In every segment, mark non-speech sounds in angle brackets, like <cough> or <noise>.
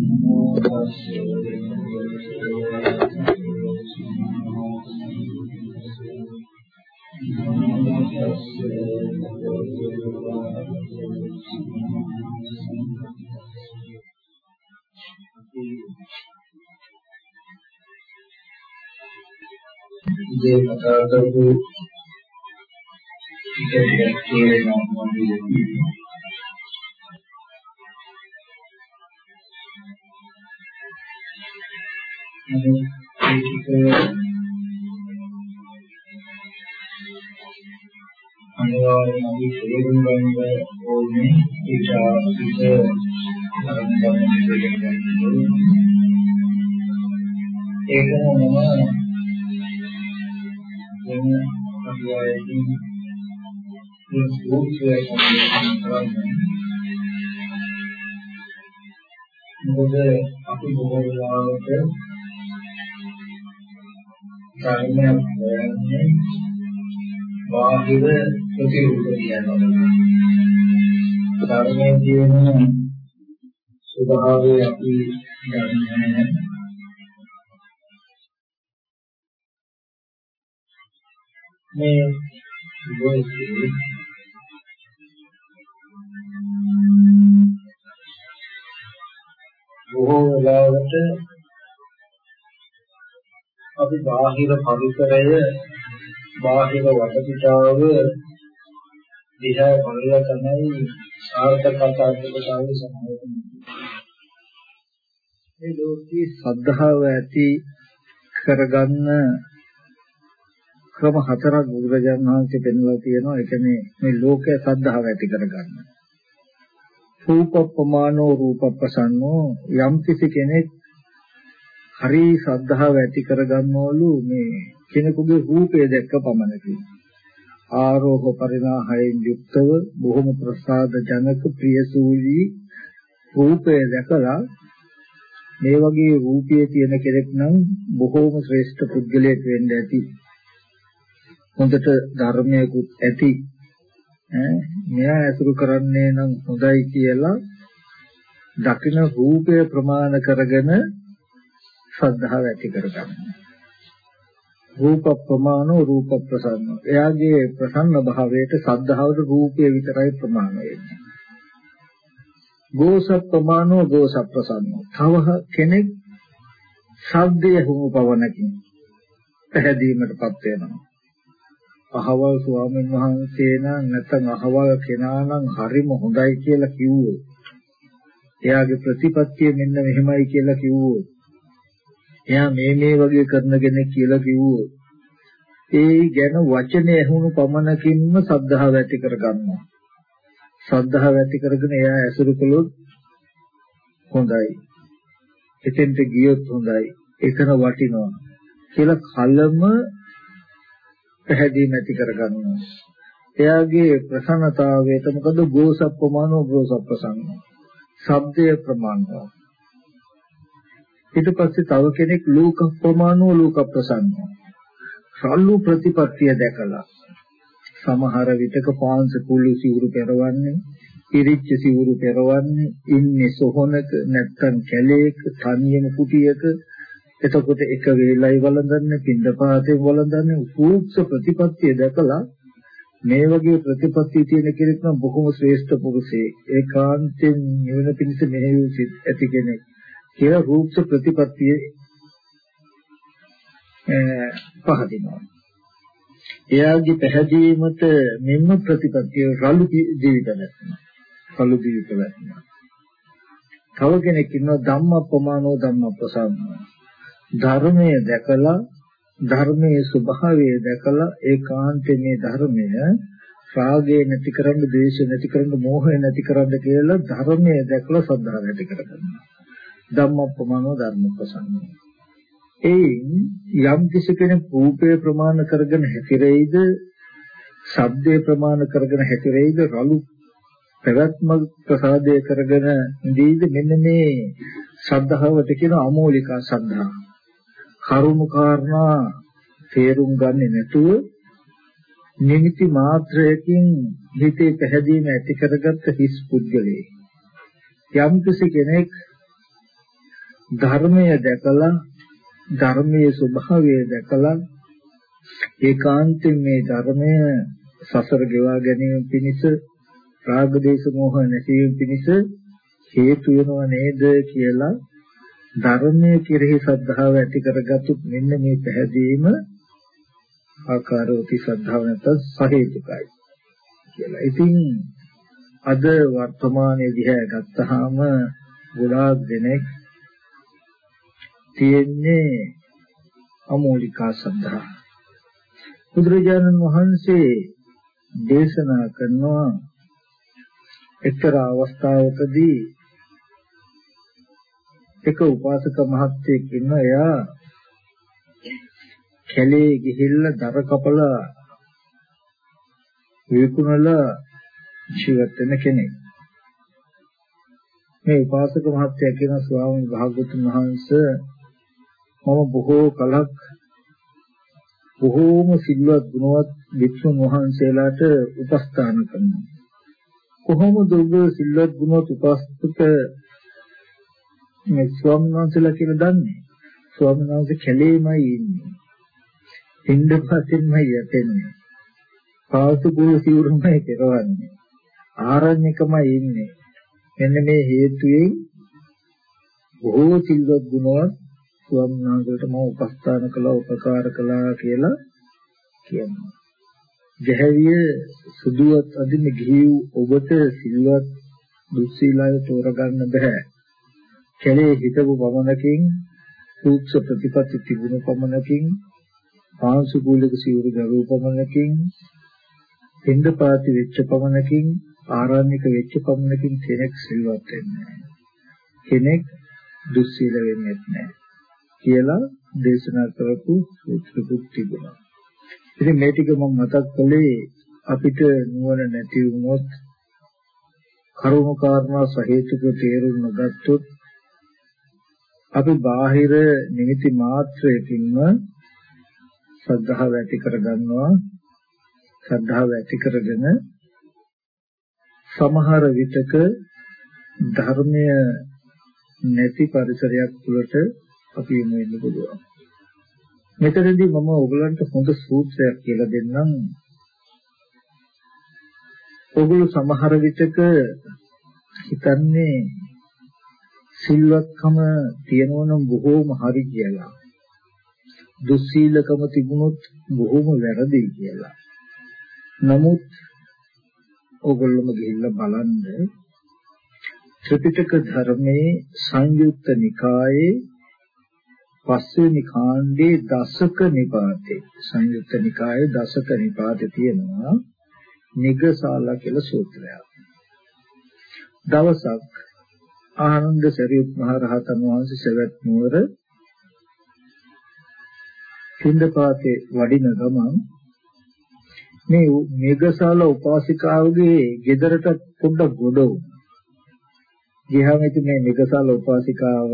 නමෝ තස්සේ ඉතින් කතා කරපු ඉතින් කියනවා ඒක අනිවාර්යයෙන් අපි තේරුම් ගන්න ඕනේ ඒක අපිට ඒකම මම දැන් අපි ආයතන මේ සූත්‍රය කරන්නේ මොකද අපි බොහෝ වෙලාවට ධර්මයක් හොයන්නේ බාහිර ප්‍රතිරූප කියනවා. ධර්මයේ තියෙන ස්වභාවය අපි දන්නේ මේ ගොයිසේ බොහෝ වෙලාවට අපි බාහිර පරිසරය බාහිර වටපිටාව දිහා බලලා තමයි සාර්ථකතාවකට සමාවෙන්නේ. මේ ලෝකයේ සද්ධාව ඇති කරගන්න ක්‍රම හතරක් බුදුරජාණන් වහන්සේ පෙන්වලා තියෙනවා. ඒ කියන්නේ මේ ලෝකයේ සද්ධාව ඇති කරගන්න. රූපප්පමානෝ රූපප්පසන්නෝ යම් කිසි කෙනෙක් හරි ශ්‍රද්ධාව ඇති කරගන්නවලු මේ කෙනෙකුගේ රූපය දැක්ක පමණකින් ආරෝහ පරිණාහයෙන් යුක්තව බොහොම ප්‍රසාද ජනක ප්‍රියසූලී රූපය දැකලා මේ වගේ රූපයේ තියෙන කෙනෙක් නම් බොහෝම ශ්‍රේෂ්ඨ පුද්ගලයෙක් වෙන්න ඇති. හොඳට ධර්මයකුත් ඇති. ඈ මෙයා ඇසුරු කරන්නේ නම් හොඳයි කියලා දකින රූපය ප්‍රමාණ කරගෙන ශ්‍රද්ධාව ඇති කරගන්න. රූප ප්‍රමාණෝ රූප ප්‍රසන්න. එයාගේ ප්‍රසන්න භාවයට ශ්‍රද්ධාවට රූපය විතරයි ප්‍රමාණ වෙන්නේ. ගෝස ප්‍රමාණෝ ගෝස ප්‍රසන්න. තව කෙනෙක් ශබ්දය හුමු පවනකින් පැහැදීමටපත් වෙනවා. අහවල් ස්වාමීන් වහන්සේ නම් නැත්නම් අහවල් කෙනා නම් හරිම හොඳයි කියලා කිව්වොත් එයාගේ ප්‍රතිපත්තිය මෙන්න මෙහෙමයි කියලා කිව්වොත් එයා මේ මේ වගේ කරන කෙනෙක් කියලා කිව්වොත් ඒ ගැන වචනේ ඇහුණු පමණකින්ම සද්ධාව ඇති කරගන්නවා. සද්ධාව ඇති කරගෙන එයා ඇසුරු කළොත් හොඳයි. එතෙන්ට ගියොත් හොඳයි. ඒකන වටිනවා කියලා කලම පැහැදිලි නැති කරගන්නවා. එයාගේ ප්‍රසන්නතාවයට මොකද ගෝසප්පමානෝ ගෝසප්පසංග. ශබ්දය ප්‍රමාණවත්. ඊට පස්සේ තව කෙනෙක් ලෝක ප්‍රමාණෝ ලෝක ප්‍රසන්න. සල්ලු ප්‍රතිපත්තිය දැකලා සමහර විටක පාංශ කුළු සිවුරු පෙරවන්නේ ඉරිච්ච සිවුරු පෙරවන්නේ ඉන්නේ සොහනක නැත්තම් කැලේක තනියම කුටියක. එතකොට එක වේලයි වළඳන්නේ පින්දපාතේ වළඳන්නේ සූක්ෂ ප්‍රතිපත්තිය දැකලා මේ වගේ ප්‍රතිපත්තිය තියෙන කෙනෙක් නම් බොහොම ශ්‍රේෂ්ඨ පුරුෂයෙක්. ඒකාන්තයෙන් නිවන පිණිස මෙහෙයු සිත් ඇති කෙනෙක්. කියලා රූප ප්‍රතිපත්තිය පහදිනවා. එයාගේ පැහැදීමට මෙන්න ප්‍රතිපත්තිය රළු ජීවිත ලැබෙනවා. රළු ජීවිත ලැබෙනවා. තව කෙනෙක් ඉන්නවා ධම්මප්පමානෝ ධම්මප්පසන්නෝ. ධර්මය දැකලා ධර්මයේ ස්වභාවය දැකලා ඒකාන්තයේ මේ ධර්මය රාගය නැති කරන්න, ද්වේෂය නැති කරන්න, මෝහය නැති කරන්න කියලා ධර්මය දැකලා සද්ධා නැති කරගන්නවා. ධම්මප්පමනෝ ධර්මපසන්න. එයින් යම් කිසි කෙනෙක් රූපේ ප්‍රමාණ කරගෙන හැතිරෙයිද, ශබ්දේ ප්‍රමාණ කරගෙන හැතිරෙයිද, රළු පැවැත්ම ප්‍රසාදය කරගෙන ඉඳීද මෙන්න මේ ශ්‍රද්ධාවට කියන අමෝලික ශ්‍රද්ධාව. කරුණු කාරණා තේරුම් ගන්නේ නැතුව නිමිති මාත්‍රයකින් හිතේ පැහැදීම ඇති කරගත්ත හිස් පුද්ගලයෙක්. යම් කෙනෙක් ධර්මය දැකලා ධර්මයේ ස්වභාවය දැකලා ඒකාන්තයෙන් මේ ධර්මය සසර ගෙවා ගැනීම පිණිස රාග දේශ මොහ නැතිවීම පිණිස හේතු වෙනව නේද කියලා ධර්මයේ කෙරෙහි ශ්‍රද්ධාව ඇති කරගත්තු මෙන්න මේ පැහැදීම ආකාරෝති ශ්‍රද්ධාව නැත්නම් සහේතුකයි කියලා. ඉතින් අද වර්තමානයේ දිහා ගත්තාම ගොඩාක් දෙනෙක් තියෙන්නේ අමෝලිකා ශ්‍රද්ධාව. බුදුරජාණන් වහන්සේ දේශනා කරනවා එක්තරා අවස්ථාවකදී එක උපාසක මහත්තයෙක් ඉන්න එයා කැලේ ගිහිල්ලා දර කපලා විකුණලා ජීවත් වෙන කෙනෙක්. මේ උපාසක මහත්තයා කියන ස්වාමීන් වහන්සේ මම බොහෝ කලක් බොහෝම සිල්වත් ගුණවත් වික්ෂුන් වහන්සේලාට උපස්ථාන කරනවා. කොහොමද ඔබ සිල්වත් ගුණවත් උපස්ථිත මේ ස්වාමීන් වහන්සේලා කියලා දන්නේ? ස්වාමීන් වහන්සේ කැලේමයි ඉන්නේ. පින්ඩ පස්සෙන්මයි යටෙන්නේ. පාසු කුල සිවුරුමයි පෙරවන්නේ. ආරණ්‍යකමයි ඉන්නේ. මෙන්න මේ හේතුයෙන් බොහෝ සිල්වත් ගුණවත් ස්වාමීන් වහන්සේට මම උපස්ථාන කළා උපකාර කළා කියලා කියනවා. ගැහැවිය සුදුවත් අදින්න ගිහි ඔබට සිල්වත් දුස්සීලාය තෝරගන්න බෑ. කැලේ හිටපු පමණකින් සූක්ෂ ප්‍රතිපත්ති තිබුණු පමණකින් පාංශුකූලික සිවුරු දරුව පමණකින් පින්දපාති වෙච්ච පමණකින් ආරණ්‍යක වෙච්ච පමණකින් කෙනෙක් සිල්වත් වෙන්නේ කෙනෙක් දුස්සීල වෙන්නේ නැහැ. කියලා දේශනා කරපු සූත්‍රකුත් තිබුණා. ඉතින් මේ ටික මම මතක් කළේ අපිට නුවණ නැති වුණොත් කරුණු කාරණා සහේතුක තේරුම් නොගත්තොත් අපි බාහිර නිමිති මාත්‍රයකින්ම ශ්‍රද්ධාව ඇති කරගන්නවා ශ්‍රද්ධාව ඇති කරගෙන සමහර විටක ධර්මය නැති පරිසරයක් තුළට අපි යමු වෙන්න පුළුවන්. මෙතනදී මම ඔයගලන්ට හොඳ සූත්‍රයක් කියලා දෙන්නම්. ඔයගොල්ලෝ සමහර විටක හිතන්නේ සිල්වත්කම තියෙනවනම් බොහෝම හරි කියලා. දුස්සීලකම තිබුණොත් බොහෝම වැරදි කියලා. නමුත් ඔයගොල්ලෝම ගිහිල්ලා බලන්න ත්‍රිපිටක ධර්මයේ සංයුක්ත නිකායේ පස්වෙනි කාණ්ඩේ දසක නිපාතේ සංයුත්ත නිකායේ දසක නිපාතේ තියෙනවා නිගසාලා කියලා සූත්‍රයක්. දවසක් ආනන්ද සරියුත් මහ රහතන් වහන්සේ සවැත් නුවර පින්දපාතේ වඩින ගමන් මේ නිගසාලා උපාසිකාවගේ ගෙදරට පොඩ්ඩක් ගොඩ වුණා. ගියාම ඉතින් මේ නිගසාලා උපාසිකාව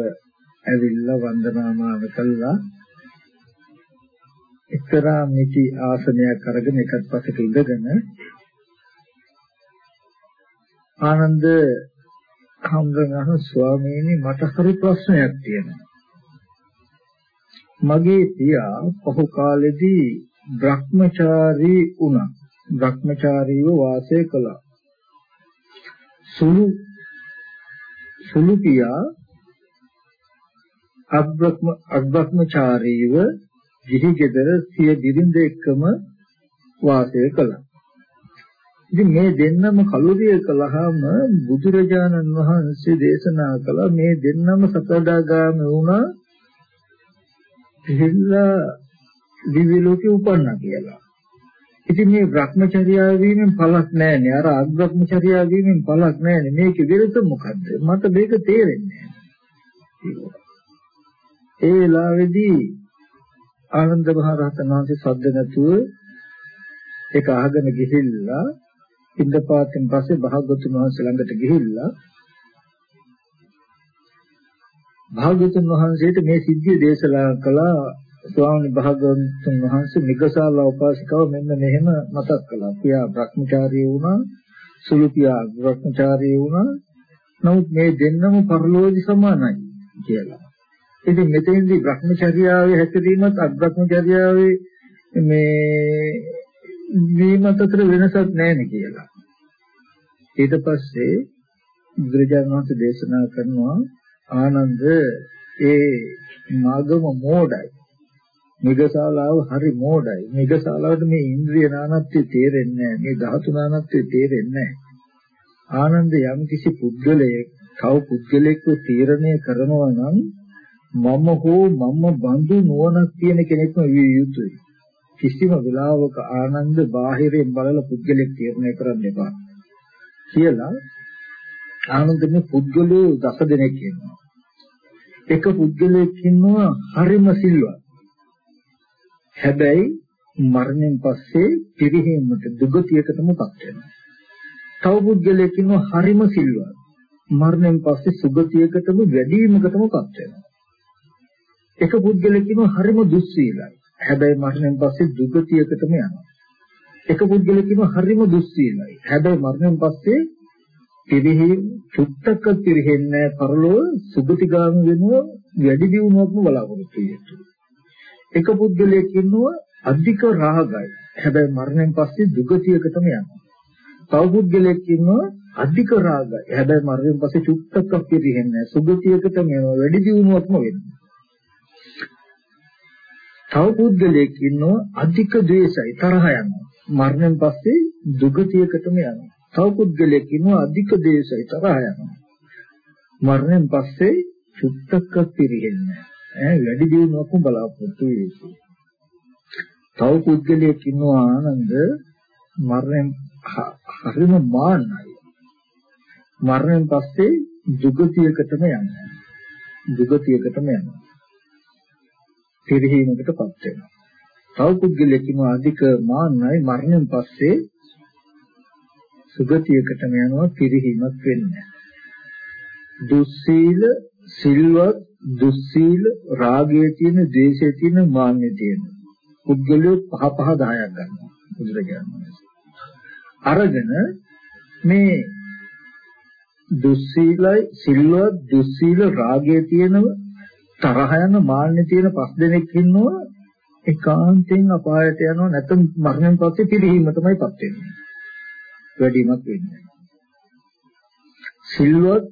ඇවිල්ලා වන්දනාමාන කළා. එක්තරා මිටි ආසනයක් අරගෙන එකත් පසෙක ඉඳගෙන ආනන්ද හම්බුනහම ස්වාමීනි මට හරි ප්‍රශ්නයක් තියෙනවා. මගේ පියා පහු කාලෙදී භ්‍රමචාරී වුණා. භ්‍රමචාරීව වාසය කළා. සුළු සුළු පියා අබ්‍රහ්ම අබ්‍රහ්මචාරීව ගිහි ගෙදර සිය දිරිඳ එක්කම වාසය කළා. ඉතින් මේ දෙන්නම කලුරිය කළාම බුදුරජාණන් වහන්සේ දේශනා කළා මේ දෙන්නම සතරදාගාමි වුණා ඉහිල්ලා දිව්‍ය ලෝකේ උපන්නා කියලා. ඉතින් මේ භ්‍රමචර්යාව වීමෙන් පළක් නැහැනේ. අර අබ්‍රහ්මචර්යාව වීමෙන් පළක් නැහැනේ. මේකේ විරුද්ධ මොකද්ද? මට මේක තේරෙන්නේ නැහැ. ඒ වෙලාවේදී ආනන්ද මහ රහතන් වහන්සේ සද්ද නැතුව ඒක අහගෙන ගිහිල්ලා ඉන්දපාතෙන් පස්සේ භාගතුන් වහන්සේ ළඟට ගිහිල්ලා භාගතුන් වහන්සේට මේ සිද්ධිය දේශනා කළා ස්වාමීන් භාගතුන් වහන්සේ නිගසාලා උපාසිකාව මෙන්න මෙහෙම මතක් කළා. පියා භ්‍රමචාරී වුණා, සුළු පියා භ්‍රමචාරී වුණා, නමුත් මේ දෙන්නම පරලෝකි සමානයි කියලා. ඉතින් මෙතෙන්දී Brahmacharyaවේ හැසිරීමත් අබ්‍රහ්මචර්යාවේ මේ වීමත් අතර වෙනසක් නැහැ කියලා. ඊට පස්සේ බුදුරජාණන් වහන්සේ දේශනා කරනවා ආනන්ද ඒ මාගම මෝඩයි. නිගශාලාව හරි මෝඩයි. නිගශාලාවට මේ ඉන්ද්‍රිය නානත්වය තේරෙන්නේ නැහැ. මේ ධාතු නානත්වය තේරෙන්නේ නැහැ. ආනන්ද යම් කිසි පුද්ගලයෙක් තව පුද්ගලයෙක්ව තීරණය කරනවා නම් මම හෝ මම බඳු නුවණක් තියෙන කෙනෙක්ම විය යුතුයි. කිසිම වෙලාවක ආනන්ද බාහිරයෙන් බලලා පුද්ගලෙක් තීරණය කරන්න එපා. කියලා ආනන්දනේ පුද්ගලයෝ දස දෙනෙක් ඉන්නවා. එක පුද්ගලයෙක් ඉන්නවා හරිම සිල්වත්. හැබැයි මරණයෙන් පස්සේ පිරිහීමට දුගතියකටමපත් වෙනවා. තව පුද්ගලයෙක් ඉන්නවා හරිම සිල්වත්. මරණයෙන් පස්සේ සුගතියකටම වැඩිවීමකටමපත් වෙනවා. එක පුද්ගලයෙක් ඉන්නවා හරිම දුස්සීලයි. හැබැයි මරණයෙන් පස්සේ දුගතියකටම යනවා. එක පුද්ගලයෙක් ඉන්නවා හරිම දුස්සීලයි. හැබැයි මරණයෙන් පස්සේ පිරිහි චුත්තක පිරිහෙන්නේ පරලෝ සුගතිගාමි වෙනවා වැඩි දියුණුවක්ම බලාපොරොත්තු වෙනවා. එක පුද්ගලයෙක් ඉන්නවා අධික රාගයි. හැබැයි මරණයෙන් පස්සේ දුගතියකටම යනවා. තව පුද්ගලයෙක් ඉන්නවා අධික රාගයි. හැබැයි මරණයෙන් පස්සේ චුත්තක පිරිහෙන්නේ සුගතියකටම යනවා වැඩි දියුණුවක්ම වෙනවා. තව පුද්ගලයෙක් ඉන්නවා අධික ද්වේෂයි තරහ යනවා. මරණයෙන් පස්සේ දුගතියකටම යනවා. තව පුද්ගලයෙක් ඉන්නවා අධික දේශය තරහ යනවා. මරණයෙන් පස්සේ චුත්තක පිරෙන්නේ ඈ වැඩි දියුණුවක් බලාපොරොත්තු වෙයි. තව පුද්ගලයෙක් ඉන්නවා ආනන්ද මරණයෙන් හරිම මාන්නයි. මරණයෙන් පස්සේ දුගතියකටම යනවා. දුගතියකටම යනවා. පිරිහීමකටපත් වෙනවා. තව පුද්ගලයෙක් ඉන්නවා අධික මාන්නයි මරණයෙන් පස්සේ සුගතියකටම යනවා පිරිහීමක් වෙන්නේ දුස්සීල සිල්වත් දුස්සීල රාගයේ තියෙන ද්වේෂයේ තියෙන මාන්නයේ තියෙන පුද්ගලයෝ පහ පහ 10ක් ගන්නවා බුදුරජාණන් වහන්සේ අරගෙන මේ දුස්සීලයි සිල්වත් දුස්සීල රාගයේ තියෙනව තරහ යන මාන්නේ තියෙන පස් දෙනෙක් ඉන්නවා ඒකාන්තයෙන් අපායට යනවා නැත්නම් මරණයෙන් පස්සේ පිළිහිම තමයිපත් වෙන්නේ වැඩිමත් වෙන්නේ. සිල්වත්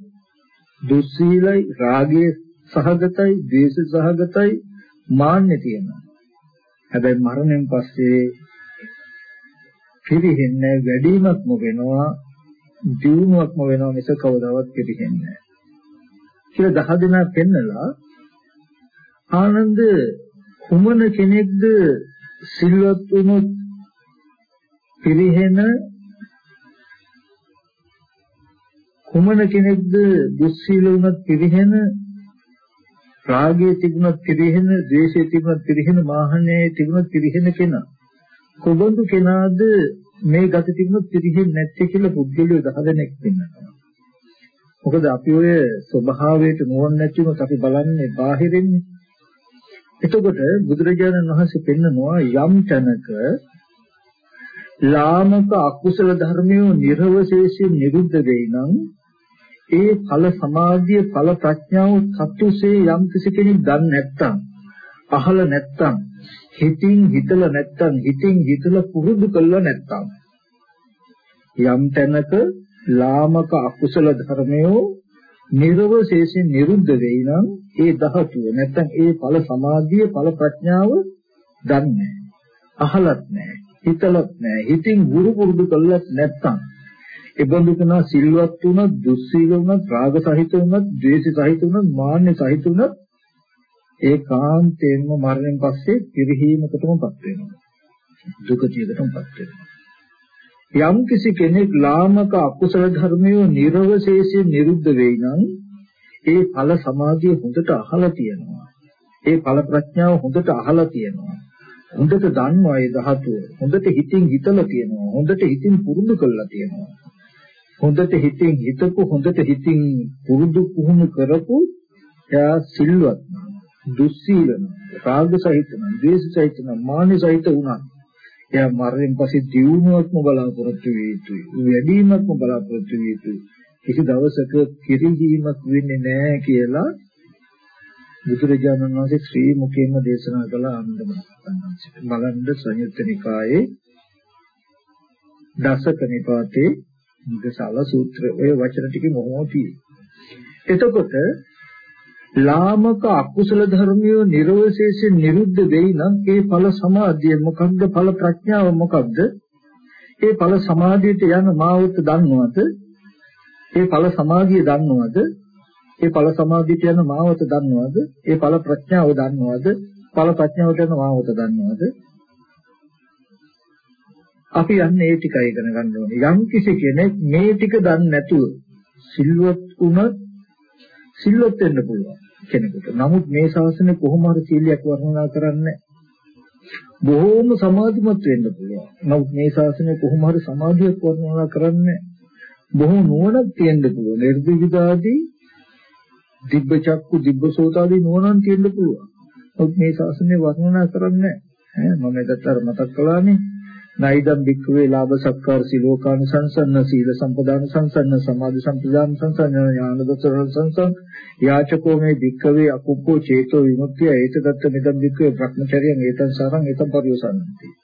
දුස්සීලයි රාගයේ සහගතයි ද්වේෂ සහගතයි මාන්නේ තියෙනවා. හැබැයි මරණයෙන් පස්සේ පිරිහෙන්නේ වැඩිමත්ම වෙනවා දියුණුවක්ම වෙනවා මිස කවදාවත් පිරිහෙන්නේ නැහැ. කියලා දහ දෙනා පෙන්නලා ආනන්ද කුමන කෙනෙක්ද සිල්වත් වුණොත් පිරිහෙන? කුමන කෙනෙක්ද දුස්සීල වුණත් පිරිහෙන? රාගයේ තිබුණත් පිරිහෙන ද්වේෂයේ තිබුණත් පිරිහෙන මාහනේ තිබුණත් පිරිහෙන කෙනා. කොබඳු කෙනාද මේ ගත තිබුණත් පිරිහෙන්නේ නැත්තේ කියලා පුද්ගලයෝ 10 දෙනෙක් ඉන්නවා මොකද අපි ඔය ස්වභාවයට නුවණ නැතිවම අපි බලන්නේ බාහිරින්නේ. එතකොට බුදුරජාණන් වහන්සේ පෙන්නනවා යම් තැනක ලාමක අකුසල ධර්මයෝ නිර්වශේෂයෙන් නිරුද්ධ වෙයි නම් ඒ ඵල සමාධිය ඵල ප්‍රඥාව සතුසේ යම් කෙනෙක් දන්නේ නැත්නම් අහල නැත්නම් හිතින් හිතලා නැත්නම් හිතින් හිතලා පුරුදු කළා නැත්නම් යම් තැනක ලාමක අකුසල ධර්මයෝ නිර්වශේෂයෙන් නිරුද්ධ වෙයි නම් ඒ ධාතුව නැත්නම් ඒ ඵල සමාධිය ඵල ප්‍රඥාව දන්නේ අහලත් නැහැ හිතලත් නැහැ හිතින් ගුරු පුරුදු කළත් නැත්නම් එබඳු කෙනා සිල්වත් වුණත්, දුස්සීල වුණත්, රාග සහිත වුණත්, ද්වේෂ සහිත වුණත්, මාන්න සහිත වුණත් ඒකාන්තයෙන්ම මරණයෙන් පස්සේ පිරිහීමකටමපත් වෙනවා. දුකතියකටමපත් වෙනවා. යම් කිසි කෙනෙක් ලාමක අකුසල ධර්මයේ නිර්වශේෂයෙන් නිරුද්ධ වෙයි නම් ඒ ඵල සමාධිය හොඳට අහලා තියෙනවා. ඒ ඵල ප්‍රඥාව හොඳට අහලා තියෙනවා. හොඳට දන්නවා ඒ ධාතුව. හොඳට හිතින් හිතලා තියෙනවා. හොඳට හිතින් පුරුදු කරලා තියෙනවා. හොඳට හිතින් හිතපු හොඳට හිතින් පුරුදු පුහුණු කරපු එයා සිල්වත් දුස්සීලන රාග සහිත නම් ද්වේෂ සහිත නම් මාන සහිත වුණා එයා මරණයෙන් පස්සේ දියුණුවක්ම බලාපොරොත්තු විය යුතුයි වැඩිමත්ම බලාපොරොත්තු විය යුතුයි කිසි දවසක කිරිදීමක් වෙන්නේ නැහැ කියලා බුදුරජාණන් වහන්සේ ශ්‍රී මුඛයෙන්ම දේශනා කළ ආනන්දමහත් බලන්ද සංයුත්ත නිකායේ දසක නිපාතේ මුදසල සූත්‍ර ඔය වචන ටික මොහොතී එතකොට ලාමක අකුසල ධර්මිය නිරෝධශේෂයෙන් නිරුද්ධ වෙයි නම් ඒ ඵල සමාධිය මොකක්ද ඵල ප්‍රඥාව මොකක්ද ඒ ඵල සමාධියට යන මාවත දන්නවද? ඒ ඵල සමාධිය දන්නවද? ඒ ඵල සමාධියට යන මාවත දන්නවද? ඒ ඵල ප්‍රඥාව දන්නවද? ඵල ප්‍රඥාවට යන මාවත දන්නවද? අපි යන්නේ ඒ ටිකයි ඉගෙන ගන්න ඕනේ. යම් කිසි කෙනෙක් මේ ටික දන්නේ නැතුව සිල්වත් වුණත් සිල්වත් වෙන්න පුළුවන් කෙනෙකුට. නමුත් මේ ශාසනය කොහොම හරි සීලයක් වර්ණනා කරන්නේ බොහෝම සමාධිමත් වෙන්න පුළුවන්. නමුත් මේ ශාසනය කොහොම හරි සමාධියක් වර්ණනා කරන්නේ බොහෝ නුවණක් තියෙන්න පුළුවන්. නිර්විවිධාදී දිබ්බ චක්කු දිබ්බ සෝතාදී නුවණක් තියෙන්න පුළුවන්. නමුත් මේ ශාසනය වර්ණනා කරන්නේ ඈ මම එදත් අර මතක් කළානේ නයිදම් භික්ඛවේ ලාභ සත්කාර සිලෝකාන සංසන්න සීල සම්පදාන සංසන්න සමාධි සම්පදාන සංසන්න ඥාන දසර සංසන්න යාචකෝ මේ භික්ඛවේ අකුප්පෝ චේතෝ විමුක්තිය ඒතදත්ත නිදම් භික්ඛවේ භ්‍රමචර්යං ඒතං සරං ඒතං පරියෝසන්නති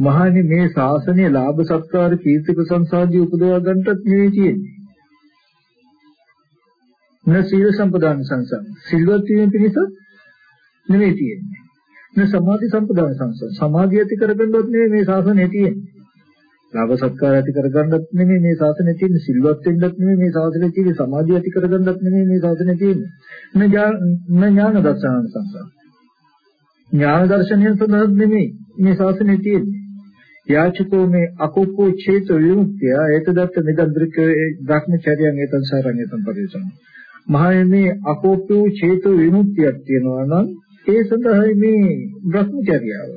මහණනි මේ ශාසනයේ ලාභ සත්කාර කීර්ති ප්‍රශංසාදී උපදවා ගන්නටත් නෙවෙයි තියෙන්නේ න සීල සම්පදාන සංසන්න සිල්වත් වීම පිණිස නෙවෙයි තියෙන්නේ න සමාධි සම්පදාන සංසාර සමාධිය ඇති කරගන්නවත් නෙමෙයි මේ ශාසනය තියෙන්නේ. ලාභ සත්කාර ඇති කරගන්නත් නෙමෙයි මේ ශාසනය තියෙන්නේ. සිල්වත් වෙන්නත් නෙමෙයි මේ ශාසනය තියෙන්නේ. සමාධිය ඇති කරගන්නත් නෙමෙයි මේ ශාසනය තියෙන්නේ. න ඥාන දර්ශන සංසාර. ඥාන දර්ශනයෙන් සඳහන් නෙමෙයි මේ ශාසනය තියෙන්නේ. යාචකෝ මේ අකුප්පෝ චේත විමුක්තිය ඒතදත්ත නිදන්ද්‍රික ධර්මචර්යයන් ඒතං සාරං ඒතං පරිසං මහණෙනි අකුප්පෝ චේත විමුක්තියක් තියෙනවා නම් ඒ සඳහායි මේ භ්‍රමචර්යාව.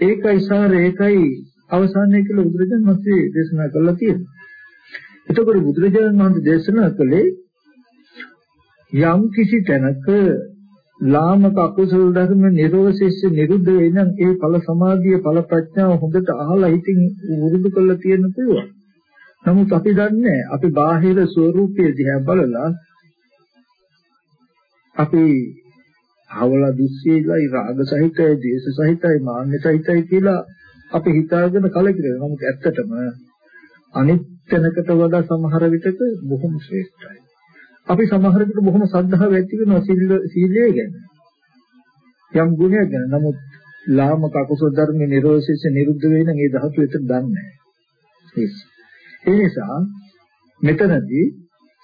ඒකයි සාර ඒකයි අවසානයේ කියලා බුදුරජාණන් වහන්සේ දේශනා කළා තියෙනවා. එතකොට බුදුරජාණන් වහන්සේ දේශනා කළේ යම් කිසි තැනක ලාමක අකුසල ධර්ම නිරෝධශේෂ නිරුද්ධ වෙනනම් ඒ ඵල සමාධිය ඵල ප්‍රඥාව හොඳට අහලා හිතින් වරුදු කරලා තියෙන්න පුළුවන්. නමුත් අපි දන්නේ අපි බාහිර ස්වરૂපයේ දිහා බලලා අපි අවල දුස්සීලයි රාග සහිතයි දේශ සහිතයි මාන්න සහිතයි කියලා අපි හිතාගෙන කලකිරෙනවා. නමුත් ඇත්තටම අනිත් තැනකට වඩා සමහර විටක බොහොම ශ්‍රේෂ්ඨයි. අපි සමහර විට බොහොම සද්ධාව ඇති වෙනවා සීලය ගැන. යම් ගුණයක් ගැන. නමුත් ලාමක අකුසල ධර්ම නිරෝධශේෂ නිරුද්ධ වෙයි නම් ඒ ධාතු එතන දන්නේ නැහැ. ඒ නිසා මෙතනදී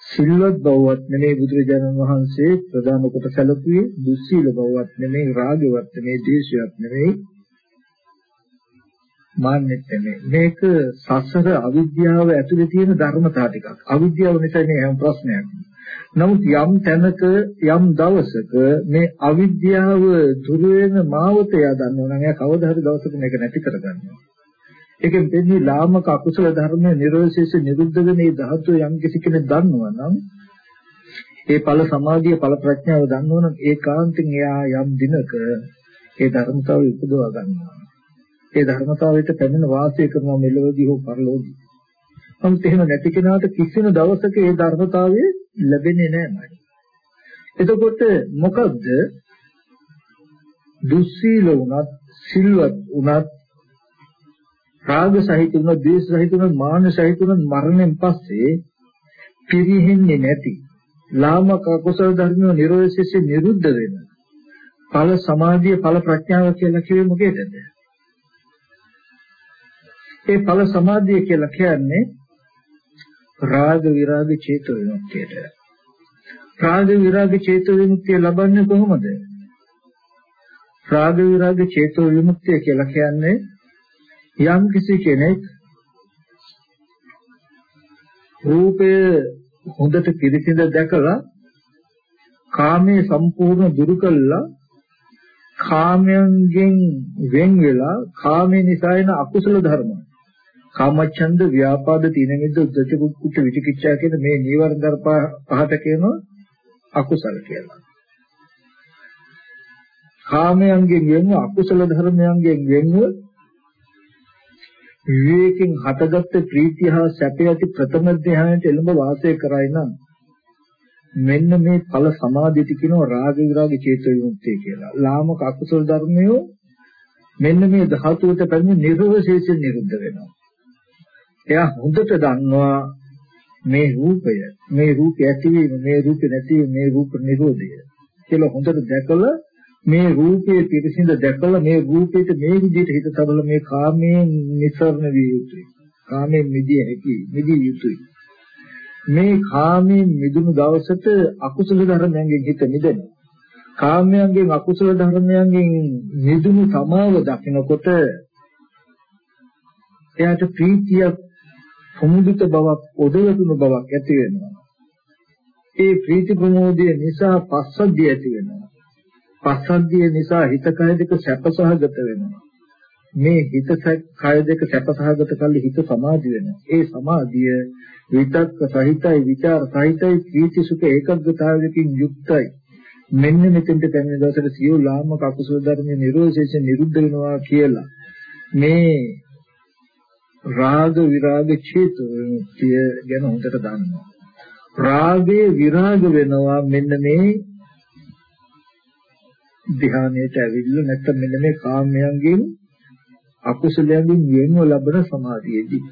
සිල්වත් බවවත් නෙමෙයි බුදුරජාණන් වහන්සේ ප්‍රධාන කොට සැලකුවේ දුස්සීල බවවත් නෙමෙයි රාගවත් නෙමෙයි දේශයවත් නෙමෙයි මාන්නෙත් නෙමෙයි මේක සසර අවිද්‍යාව ඇතුලේ තියෙන ධර්මතා ටිකක් අවිද්‍යාව නිසා මේ හැම ප්‍රශ්නයක් නමුත් යම් තැනක යම් දවසක මේ අවිද්‍යාව දුර වෙන මාවත යදන්නවා නම් එයා කවදා හරි දවසක මේක නැති කරගන්නවා ඒකෙන් දෙන්නේ ලාමක අකුසල ධර්මයේ නිරෝධශේෂ නිරුද්ධ වෙන මේ ධාතුව යම් කිසි කෙනෙක් දන්නවා නම් ඒ ඵල සමාධිය ඵල ප්‍රඥාව දන්නවා නම් ඒකාන්තයෙන් එයා යම් දිනක ඒ ධර්මතාවය උපදවා ගන්නවා. ඒ ධර්මතාවයට පැමිණ වාසය කරනවා මෙලොවදී හෝ පරලොවදී. නමුත් එහෙම නැති කෙනාට කිසිම දවසක ඒ ධර්මතාවය ලැබෙන්නේ නැහැ. එතකොට මොකද්ද දුස්සීල වුණත් සිල්වත් වුණත් රාග සහිත වුණ, ද්වේෂ සහිත වුණ, මාන සහිත වුණ මරණයෙන් පස්සේ පිරිහෙන්නේ නැති ලාමක කුසල ධර්ම නිරෝධශේෂ නිරුද්ධ වෙන ඵල සමාධිය ඵල ප්‍රඥාව කියලා කියේ මොකේද? ඒ ඵල සමාධිය කියලා කියන්නේ රාග විරාග චේතෝ විමුක්තියට. රාග විරාග චේතෝ විමුක්තිය ලබන්නේ කොහොමද? රාග විරාග චේතෝ විමුක්තිය කියලා කියන්නේ යම් කිසි කෙනෙක් රූපය හොඳට පිරිසිඳ දැකලා කාමයේ සම්පූර්ණ දුරු කළා කාමයෙන් වෙන් වෙලා කාමයේ නිසා එන අකුසල ධර්ම කාමච්ඡන්ද ව්‍යාපාද තීන මිද්ද උද්ධච්ච කුච්ච විචිකිච්ඡා කියන මේ නීවරණ ධර්ම පහට කියනවා අකුසල කියලා. කාමයන්ගෙන් වෙන්ව අකුසල ධර්මයන්ගෙන් වෙන්ව විවේකයෙන් හටගත්ත ප්‍රීතිය හා සැපය ඇති ප්‍රථම ධ්‍යානයට එළඹ වාසය කරයි නම් මෙන්න මේ ඵල සමාධියට කියනවා රාග විරාග චේතෝ විමුක්තිය කියලා. ලාමක අකුසල ධර්මයෝ මෙන්න මේ ධාතුවට පැමිණ නිරෝධශේෂයෙන් නිරුද්ධ වෙනවා. එයා හොඳට දන්නවා මේ රූපය, මේ රූපය ඇතිවීම, මේ රූපය නැතිවීම, මේ රූප නිරෝධය කියලා හොඳට දැකලා මේ රූපයේ පිරිසිඳ දැකලා මේ රූපයට මේ විදිහට හිත තබලා මේ කාමයෙන් නිසරණ විය යුතුයි. කාමයෙන් මිදිය හැකි, මිදිය යුතුයි. මේ කාමයෙන් මිදුණු දවසට අකුසල ධර්මයන්ගෙන් හිත මිදෙනවා. කාමයන්ගෙන් අකුසල ධර්මයන්ගෙන් මිදුණු සමාව දකිනකොට එයාට ප්‍රීතියක් සමුදිත බවක් ඔදවතුණු බවක් ඇති වෙනවා. ඒ ප්‍රීති ප්‍රමෝදය නිසා පස්සද්ධිය ඇති වෙනවා. පස්සද්ධිය නිසා හිත කය දෙක සැපසහගත වෙනවා. මේ හිත කය දෙක සැපසහගත කල්ලි හිත සමාධි වෙනවා. ඒ සමාධිය විතක්ක සහිතයි, විචාර සහිතයි, ප්‍රීති සුඛ ඒකග්ගතාවයකින් යුක්තයි. මෙන්න මෙතෙන්ට පැමිණ දවසට සියලු ලාමක අකුසල ධර්මයේ නිරෝධයෙන් නිරුද්ධ වෙනවා කියලා. මේ රාග විරාග චේතෝ විමුක්තිය ගැන හොඳට දන්නවා. රාගේ විරාග වෙනවා මෙන්න මේ ධ්‍යානයට ඇවිල්ලා නැත්නම් මෙන්න මේ කාමයන්ගෙන් අකුසලයෙන් වෙන්ව ලබන සමාධියේදී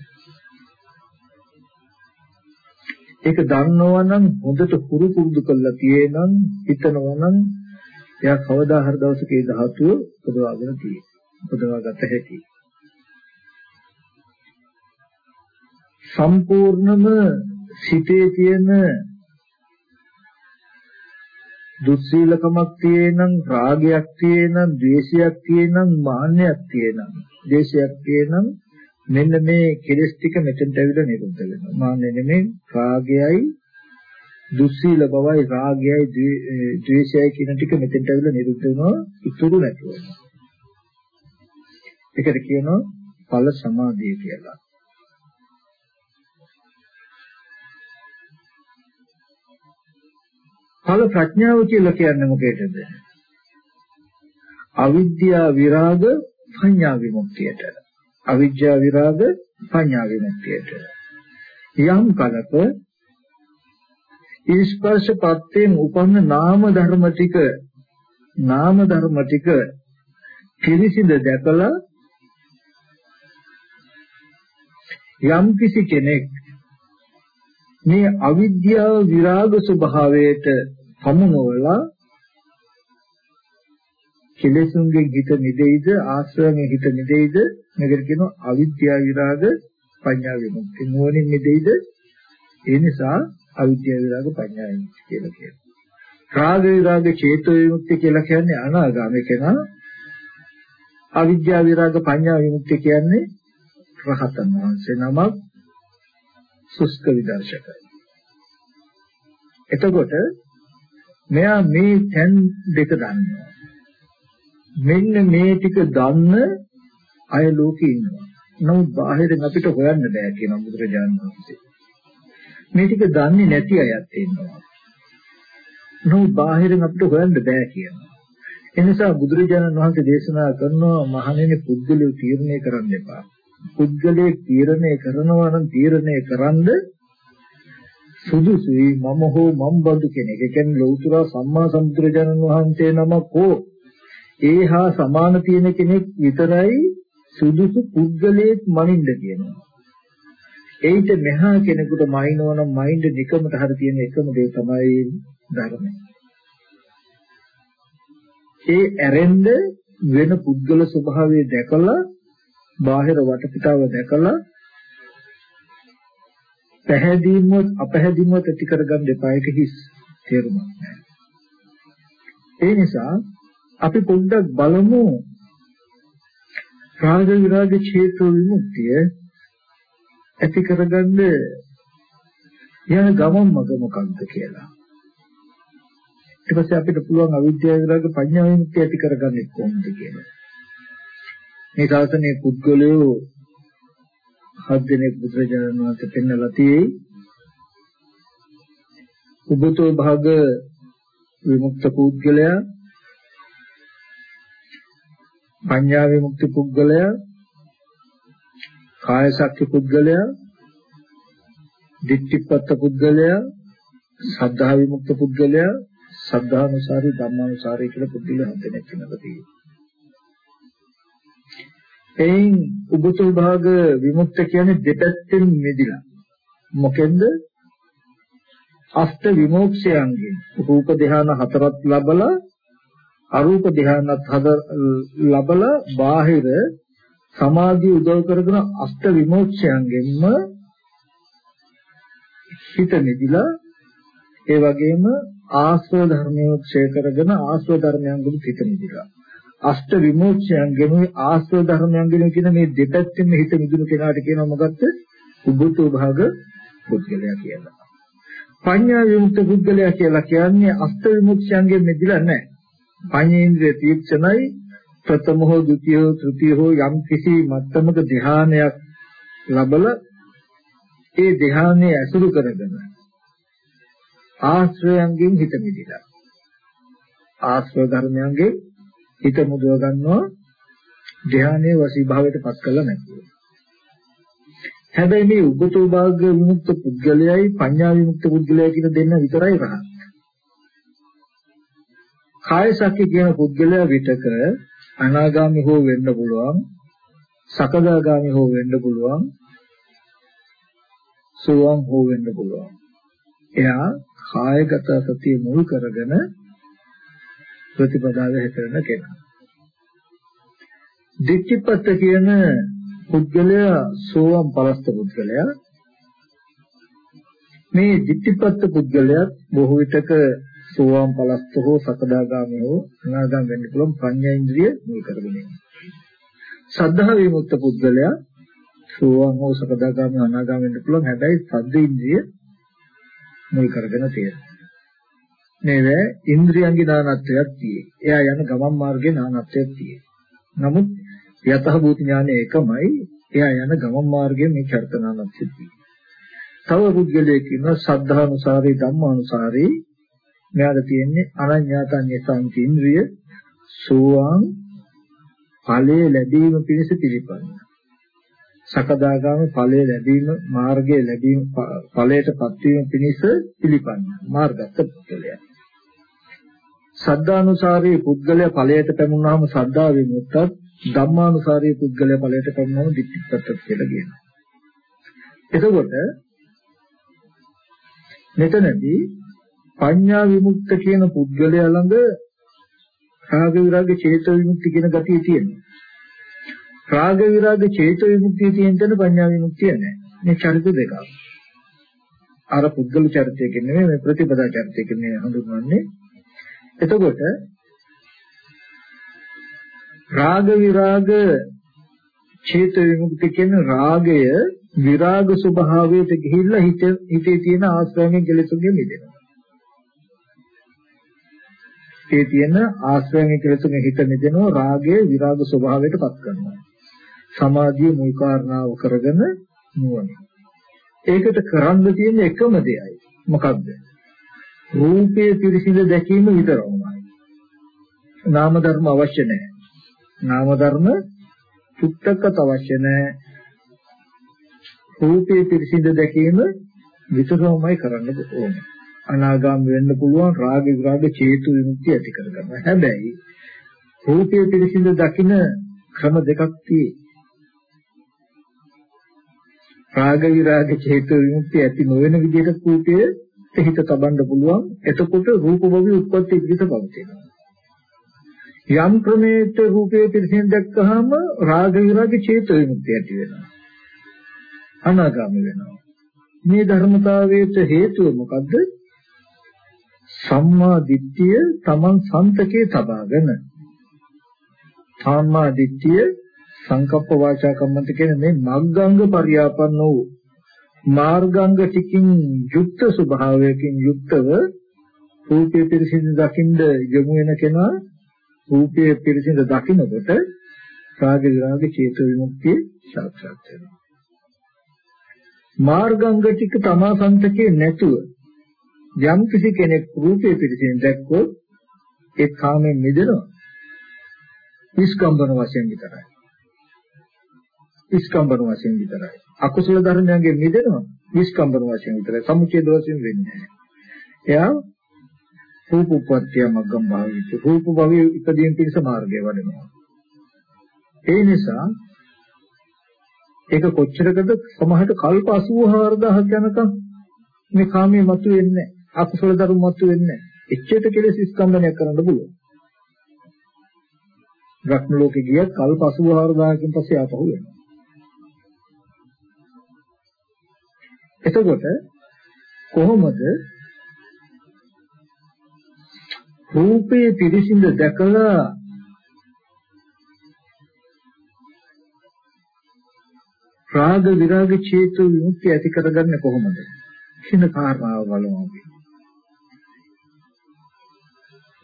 ඒක දන්නවා නම් හොඳට පුරු පුරුදු කරලා තියෙනම් හිතනවා නම් එයා කවදා හරි දවසක ඒ ධාතුව උපදවාගෙන තියෙනවා. උපදවා ගත හැකියි. සම්පූර්ණම සිතේ තියෙන දුස්සීලකමක් තියෙනම් රාගයක් තියෙනම් ද්වේෂයක් තියෙනම් මාන්නයක් තියෙනම් දේශයක් තියෙනම් මෙන්න මේ කෙලෙස් ටික මෙතෙන්ට ඇවිල්ලා නිරුද්ධ වෙනවා. මාන්නේ නෙමෙයි රාගයයි දුස්සීල බවයි රාගයයි ද්වේෂයයි කියන ටික මෙතෙන්ට ඇවිල්ලා නිරුද්ධ වෙනවා ඉතුරු නැතුව ඒකට කියනවා ඵල සමාධිය කියලා. ඵල ප්‍රඥාව කියලා කියන්නේ මොකේද? අවිද්‍යා විරාග පඤ්ඤා විමුක්තියට. අවිද්‍යා විරාග පඤ්ඤා විමුක්තියට. යම් කලක ස්පර්ශපත්තෙන් උපන්න නාම ධර්ම ටික නාම ධර්ම ටික පිරිසිඳ දැකලා යම් කිසි කෙනෙක් මේ අවිද්‍යාව විරාග ස්වභාවයට පමුණවලා කෙලෙසුන්ගේ හිත නිදෙයිද ආශ්‍රයෙන් හිත නිදෙයිද? මේකට කියනවා අවිද්‍යාව විරාග පඤ්ඤා විමුක්ති. නුවණින් නිදෙයිද? ඒ නිසා අවිද්‍යාව විරාග පඤ්ඤා විමුක්ති කියලා කියනවා. රාග විරාග චේතෝ විමුක්ති කියලා කියන්නේ අනාගාමී කෙනා අවිද්‍යාව විරාග පඤ්ඤා විමුක්ති කියන්නේ රහතන් වහන්සේ නමක්. සුස්ක විදර්ශකයි. එතකොට මෙයා මේ තැන් දෙක දන්නවා. මෙන්න මේ ටික දන්න අය ලෝකේ ඉන්නවා. නමුත් බාහිරින් අපිට හොයන්න බෑ කියන බුදුරජාණන් වහන්සේ. මේ ටික දන්නේ නැති අයත් ඉන්නවා. නමුත් බාහිරින් අපිට හොයන්න බෑ කියනවා. එනිසා බුදුරජාණන් වහන්සේ දේශනා කරනවා මහණෙනි පුද්ගලයෝ තීරණය කරන්න එපා. පුද්ගලයේ තීරණය කරනවා නම් තීරණය කරන්ද සුදුසුයි මම හෝ මම් බඳු කෙනෙක්. ඒ කියන්නේ ලෞතර සම්මා සම්බුදුරජාණන් වහන්සේ නමක් හෝ ඒහා සමාන තියෙන කෙනෙක් විතරයි සුදුසු පුද්ගලයෙක් මනින්න කියනවා. ඒිට මෙහා කෙනෙකුට මනිනවා නම් මයින්ඩ් නිකමට හරි තියෙන එකම දේ තමයි ධර්මය. ඒ ඇරෙන්න වෙන පුද්ගල ස්වභාවය දැකලා බාහිර වටපිටාව දැකලා පැහැදීමවත් අපැහැදීමවත් ඇති කරගන්න එපා ඒක හිස් තේරුමක් නැහැ. ඒ නිසා අපි පොඩ්ඩක් බලමු රාග විරාග චේතෝ විමුක්තිය ඇති කරගන්න යන ගමන් මඟ මොකක්ද කියලා. ඊට පස්සේ අපිට පුළුවන් අවිද්‍යාව විරාග ප්‍රඥා විමුක්තිය ඇති කරගන්නේ කොහොමද කියලා. මේ ශාසනයේ පුද්ගලයෝ හත් දෙනෙක් බුදුරජාණන් වහන්සේ පෙන්වලා තියෙයි. උබතෝ භාග විමුක්ත පුද්ගලයා පඤ්ඤා විමුක්ති පුද්ගලයා කාය ශක්ති පුද්ගලයා, ditthිපත්ත පුද්ගලයා, සද්ධා විමුක්ත පුද්ගලයා, සද්ධානුසාරී ධම්මානුසාරී කියලා පුද්ගල හදෙනෙක් වෙනවා තියෙනවා. එයින් උබතු භාග විමුක්ත කියන්නේ දෙපැත්තෙන් මිදිලා. මොකෙන්ද? අෂ්ට විමෝක්ෂයන්ගෙන් රූප ධ්‍යාන හතරක් ලබලා අරූප ධ්‍යානත් හතර ලබලා බාහිර සමාධිය උදව් කරගෙන අෂ්ට විමෝක්ෂයන්ගෙන්ම හිත නිදිලා ඒ වගේම ආශ්‍රව ධර්මයේ ක්ෂය කරගෙන ආශ්‍රව ධර්මයන්ගෙන් හිත නිදිලා අෂ්ට විමෝක්ෂයන්ගෙන් ආශ්‍රව ධර්මයන්ගෙන් කියන මේ දෙපැත්තෙම හිත නිදුණු කෙනාට කියනවා මොකද්ද උබුතු භාග පුද්ගලයා කියලා. පඤ්ඤා විමුක්ත පුද්ගලයා කියලා කියන්නේ අෂ්ට විමුක්ෂයන්ගෙන් මිදලා නැහැ. පඤ්ඤේන්ද්‍රිය තීක්ෂණයි ප්‍රථම හෝ ද්විතීය හෝ තෘතීය හෝ යම් කිසි මත්තමක ධ්‍යානයක් ලබලා ඒ ධ්‍යානය ඇසුරු කරගෙන ආශ්‍රයයන්ගෙන් හිත මිදිලා ආශ්‍රය ධර්මයන්ගෙන් හිත මුදව ගන්නවා ධ්‍යානයේ වසීභාවයට පත් කළා නැතුව. හැබැයි මේ උගතෝ භාග විමුක්ත පුද්ගලයයි පඤ්ඤා විමුක්ත පුද්ගලයයි කියන දෙන්න විතරයි රහත්. කාය සක්‍ය කියන පුද්ගලයා විතක අනාගාමි හෝ වෙන්න පුළුවන් සකදාගාමි හෝ වෙන්න පුළුවන් සෝවාන් හෝ වෙන්න පුළුවන් එයා කායගත සතිය මුල් කරගෙන ප්‍රතිපදාව හැතරන කෙනා දිට්ඨිපත්ත කියන පුද්ගලයා සෝවාන් පරස්ත පුද්ගලයා මේ දිට්ඨිපත්ත පුද්ගලයා බොහෝ විටක සෝවාන් පලස්ත හෝ සකදාගාමී හෝ අනාගාමී වෙන්න පුළුවන් ප්‍රඥා ඉන්ද්‍රිය මුල් කරගෙන ඉන්නේ. සද්ධා විමුක්ත පුද්ගලයා සෝවාන් හෝ සකදාගාමී අනාගාමී වෙන්න පුළුවන් හැබැයි සද්ද ඉන්ද්‍රිය මුල් කරගෙන තියෙනවා. නේද? ඉන්ද්‍රියන්ගේ නානත්වයක් තියෙයි. එයා යන ගමන් මාර්ගයේ නානත්වයක් තියෙයි. නමුත් යතහ භූත ඥානය එකමයි. එයා යන ගමන් මාර්ගයේ මේ චර්තනානත්වය තියෙයි. තව පුද්ගලයෙක් ඉන්න සද්ධානුසාරී ධම්මානුසාරී මෙයාට තියෙන්නේ අනඤ්ඤාතඤ්ඤ සංකේන්ද්‍රිය සෝවාන් ඵලයේ ලැබීම පිණිස පිළිපන්න. සකදාගාමී ඵලයේ ලැබීම මාර්ගයේ ලැබීම ඵලයටපත් වීම පිණිස පිළිපන්න. මාර්ගස්ත පුද්ගලයා. සද්ධානුසාරී පුද්ගලයා ඵලයට පැමුණාම සද්ධා විමුක්තත් ධම්මානුසාරී පුද්ගලයා ඵලයට පැමුණාම දිට්ඨිපත්ත කියලා කියනවා. එතකොට මෙතනදී පඤ්ඤා විමුක්ත කියන පුද්ගලයා ළඟ රාග විරාග චේතෝ විමුක්ති කියන ගතිය තියෙනවා. රාග විරාග චේතෝ විමුක්තිය තියෙන තැන පඤ්ඤා විමුක්තිය නැහැ. මේ චරිත දෙකක්. අර පුද්ගල චරිතයකින් නෙමෙයි මේ ප්‍රතිපදා චරිතයකින් මේ හඳුන්වන්නේ. එතකොට රාග විරාග චේතෝ විමුක්ති කියන රාගය විරාග ස්වභාවයට ගිහිල්ලා හිතේ තියෙන ආශ්‍රයයෙන් කෙලෙසුන්ගෙන් මිදෙනවා. හිතේ තියෙන ආශ්‍රයන් කෙලෙසුන් හිත මෙදෙනවා රාගයේ විරාග ස්වභාවයට පත් කරනවා. සමාධිය මුල් කාරණාව කරගෙන නුවණ. ඒකට කරන්න තියෙන එකම දෙයයි. මොකක්ද? රූපයේ පිරිසිදු දැකීම විතරමයි. නාම ධර්ම අවශ්‍ය නැහැ. නාම ධර්ම චුත්තකත් අවශ්‍ය නැහැ. රූපයේ පිරිසිදු දැකීම විතරමයි කරන්න ඕනේ. අනාගාමී වෙන්න පුළුවන් රාග විරාග චේතු විමුක්තිය ඇති කරගන්න. හැබැයි රූපයේ පිළිසිඳ දකින ක්‍රම දෙකක් තියෙයි. රාග විරාග චේතු විමුක්තිය ඇති නොවන විදිහට රූපයේ හිත තබන්න පුළුවන්. එතකොට රූප භවී උත්පත්ති විදිහට පවතිනවා. යම් ක්‍රමයකට රූපයේ පිළිසිඳ දැක්කහම රාග විරාග චේතු විමුක්තිය ඇති වෙනවා. අනාගාමී වෙනවා. මේ ධර්මතාවයට හේතුව මොකද්ද? සම්මා දිට්ඨිය තමන් සන්තකේ තබාගෙන සම්මා දිට්ඨිය සංකප්ප වාචා කම්මන්ත කියන මේ මග්ගංග පරියාපන්න වූ මාර්ගංග ටිකින් යුක්ත ස්වභාවයකින් යුක්තව රූපයේ පිරිසිදු දකින්ද යොමු වෙන කෙනා රූපයේ පිරිසිදු දකින්නකොට රාග විරාග චේතු විමුක්තිය සාක්ෂාත් වෙනවා මාර්ගංග ටික තමා සන්තකේ නැතුව යම් කිසි කෙනෙක් රූපේ පිළිසින් දැක්කොත් ඒ කාමෙන් මිදෙනවා. නිස්කම්බන වශයෙන් විතරයි. විස්කම්බන වශයෙන් විතරයි. අකුසල ධර්මයන්ගෙන් මිදෙනවා විස්කම්බන වශයෙන් විතරයි. සමුච්ඡේද වශයෙන් වෙන්නේ නැහැ. එයා රූප උපත්‍ය මග්ගම් භාවිත රූප භවයේ ඉදීන් පිණිස මාර්ගය වඩනවා. ඒ නිසා ඒක කොච්චරකද සමහරට කල්ප 84000ක් යනකම් මේ කාමයේ මතුවෙන්නේ අකුසල ධර්ම මතුවෙන්නේ එච්චයට කෙලෙස් ස්කන්ධනය කරන්න පුළුවන්. භ්‍රම ලෝකේ ගියත් කල්ප 84000කින් පස්සේ ආපහු වෙනවා. එතකොට කොහොමද රූපේ පිරිසිඳ දැකලා රාග විරාග චේතු විමුක්තිය ඇති කරගන්නේ කොහොමද කියන කාරණාව බලමු අපි.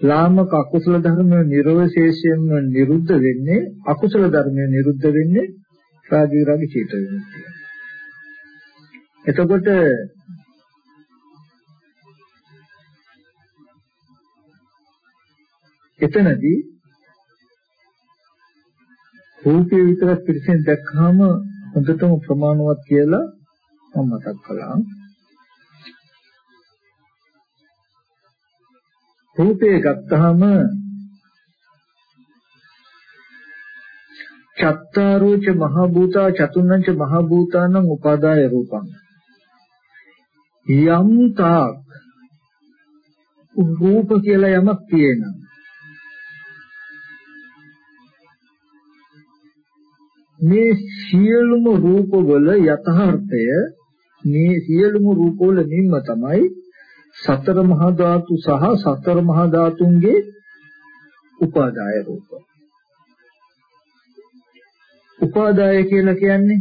ලාමක අකුසල ධර්ම නිර්වශේෂයෙන්ම නිරුද්ධ වෙන්නේ අකුසල ධර්මය නිරුද්ධ වෙන්නේ රාග විරාග චේතු විමුක්තිය. එතකොට එතනදී රූපේ විතරක් පිළිසෙන් දැක්කම හොඳටම ප්‍රමාණවත් කියලා මම මතක් කළා. රූපේ ගත්තාම චත්තාරෝච මහ භූතා චතුන්නංච මහ භූතානං උපාදාය රූපං යම් තාක් රූප කියලා යමක් තියෙනවා මේ සියලුම රූපවල යථාර්ථය මේ සියලුම රූපවල නිම්ම තමයි සතර මහා ධාතු සහ සතර මහා ධාතුන්ගේ උපාදාය රූප. උපාදාය කියලා කියන්නේ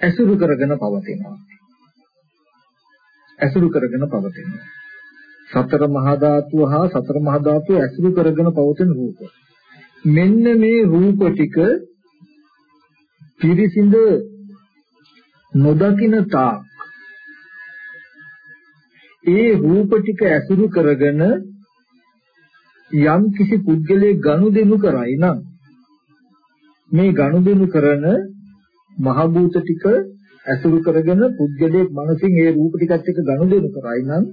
ඇසුරු කරගෙන පවතිනවා. ඇසුරු කරගෙන පවතිනවා. සතර මහා ධාතුව හා සතර මහා ධාතුව ඇසුරු කරගෙන පවතින රූප. මෙන්න මේ රූප ටික පිරිසිඳ නොදකින තාක් ඒ රූප ටික ඇසුරු කරගෙන යම් කිසි පුද්ගලයෙක් ගනුදෙනු කරයි නම් මේ ගනුදෙනු කරන මහ භූත ටික ඇසුරු කරගෙන පුද්ගලයෙක් මනසින් ඒ රූප ටිකත් එක්ක ගනුදෙනු කරයි නම්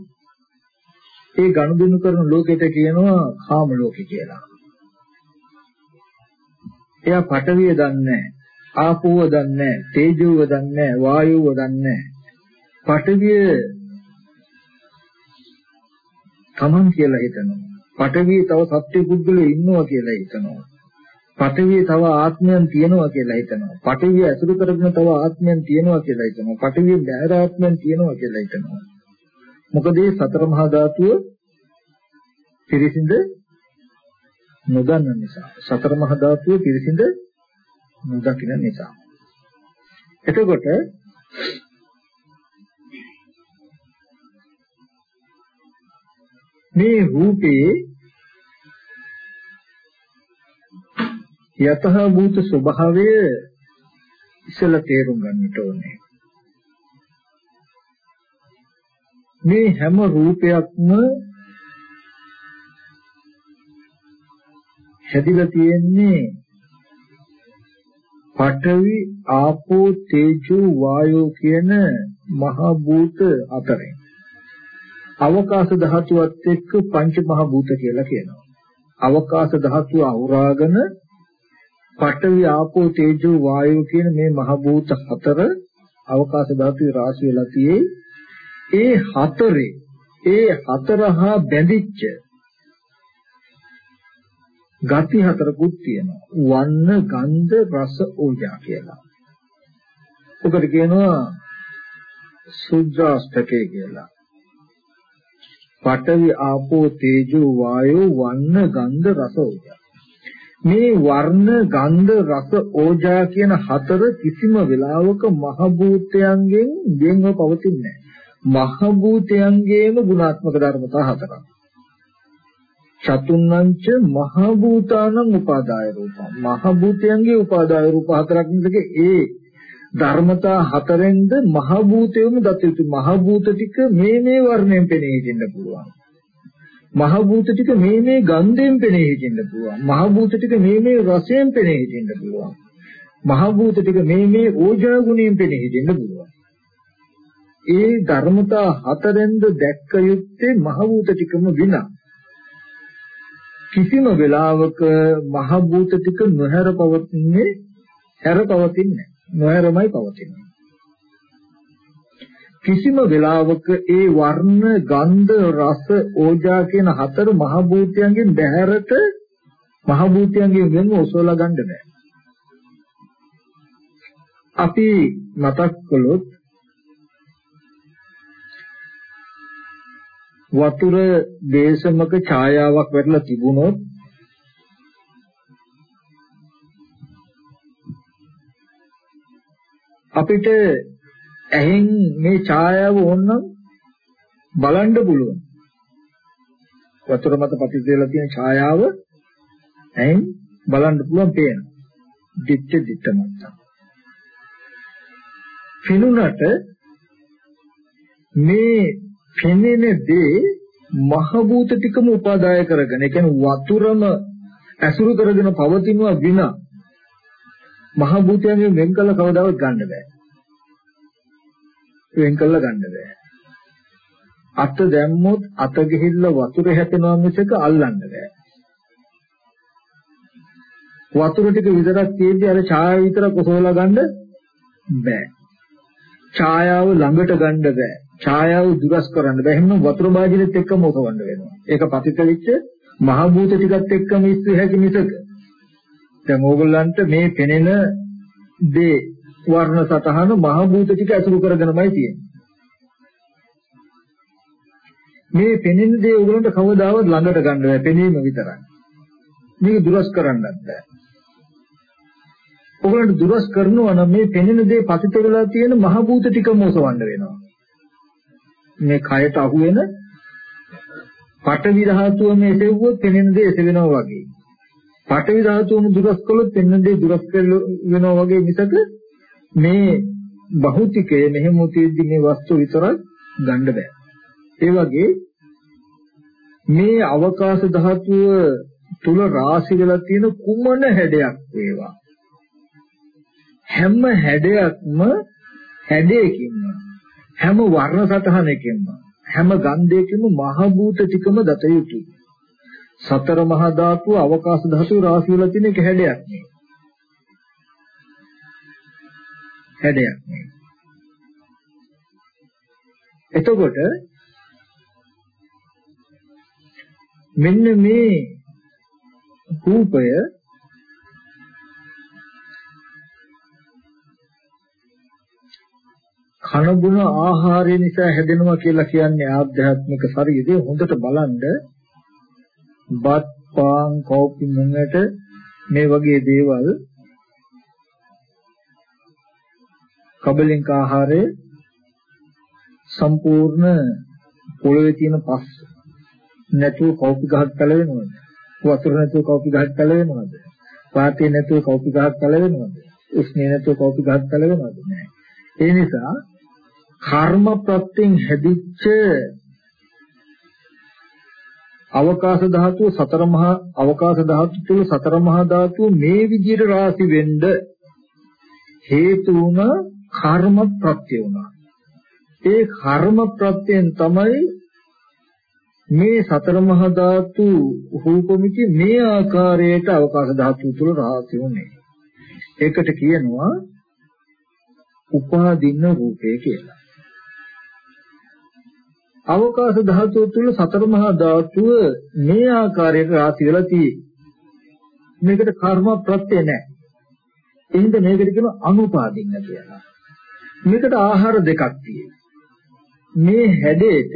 ඒ ගනුදෙනු කරන ලෝකෙට කියනවා කාම ලෝකෙ කියලා. එයා පඨවිය දන්නේ ආපෝව දන්නේ තේජෝව දන්නේ වායුව දන්නේ පඨවිය තමන් කියලා හිතනවා. පඨවිය තව සත්‍ය පුද්ගලයෝ ඉන්නවා කියලා හිතනවා. පඨවිය තව ආත්මයන් තියෙනවා කියලා හිතනවා. පඨවිය ඇසුරු කරගෙන තව ආත්මයන් තියෙනවා කියලා හිතනවා. පඨවිය බෑර ආත්මයන් තියෙනවා කියලා හිතනවා. මොකද මේ සතර මහා ධාතුව පිරිසිඳ නොදන්න නිසා. සතර මහා ධාතුවේ පිරිසිඳ නොදකින නිසා. එතකොට මේ රූපේ යතහ භූත ස්වභාවය ඉස්සලා තේරුම් ගන්නට ඕනේ. මේ හැම රූපයක්ම හැදිලා තියෙන්නේ පඨවි ආපෝ තේජෝ වායෝ කියන මහ භූත අතරෙන්. අවකාශ ධාතුවත් එක්ක පංච මහ භූත කියලා කියනවා. අවකාශ ධාතුව අවරාගෙන පඨවි ආපෝ තේජෝ වායෝ කියන මේ මහ භූත හතර අවකාශ ධාතුවේ රාශි වෙලා තියෙයි ඒ හතරේ ඒ හතර හා බැඳිච්ච ගති හතරකුත් තියෙනවා. වන්න, ගන්ධ, රස, ඕජා කියලා. ඔකට කියනවා සුද්ධාස්තකේ කියලා. පඨවි ආපෝ තේජෝ වායෝ වන්න ගන්ධ රස ඕජා මේ වර්ණ ගන්ධ රස ඕජා කියන හතර කිසිම වෙලාවක මහ භූතයන්ගෙන් වෙන්ව පවතින්නේ නැහැ. මහ භූතයන්ගේම ගුණාත්මක ධර්මතා හතරක්. චතුන්නංච මහ භූතානං උපාදාය රූපං. මහ භූතයන්ගේ උපාදාය රූප හතරක් නේද ඒ ධර්මතා හතරෙන්ද මහ භූතයම දත යුතු. මහ භූත ටික මේ මේ වර්ණයෙන් පෙනී හිටින්න පුළුවන්. මහ භූත ටික මේ මේ ගන්ධයෙන් පෙනී හිටින්න පුළුවන් මහ භූත ටික මේ මේ රසයෙන් පෙනී හිටින්න පුළුවන් මහ භූත ටික මේ මේ ඕජා ගුණයෙන් පෙනී හිටින්න පුළුවන්. ඒ ධර්මතා හතරෙන්ද දැක්ක යුත්තේ මහ භූත ටිකම විනා. කිසිම වෙලාවක මහ භූත ටික නොහැර පවතින්නේ හැර පවතින්නේ නොහැරමයි පවතින්නේ. කිසිම වෙලාවක ඒ වර්ණ, ගන්ධ, රස, ඕජා කියන හතර මහ භූතයන්ගෙන් බැහැරට මහ භූතයන්ගෙන් වෙනව ඔසවලා ගන්න බෑ. අපි මතක් කළොත් වතුර දේශමක ඡායාවක් වැටලා තිබුණොත් අපිට ඇහෙන් මේ ඡායාව ඕනනම් බලන්න පුළුවන්. වතුර මත පතිතේලා තියෙන ඡායාව ඇහෙන් බලන්න පුළුවන් පේනවා. දිච්ච දිත්ත මත. පිනුනට මේ පෙනෙන දේ මහ භූත ටිකම උපාදාය කරගෙන ඒ කියන්නේ වතුරම ඇසුරු කරගෙන පවතිනවා විනා මහ භූතයන්ගෙන් වෙන් කළ කවදාවත් ගන්න බෑ වෙන් කළ ගන්න බෑ අත දැම්මොත් අත ගිහිල්ලා වතුර හැපෙනවා මිසක අල්ලන්න බෑ වතුර ටික විතරක් තියෙද්දි අර ඡාය විතර කොසවලා ගන්න බෑ ඡායාව ළඟට ගන්න බෑ ඡායාව දුරස් කරන්න බෑ. එහෙනම් වතුර බාජිනෙත් එක්කම ඔකවන්න වෙනවා. ඒක පතිත වෙච්ච මහ භූත ටිකත් එක්කම ඉස්සු හැකි මිසක. දැන් ඕගොල්ලන්ට මේ පෙනෙන දේ වර්ණ සතහන මහ භූත ටික ඇසුරු කරගෙනමයි තියෙන්නේ. මේ පෙනෙන දේ ඕගොල්ලන්ට කවදාවත් ළඟට ගන්න බෑ. පෙනීම විතරයි. මේක දුරස් කරන්නත් බෑ. ඔයගලන්ට දුරස් කරනවා නම් මේ පෙනෙන දේ පතිත වෙලා තියෙන මහ භූත ටිකම ඔසවන්න වෙනවා. මේ කයට අහු වෙන පඨවි ධාතුව මේ එසෙව්වොත් පෙනෙන දේ එසෙවෙනවා වගේ. පඨවි ධාතුවම දුරස් කළොත් පෙනෙන දේ දුරස් වෙනවා වගේ මිසක මේ භෞතිකයේ මෙහෙම තියෙද්දි මේ වස්තු විතරක් ගන්න බෑ. ඒ වගේ මේ අවකාශ ධාතුව තුල රාශි වෙලා තියෙන කුමන හැඩයක් වේවා හැම හැඩයක්ම හැඩයකින්ම හැම වර්ණ සතහනකින්ම හැම ගන්ධයකින්ම මහ භූත ටිකම දත යුතුයි. සතර මහා ධාතු අවකාශ ධාතු රාශි වල තියෙන එක හැඩයක් නේ. හැඩයක් නේ. එතකොට මෙන්න මේ රූපය කන බොන ආහාරය නිසා හැදෙනවා කියලා කියන්නේ ආධ්‍යාත්මික ශරීරය හොඳට බලන්න බත් පාන් කෝපි මෙන්නට මේ වගේ දේවල් කබලින්ක ආහාරය සම්පූර්ණ පොළවේ තියෙන පස් නැතුව කෝපි ගහක් පැලවෙනවද වතුර නැතුව කෝපි ගහක් පැලවෙනවද වාතය නැතුව කෝපි ගහක් පැලවෙනවද උෂ්ණය නැතුව කෝපි ගහක් පැලවෙනවද නැහැ ඒ නිසා කර්ම ප්‍රත්‍යයෙන් හැදිච්ච අවකාශ ධාතුව සතර මහා අවකාශ ධාතු තුල සතර මහා ධාතුව මේ විදිහට රාශි වෙන්න හේතු වුණ කර්ම ප්‍රත්‍ය වුණා. ඒ කර්ම ප්‍රත්‍යයෙන් තමයි මේ සතර මහා ධාතු රූපමිති මේ ආකාරයට අවකාශ ධාතු තුල රාශි වුණේ. ඒකට කියනවා උපාදින්න රූපය කියලා. අවකාශ ධාතුව තුල සතර මහා ධාතුව මේ ආකාරයට රාශි වෙලා තියෙන්නේ. මේකට කර්ම ප්‍රත්‍ය නැහැ. එහෙනම් මේකට කියන අනුපාදින්න කියලා. මේකට ආහාර දෙකක් තියෙනවා. මේ හැඩයට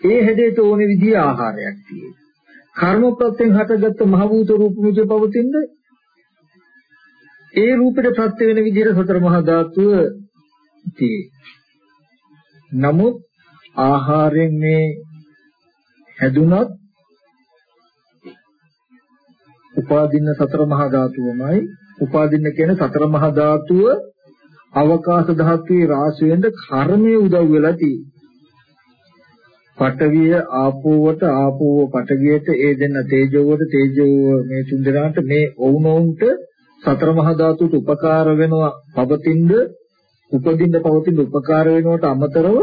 ඒ හැඩයට ඕන විදිහේ ආහාරයක් තියෙනවා. කර්ම ප්‍රත්‍යයෙන් හටගත්ත මහ භූත රූප මුජ පවතින ඒ රූපෙට ප්‍රත්‍ය වෙන විදිහට සතර මහා ධාතුව තියෙනවා. නමුත් ආහාරයෙන් මේ හැදුනත් උපාදින්න සතර මහා ධාතුවමයි උපාදින්න කියන්නේ සතර මහා ධාතුව අවකාශ ධාතුවේ රාශි වෙන්න කර්මයේ උදව් වෙලා තියෙන්නේ. පඨවිය ආපෝවට ආපෝව පඨවියට ඒ දෙන්න තේජෝවට තේජෝව මේ තුන් දෙනාට මේ වුණොන්ට සතර මහා ධාතුට උපකාර වෙනවා පවතිනද උපදින්න පවතින උපකාර වෙනවට අමතරව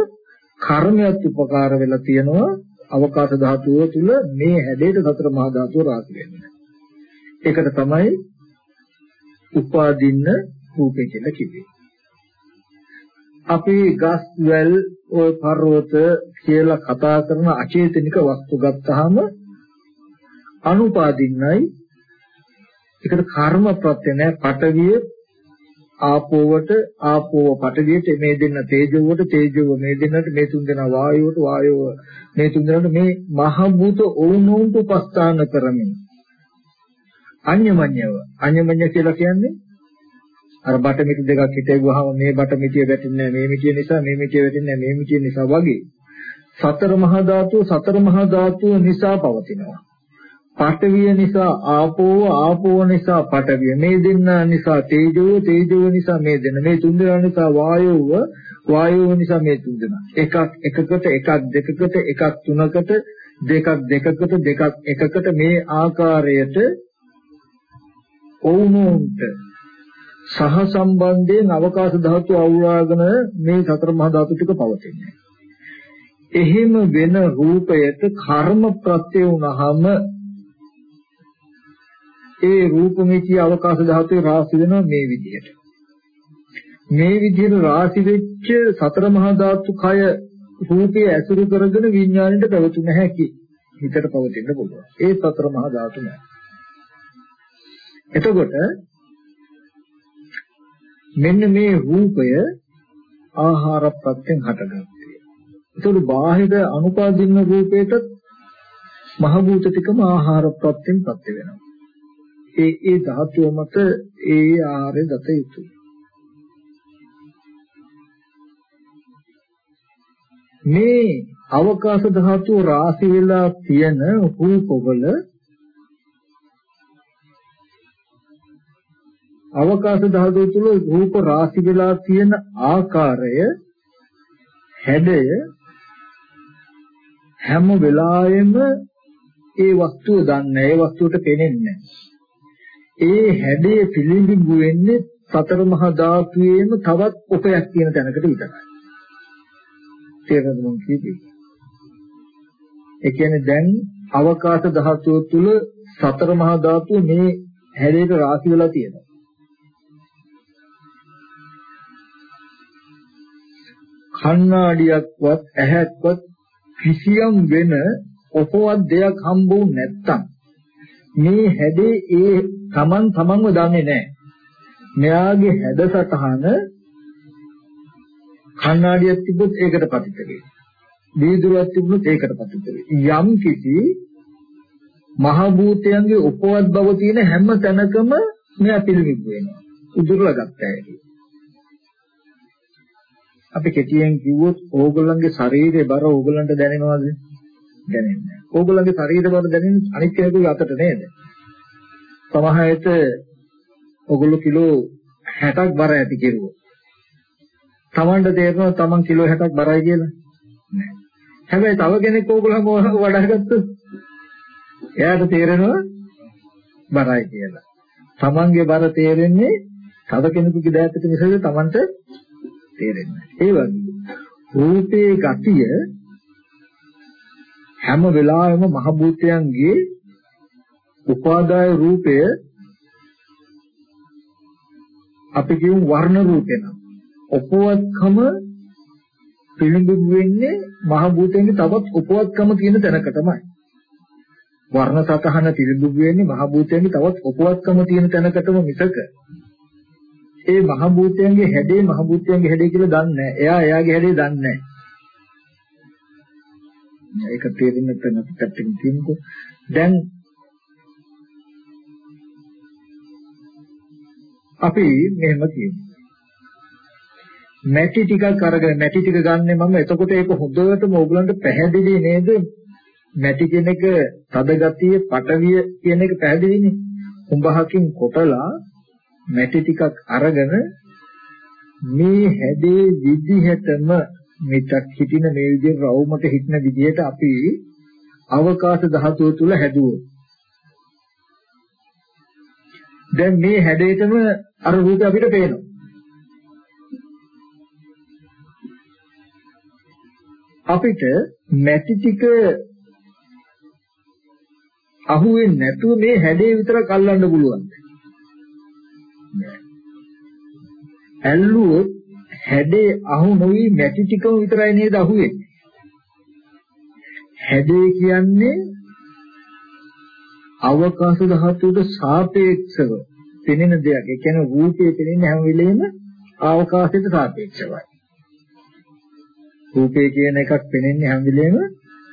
කර්මයක් උපකාර වෙලා තියෙනවා අවකාශ ධාතුව තුල මේ හැඩයට සතර මහා ධාතුව රාශි වෙන්නේ. ඒකට තමයි උපාදින්න රූපේ කියලා කිව්වේ. අපි ගස් වැල් ඔය පර්වත කියලා කතා කරන අචේතනික වස්තු ගත්තාම අනුපාදින්නයි. ඒකට කර්ම ප්‍රත්‍ය නැහැ පටවිය ආපෝවට ආපෝව පටවියට මේ දෙන්න තේජෝවට තේජෝව මේ දෙන්නට මේ තුන් දෙනා වායුවට වායුව මේ තුන් දෙනාට මේ මහ භූත ඕනෝන්ට උපස්ථාන කරමින්. අඤ්ඤමඤ්ඤව. අඤ්ඤමඤ්ඤ කියලා කියන්නේ අර බටමිටි දෙකක් හිටෙවුවාම මේ බටමිටිය වැටෙන්නේ මේ මිටිය නිසා මේ මිටිය වැටෙන්නේ මේ මිටිය නිසා වගේ. සතර මහා ධාතුව සතර මහා ධාතුව නිසා පවතිනවා. පඨවිය නිසා ආපෝව ආපෝව නිසා පඨවිය. මේ දෙන්න නිසා තේජෝ තේජෝ නිසා මේ දෙන්න මේ තුන් දෙනා නිසා වායෝව වායෝව නිසා මේ තුන් දෙනා. එකක් එකකට එකක් දෙකකට එකක් තුනකට දෙකක් දෙකකට දෙකක් එකකට මේ ආකාරයට ඔවුනොන්ට සහ සම්බන්ධයෙන් අවකාශ ධාතු අවුලාගෙන මේ සතර මහා ධාතු ටික පවතින්නේ. එහෙම වෙන රූපයට කර්ම ප්‍රත්‍ය වුණාම ඒ රූපමිතිය අවකාශ ධාතුවේ රාශි වෙනවා මේ විදිහට. මේ විදිහට රාශි වෙච්ච සතර මහා ධාතු කය රූපයේ ඇසුරු කරගෙන විඥාණයට පැවතුන හැකි. හිතට පවතින්න පුළුවන්. ඒ සතර මහා ධාතු නෑ. එතකොට මෙන්න මේ රූපය ආහාර ප්‍රත්‍යයෙන් හටගන්නේ. ඒතකොට බාහිර අනුපාදින්න රූපයට මහ භූත ටිකම ආහාර ප්‍රත්‍යයෙන් ප්‍රත්‍ය වෙනවා. ඒ ඒ ධාතුව මත ඒ ආහාරය දත යුතුයි. මේ අවකාශ ධාතුව රාශි වෙලා තියෙන රූපවල අවකාශ ධාතුව තුල රූප රාශි වෙලා තියෙන ආකාරය හැඩය හැම වෙලාවෙම ඒ වස්තුව දන්නේ ඒ වස්තුවට පේන්නේ ඒ හැඩය පිළිඹු වෙන්නේ සතර මහා ධාතුවේම තවත් උපයක් කියන තැනකට විතරයි. තේරෙනවද මම කියන්නේ? ඒ කියන්නේ දැන් අවකාශ ධාතුව තුල සතර මහා ධාතුව මේ හැඩයට රාශි වෙලා තියෙනවා. කණ්ණාඩියක්වත් ඇහැක්වත් කිසියම් වෙන ඔපවත් දෙයක් හම්බුනේ නැත්තම් මේ හැඩේ ඒ Taman tamanව දන්නේ නැහැ. මෙයාගේ හැඩසටහන කණ්ණාඩියක් තිබුත් ඒකට පතිත වෙයි. දීදුරක් තිබුණොත් ඒකට පතිත වෙයි. යම් කිසි මහ භූතයන්ගේ උපවත් බව තියෙන හැම තැනකම මෙයා පිළිගිබ් වෙනවා. උදුරලා ගත්තා හැටි. අපි කෙටියෙන් කිව්වොත් ඕගොල්ලන්ගේ ශරීරයේ බර ඕගොල්ලන්ට දැනෙනවද? දැනෙන්නේ නැහැ. ඕගොල්ලන්ගේ ශරීර බර දැනෙන්නේ අනිත් කෙනෙකුගේ අතට නේද? සමහරවිට ඔගොල්ලෝ කිලෝ 60ක් බර ඇති කෙරුවෝ. Tamanට තේරෙනවා Taman කිලෝ 60ක් බරයි කියලා. නෑ. හැබැයි තව කෙනෙක් ඕගොල්ලෝම වඩා ගත්තොත් එයාට තේරෙනවා බරයි කියලා. Tamanගේ බර තේරෙන්නේ තව කෙනෙකුගේ දෑතට මිසක Tamanට තේරෙන්නේ ඒ වගේ රූපේ ගතිය හැම වෙලාවෙම මහ භූතයන්ගේ උපාදාය රූපය අපි කියමු වර්ණ රූපේ නම්. උපවත්කම පිළිඹු වෙන්නේ මහ භූතයන්ගේ තවත් උපවත්කම කියන තැනක තමයි වර්ණ සතහන පිළිඹු වෙන්නේ මහ භූතයන්ගේ තවත් උපවත්කම තියෙන තැනකටම මිසක ඒ මහ භූතයන්ගේ හැඩේ මහ භූතයන්ගේ හැඩේ කියලා දන්නේ නැහැ. එයා එයාගේ හැඩේ දන්නේ නැහැ. ඒක තේරෙන්න තැන පැත්තකින් තියෙනකො දැන් අපි මෙහෙම කියමු. මැටි ටිකක් අරගෙන මැටි ටික ගන්නෙ මම එතකොට ඒක හොඳටම ඕගලන්ට පැහැදිලි නේද? මැටි කියන එක තද ගතිය, පටවිය කියන එක පැහැදිලිනේ. උඹහකින් කොටලා මැටි ටිකක් අරගෙන මේ හැඩේ විදිහටම මෙතක් හිටින මේ විදිහට රවුමට හිටින විදිහට අපි අවකාශ ධාතුව තුල හැදුවොත් දැන් මේ හැඩේටම අර රූපය අපිට පේනවා. අපිට මැටි ටික අහුවෙන්නේ නැතුව මේ හැඩේ විතරක් අල්ලන්න පුළුවන්. ඇල්ලුවොත් හැඩේ අහු නොවි මැටි ටිකම විතරයි නේද අහුවෙන්නේ. හැඩේ කියන්නේ අවකාශ ධාතුවට සාපේක්ෂව පෙනෙන දෙයක්. ඒ කියන්නේ රූපේ පෙනෙන හැම වෙලෙම අවකාශයට සාපේක්ෂවයි. රූපේ කියන එකක් පෙනෙන්නේ හැම වෙලෙම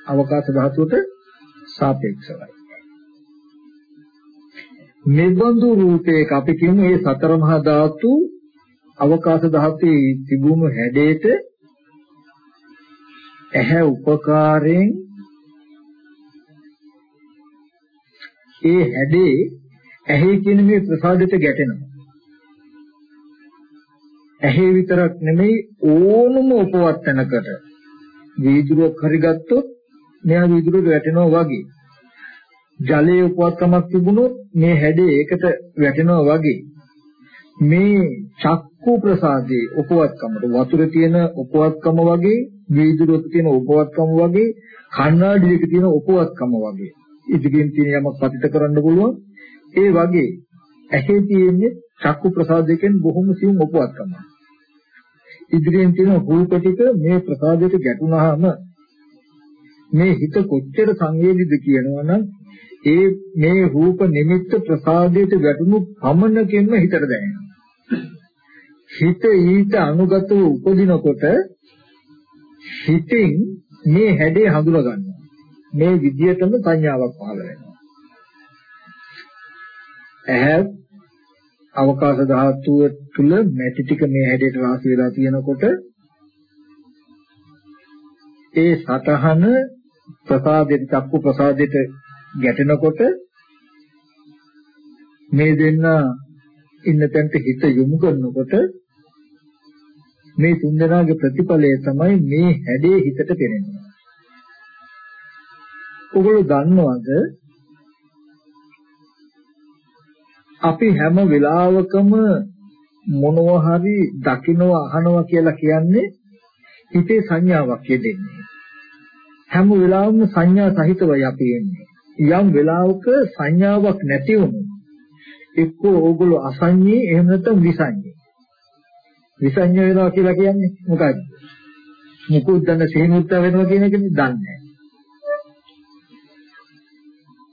අවකාශ ධාතුවට සාපේක්ෂවයි. නිබඳු රූපයක අපි කියමු මේ සතර මහා ධාතු අවකාශ ධාතුවේ තිබුණු හැඩයට ඇහැ උපකාරයෙන් ඒ හැඩේ ඇහි කියන මේ ප්‍රසාදයට ගැටෙනවා. ඇහි විතරක් නෙමෙයි ඕනම උපවත්තනකට වීදුරුවක් හරි ගත්තොත් මෙයා වීදුරුවට වැටෙනවා වගේ. ජලයේ උපවත්තමක් තිබුණොත් මේ හැඩේ ඒකට වැටෙනවා වගේ. මේ චක්කු ප්‍රසාදේ උපවත්කමට වතුරේ තියෙන උපවත්කම වගේ වීදුරුවක තියෙන උපවත්කම වගේ කණ්ණාඩියක තියෙන උපවත්කම වගේ ඉදිරියෙන් තියෙන යමක් පතිත කරන්න පුළුවන්. ඒ වගේ ඇහි තියෙන්නේ චක්කු ප්‍රසාදයෙන් බොහොම සියුම් උපවත්කම ඉදිරියෙන් තියෙන රූප ටික මේ ප්‍රසාදයට ගැටුණාම මේ හිත කොච්චර සංවේදීද කියනවනම් ඒ මේ රූප නිමිත්ත ප්‍රසාදයට වැටුණු පමණකින්ම හිතට දැනෙනවා. හිත ඊට අනුගතව උපදිනකොට හිතෙන් මේ හැඩය හඳුනා ගන්නවා. මේ විදියටම සංඥාවක් පහළ වෙනවා. ඇහැ අවකාශ ධාතුව තුල මැටි ටික මේ හැඩයට රාශි වෙලා තියෙනකොට ඒ සතහන ප්‍රසාදෙට චක්කු ප්‍රසාදෙට ගැටෙනකොට මේ දෙන්න ඉන්න තැනට හිත යොමු කරනකොට මේ තුන්දෙනාගේ ප්‍රතිඵලය තමයි මේ හැඩේ හිතට පෙනෙන්නේ. ඔගොල්ලෝ දන්නවද අපි හැම වෙලාවකම මොනවා හරි දකින්නවා අහනවා කියලා කියන්නේ හිතේ සංඥාවක් යෙදෙන්නේ. හැම වෙලාවෙම සංඥා සහිතවයි අපි එන්නේ. යම් වෙලාවක සංඥාවක් නැති වුණොත් එක්කෝ ඕගොල්ලෝ අසඤ්ඤේ එහෙම නැත්නම් විසඤ්ඤේ. විසඤ්ඤ වෙනවා කියලා කියන්නේ මොකක්ද? මුකුත් දන්න සිහිනුත්ත වෙනවා කියන එකනේ දන්නේ.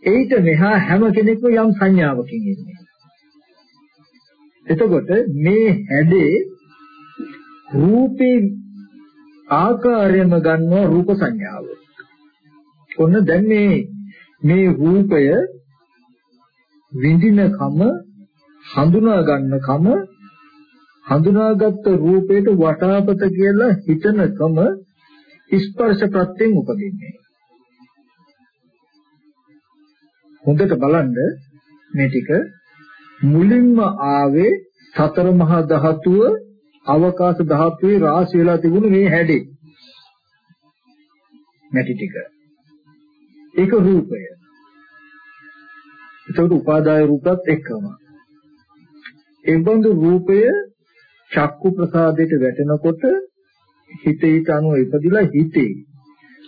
ඒිට මෙහා හැම කෙනෙක්ම යම් සංඥාවකින් ඉන්නේ. එතකොට මේ හැඩේ රූපේ ආකාරයෙන්ම ගන්නවා රූප සංඥාව. ඔන්න දැන් මේ මේ රූපය විඳිනකම හඳුනා ගන්නකම හඳුනාගත් රූපයට වටාපත කියලා හිතනකම ස්පර්ශ ප්‍රත්‍යයෙන් උපදින්නේ. හොඳට බලන්න මේ ටික මුලින්ම ආවේ සතර මහා ධාතුව අවකාශ ධාතුවේ රාශි වෙලා තිබුණු මේ හැඩේ. නැටි ටික. ඒක රූපය. ඒකට උපාදාය රූපත් එක්කම. ඒ බඳු රූපය චක්කු ප්‍රසාදයට වැටෙනකොට හිතේට අනුව ඉපදිලා හිතේ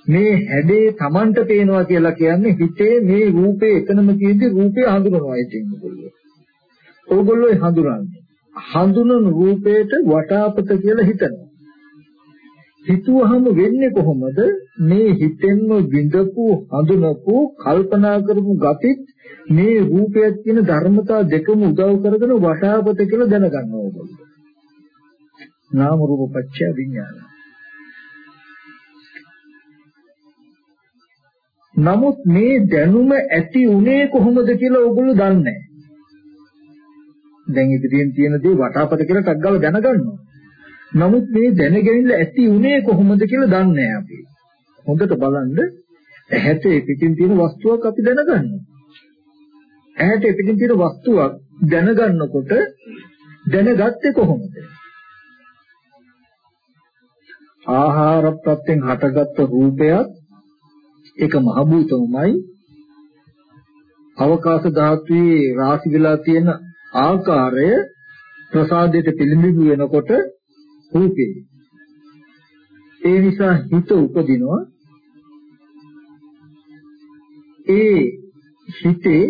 මේ හැඩේ Tamanට පේනවා කියලා කියන්නේ හිතේ මේ රූපේ එතනම තියෙද්දි රූපය හඳුනනවා ඉතින් ඕගොල්ලෝ. ඕගොල්ලෝ හඳුනන්නේ. හඳුනන රූපේට වටාපත කියලා හිතනවා. හිතුවහම වෙන්නේ කොහොමද? මේ හිතෙන්ම විඳපු හඳුනපු කල්පනා කරපු ගතිත් මේ රූපයක් කියන ධර්මතා දෙකම උදව් කරගෙන වටාපත කියලා දැනගන්නවා ඕගොල්ලෝ. නාම රූප පත්‍ය විඥාන. නමුත් මේ දැනුම ඇති උනේ කොහොමද කියලා ඕගොල්ලෝ දන්නේ නැහැ. දැන් ඉදිරියෙන් තියෙන දේ වටාපත කියලා ටක් ගාලා දැනගන්නවා. නමුත් මේ දැනගැනිල්ල ඇති උනේ කොහොමද කියලා දන්නේ නැහැ අපි. හොඳට බලන්න ඇහැට පිටින් තියෙන වස්තුවක් අපි දැනගන්නවා. ඇහැට පිටින් තියෙන වස්තුවක් දැනගන්නකොට දැනගත්තේ කොහොමද? ආහාර ප්‍රත්‍යයෙන් හටගත්තු රූපයක් ඒක මහ භූතමයි අවකාශ ධාතුවේ රාශි වෙලා තියෙන ආකාරය ප්‍රසාදයට පිළිඹු වෙනකොට රූපේ. ඒ නිසා හිත උපදිනවා ඒ හිතේ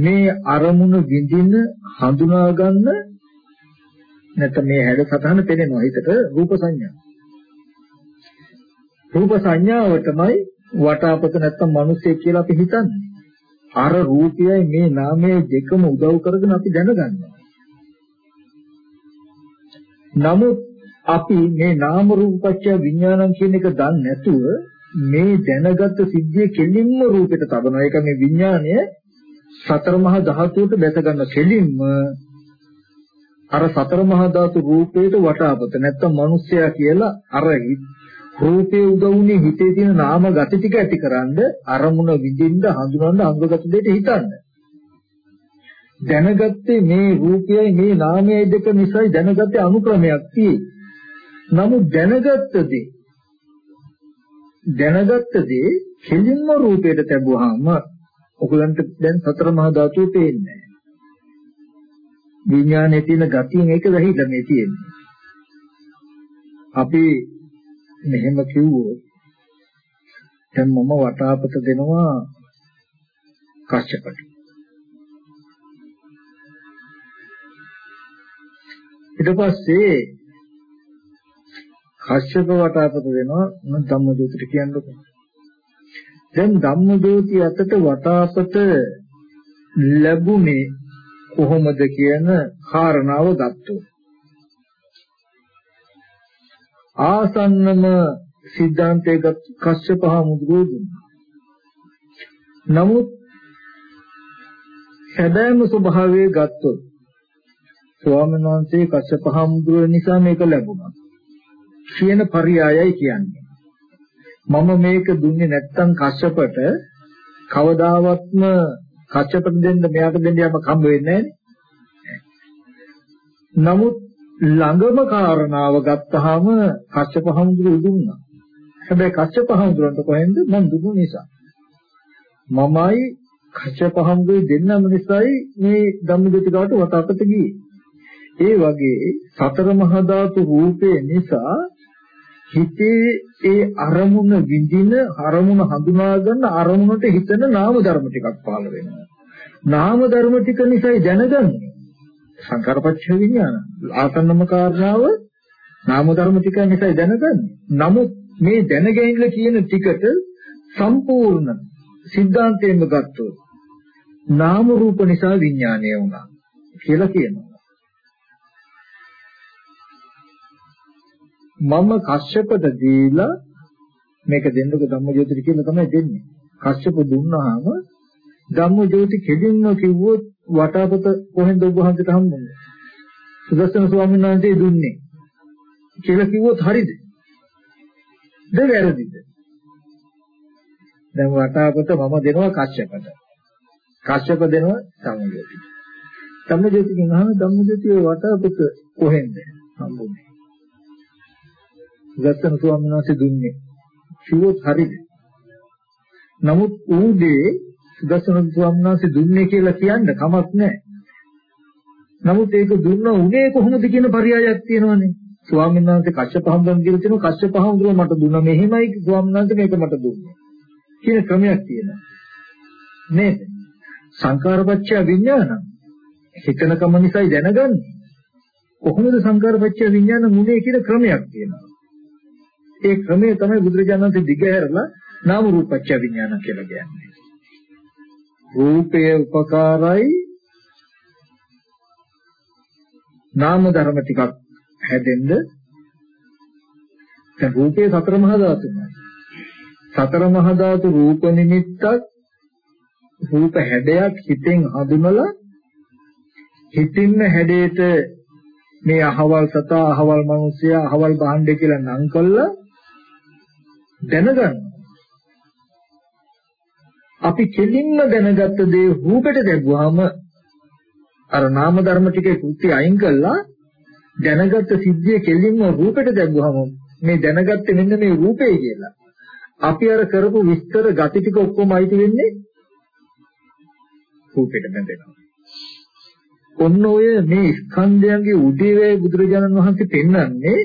මේ අරමුණ විඳින හඳුනා ගන්න නැත්නම් මේ හැඩ සතහන පෙනෙනවා හිතට රූප සංඥා. රූප සංඥාව තමයි වටාපත නැත්නම් මිනිස්සෙක් කියලා අපි හිතන්නේ. අර රූපයයි මේ නාමයේ දෙකම උදව් කරගෙන අපි දැනගන්නවා. නමුත් අපි මේ නාම රූපච්ඡ විඥානං කියන එක දන්නේ නැතුව මේ දැනගත් සිද්ධිය කෙලින්ම රූපෙට තබනවා. ඒක මේ විඥානය සතර මහා ධාතුවට බැස ගන්න කෙලින්ම අර සතර මහා ධාතු රූපයට වටාපත නැත්තම් මිනිස්සයා කියලා අර රූපේ උදවුනේ හිතේ තියෙන නාම ගති ටික ඇතිකරනද අරමුණ විඳින්න හඳුනන්න අංගගත දෙයට හිතන්න. දැනගත්තේ මේ රූපයයි මේ නාමයයි දෙක නිසායි දැනගත්තේ අනුක්‍රමයක් තියෙයි. නමුත් දැනගත්ත දේ දැනගත්ත දේ කෙලින්ම රූපයට තැබුවාම ඔයගලන්ට දැන් සතර මහා ධාතුව පේන්නේ නැහැ. විඥානයේ තියෙන ගතියෙන් ඒක වැහිලා මේ තියෙන්නේ. අපි මෙහෙම කිව්වොත් දැන් මම වටාපත දෙනවා කශ්‍යපට. ඊට පස්සේ කශ්‍යප වටාපත දෙනවා මම ධම්මදූතට කියන්නකෝ. දැන් ධම්මදූති අතට වටාපත ලැබුණේ කොහොමද කියන කාරණාව ගත්තොත් ආසන්නම සිද්ධාන්තයේ කශ්‍යප හමුදුරෝ දුන්නා. නමුත් සැබෑම ස්වභාවය ගත්තොත් ස්වාමීන් වහන්සේ කශ්‍යප හමුදුර නිසා මේක ලැබුණා. කියන පරියායයි කියන්නේ. මම මේක දුන්නේ නැත්තම් කශ්‍යපට කවදාවත්ම කච්චපට දෙන්න මෙයාට දෙන්න යම කම්බ වෙන්නේ නමුත් ළඟම කාරණාව ගත්තාම කච්චප හඳුරු දුන්නා. හැබැයි කච්චප හඳුරන්ට කොහෙන්ද මං දුන්නු නිසා. මමයි කච්චප හඳුරු දෙන්නම නිසායි මේ ධම්මදේතිකාවට වතාපත ගියේ. ඒ වගේ සතර මහා ධාතු රූපේ නිසා හිතේ ඒ අරමුණ විඳින අරමුණ හඳුනා ගන්න අරමුණට හිතන නාම ධර්ම ටිකක් පහළ වෙනවා. නාම ධර්ම ටික නිසායි දැනගන්නේ. සංකාරපච්ච විඥාන. ආසන්නම කාරණාව නාම ධර්ම ටික නිසායි දැනගන්නේ. නමුත් මේ දැනගැනීම කියන ටිකට සම්පූර්ණ සිද්ධාන්තයෙන්ම ගත්තොත් නාම රූප නිසා විඥානය වුණා කියලා කියනවා. මම කශ්‍යපට දීලා මේක දෙන්නක ධම්මජෝතිට කියලා තමයි දෙන්නේ. කශ්‍යප දුන්නාම ධම්මජෝති කෙලින්ම කිව්වොත් වටාපත කොහෙන්ද ඔබ වහන්සේට හම්බුනේ? සුදස්සන ස්වාමීන් වහන්සේ දුන්නේ. කියලා කිව්වොත් හරිද? ද වැරදිද? දැන් වටාපත මම දෙනවා කශ්‍යපට. කශ්‍යප දෙනවා ධම්මජෝතිට. ධම්මජෝතිගෙන් අහන ධම්මජෝතිය වටාපත කොහෙන්ද හම්බුනේ? ගත්තන ස්වාමීන් වහන්සේ දුන්නේ. කිව්වොත් හරිද? නමුත් ඌගේ සුදස්සන ස්වාමීන් වහන්සේ දුන්නේ කියලා කියන්න කමක් නැහැ. නමුත් ඒක දුන්න උනේ කොහොමද කියන පරයයක් තියෙනවනේ. ස්වාමීන් වහන්සේ කශ්‍යප හඳුන් කියලා තියෙනවා කශ්‍යප හඳුන් මට දුන්නා මෙහෙමයි ස්වාමීන් වහන්සේ මේක මට දුන්නේ. කියන ක්‍රමයක් තියෙනවා. නේද? සංකාරපච්චය විඥාන හිතනකම නිසායි දැනගන්නේ. කොහොමද සංකාරපච්චය විඥාන මුනේ කියන ක්‍රමයක් තියෙනවා. ඒ ක්‍රමය තමයි බුදුරජාණන් වහන්සේ දිගහැරලා නාම රූපච්ඡ විඥාන කියලා කියන්නේ. රූපය උපකාරයි නාම ධර්ම ටිකක් හැදෙන්න දැන් රූපේ සතර මහා ධාතුමයි. සතර මහා ධාතු රූප නිමිත්තක් රූප හැඩයක් හිතෙන් හඳුනලා හිතින්ම හැඩයට මේ අහවල් සතා අහවල් මිනිසයා අහවල් භාණ්ඩය කියලා නම් කළා දැනගන්න. අපි කෙලින්ම දැනගත්ත දේ රූපෙට දැගුවාම අර නාම ධර්ම ටිකේ කෘත්‍ය අයින් කළා දැනගත්ත සිද්ධිය කෙලින්ම රූපෙට දැගුවාම මේ දැනගත්තේ මෙන්න මේ රූපේ කියලා. අපි අර කරපු විස්තර gati ටික ඔක්කොම අයිති වෙන්නේ රූපෙට බැඳෙනවා. ඔන්න ඔය මේ ස්කන්ධයන්ගේ උදේවේ බුදුරජාණන් වහන්සේ පෙන්වන්නේ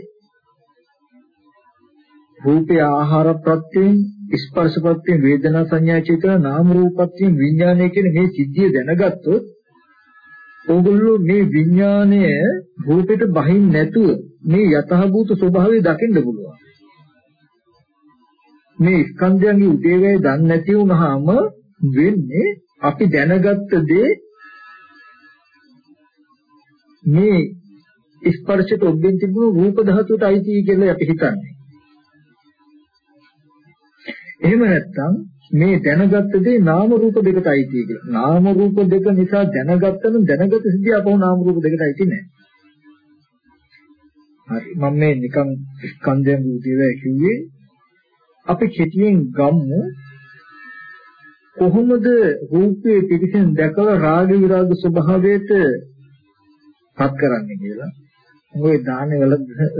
රූපේ ආහාර ප්‍රත්‍යයෙන් ස්පර්ශ ප්‍රත්‍යයෙන් වේදනා සංඥා චේතනා නාම රූප ප්‍රත්‍යයෙන් විඥානය කියන මේ සිද්ධිය දැනගත්තොත් ඕගොල්ලෝ මේ විඥානය රූපෙට බහින් නැතුව මේ යථාභූත ස්වභාවය දකින්න පුළුවන්. මේ ස්කන්ධයන්ගේ උදේවැය දන්නේ නැති වුනහම වෙන්නේ අපි දැනගත්ත දේ මේ ස්පර්ශයට ඔබෙන් තිබුණු රූප ධාතුවට අයිති කියලා අපි හිතන්නේ. එහෙම නැත්නම් මේ දැනගත්ත දේ නාම රූප දෙකට අයිති කියලා. නාම රූප දෙක නිසා දැනගත්තම දැනගත සිද්ධිය අපහු නාම රූප දෙකට අයිති නෑ. හරි මම මේ නිකන් ස්කන්ධයන් රූපේ කිව්වේ අපි කෙටියෙන් ගමු කොහොමද රූපයේ පිටින් දැකලා රාග විරාග ස්වභාවයට පත් කරන්නේ කියලා. ඔය දානේ වල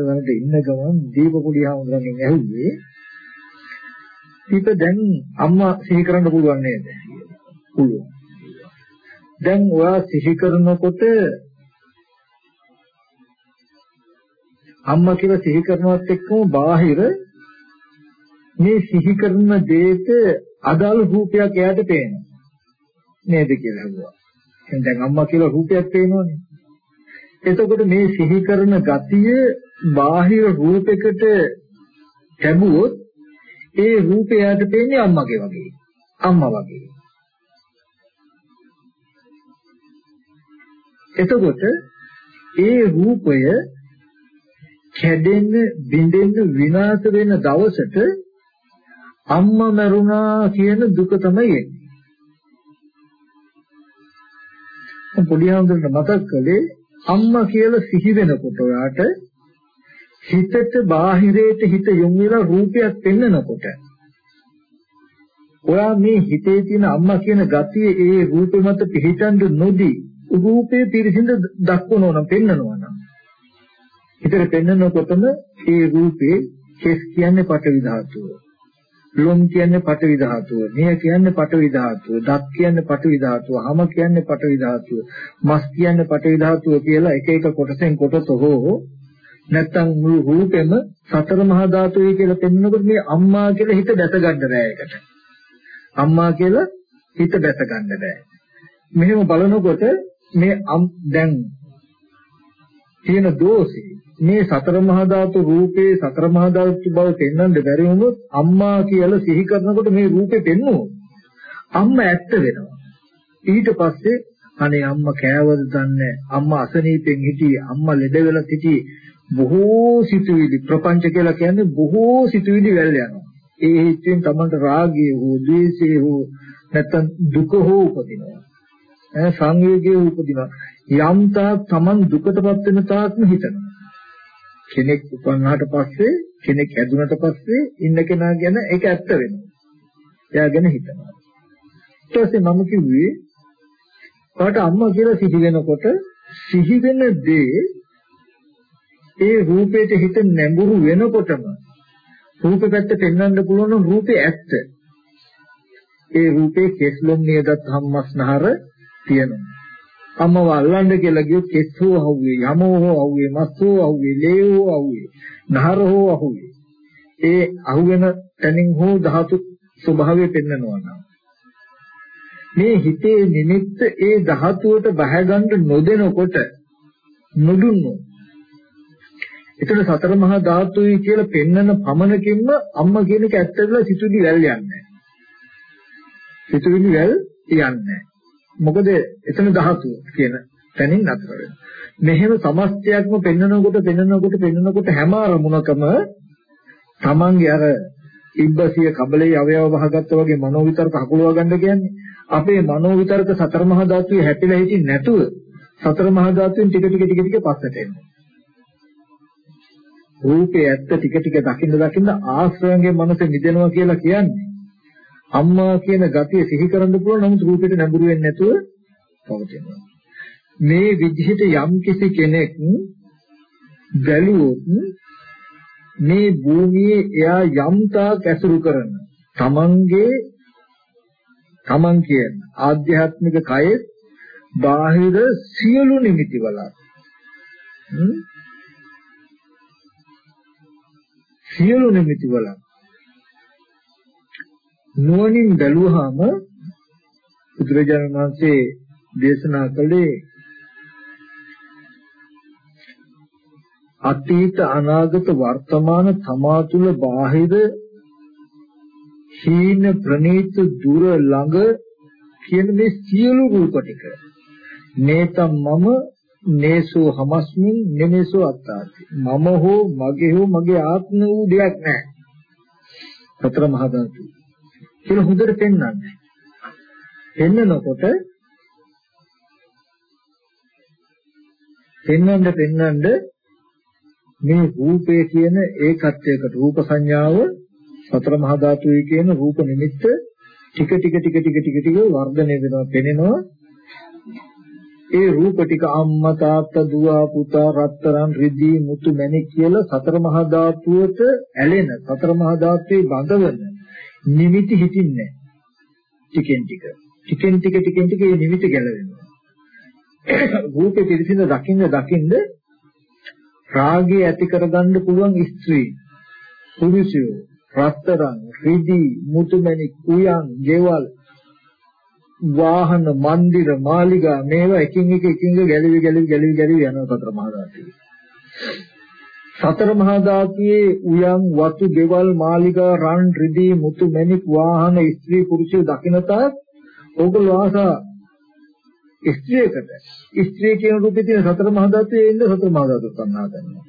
වලට ඉන්න ගමන් දීප කුඩිය හමුරගෙන් ඇහුවේ. ඊට දැන් අම්මා සිහි කරන්න පුළුවන් නේද? පුළුවන්. දැන් ඔයා සිහි කරනකොට අම්මා කියලා සිහි කරනවත් එක්කම බාහිර මේ සිහි කරන දෙයට අදාළ රූපයක් එයාට පේනවා. නේද කියලා හුවා. දැන් අම්මා කියලා රූපයක් පේනවනේ. එතකොට මේ සිහි කරන ගතිය බාහිර රූපයකට ලැබුවොත් ඒ රූපය යට පේන්නේ අම්මගේ වගේ. අම්මා වගේ. එතකොට ඒ රූපය කැඩෙන්න, බිඳෙන්න, විනාශ වෙන දවසට අම්මා මරුණා කියන දුක තමයි එන්නේ. පොඩි හඳුනන මතක් කළේ අම්මා කියලා සිහි වෙනකොට ඔයාට හිතට බාහිරයට හිත යොමු වෙලා රූපයක් පෙන්වනකොට ඔයා මේ හිතේ තියෙන අම්මා කියන ගතිය ඒ රූපෙ මත පිහිටන්න නොදී රූපේ පිරිසිඳ දක්වනවා නම් පෙන්වනවා නම්. හිතට පෙන්වනකොටම ඒ රූපේ කෙස් කියන්නේ පටවි ධාතුව. ලොම් කියන්නේ පටවි ධාතුව, නිය කියන්නේ පටවි ධාතුව, දත් කියන්නේ පටවි ධාතුව, හම කියන්නේ පටවි ධාතුව, මස් කියන්නේ පටවි ධාතුව කියලා එක එක කොටසෙන් කොටස හෝ නැත්තම් මුළු රූපෙම සතර මහා ධාතුයි කියලා පෙන්නකොට මේ අම්මා කියලා හිත දැස ගන්න බෑ ඒකට. අම්මා කියලා හිත දැස ගන්න බෑ. මෙහෙම බලනකොට මේ දැන් තියෙන දෝෂේ මේ සතර මහා ධාතු රූපේ සතර මහා ධාතු බව පෙන්වන්න බැරි වුණොත් අම්මා කියලා සිහි කරනකොට මේ රූපේ පෙන්වුවොත් අම්මා ඇත්ත වෙනවා ඊට පස්සේ අනේ අම්මා කෑවද දන්නේ අම්මා අසනීපෙන් හිටියේ අම්මා ලෙඩ වෙලා හිටියේ බොහෝ සිතුවිලි ප්‍රපංච කියලා කියන්නේ බොහෝ සිතුවිලි වැල් යනවා ඒ හිතෙන් තමන්ට රාගය හෝ ද්වේෂය හෝ නැත්නම් දුක හෝ උපදිනවා ඈ සංවේගය උපදිනවා යම් තාක් තමන් දුකටපත් වෙන තාක්ම හිතනවා කෙනෙක් උපන්නාට පස්සේ කෙනෙක් හැදුනට පස්සේ ඉන්න කෙනා ගැන ඒක ඇත්ත වෙනවා. එයා ගැන හිතනවා. ඊට පස්සේ මම කිව්වේ කාට අම්මා කියලා සිහි වෙනකොට සිහි වෙන දේ ඒ රූපයට හිත නැඹුරු වෙනකොටම රූපෙ පැත්ත පෙන්වන්න පුළුවන් නම් රූපේ ඇත්ත. ඒ රූපේ කෙස්ලොම් නියදත් හම්මස්නහර තියෙනවා. අම්මව අල්ලන්න කියලා ගියොත් කෙස්සෝ අහුවේ යමෝ හෝ අහුවේ මස්සෝ අහුවේ ලේවෝ අහුවේ නහර හෝ අහුවේ ඒ අහුවෙන තැනින් හෝ ධාතු ස්වභාවය පෙන්වනවා නම් මේ හිතේ නිමිත්ත ඒ ධාතුවට බහගන්න නොදෙනකොට නොදුන්නොත් එතන සතර මහා ධාතුයි කියලා පෙන්වන පමණකින්ම අම්මා කියන එක ඇත්තටම සිතුවිලි වැල් යන්නේ සිතුවිලි වැල් යන්නේ මොකද එතන ධාතු කියන තැනින් නතර වෙනවා. මෙහෙම සමස්තයක්ම පෙන්වනකොට පෙන්වනකොට පෙන්වනකොට හැම අරමුණකම තමන්ගේ අර ඉබ්බසිය කබලේ අවයව වහගත්තා වගේ මනෝ විතරක හකුලවා ගන්න කියන්නේ අපේ මනෝ විතරක සතර මහා ධාතුවේ හැපිලා හිටින් නැතුව සතර මහා ධාතුවෙන් ටික ටික ටික ටික පස්සට එනවා. රූපේ ඇත්ත ටික ටික දකින්න දකින්න ආශ්‍රයන්ගේ මනස මිදෙනවා කියලා කියන්නේ අම්මා කියන ගතිය සිහි කරන්න පුළුවන් නමුත් රූපෙට නැඹුරු වෙන්නේ නැතුව පවතිනවා. මේ විදිහට යම් කිසි කෙනෙක් බැලුවොත් මේ භූමියේ එයා යම් තාක් ඇසුරු කරන තමන්ගේ තමන් කියන ආධ්‍යාත්මික කයේ බාහිර සියලු නිමිති වල සියලු නිමිති වල නුවණින් බැලුවාම බුදුරජාණන් වහන්සේ දේශනා කළේ අතීත අනාගත වර්තමාන තමා තුළ බාහිර හීන ප්‍රනීත දුර ළඟ කියන මේ සියලු රූප ටික. නේතම් මම නේසෝ හමස්මින් නෙමෙසෝ අත්තාති. මම හෝ මගේ හෝ මගේ ආත්ම වූ දෙයක් නැහැ. සතර මහා ධාතු. කියලා හොඳට පෙන්වන්නේ පෙන්නකොට පෙන්වන්න පෙන්වන්න මේ රූපය කියන ඒකත්වයකට රූප සංඥාව සතර මහා ධාතුවේ කියන රූප නිමිත්ත ටික ටික ටික ටික ටික ටික වර්ධනය වෙනවා පෙනෙනවා. ඒ රූප ටික අම්මා තාත්තා දුව පුතා රත්තරන් රිදී මුතු මැණික් කියලා සතර මහා ධාතුවට ඇලෙන සතර මහා ධාතුවේ බඳවන නිමිති හිතින්නේ ටිකෙන් ටික. ටිකෙන් ටික ටිකෙන් ටික මේ නිමිති ගැලවෙනවා. රූපේ පිරිසිඳ දකින්න දකින්න රාගය ඇති කරගන්න පුළුවන් ස්ත්‍රී පුරුෂයෝ රත්තරන් රිදී මුතුමැණික් කුයන් ගෙවල් වාහන මන්දිර මාලිගා මේවා එකින් එක එකින් එක ගැලවි ගැලවි ගැලවි ගැලවි යනවා සතර මහා ධාතුවේ සතර මහා ධාතුවේ උයන් වතු ගෙවල් මාලිගා රන් රිදී මුතු මැණික් වාහන ස්ත්‍රී පුරුෂය දකින්නතාත් ඕගොල්ලෝ ආසා ස්ත්‍රියකට ස්ත්‍රිය කියන රූපේ තියෙන සතර මහා ධාතුවේ ඉන්න සතර මහා ධාතුව සම්මා කරනවා.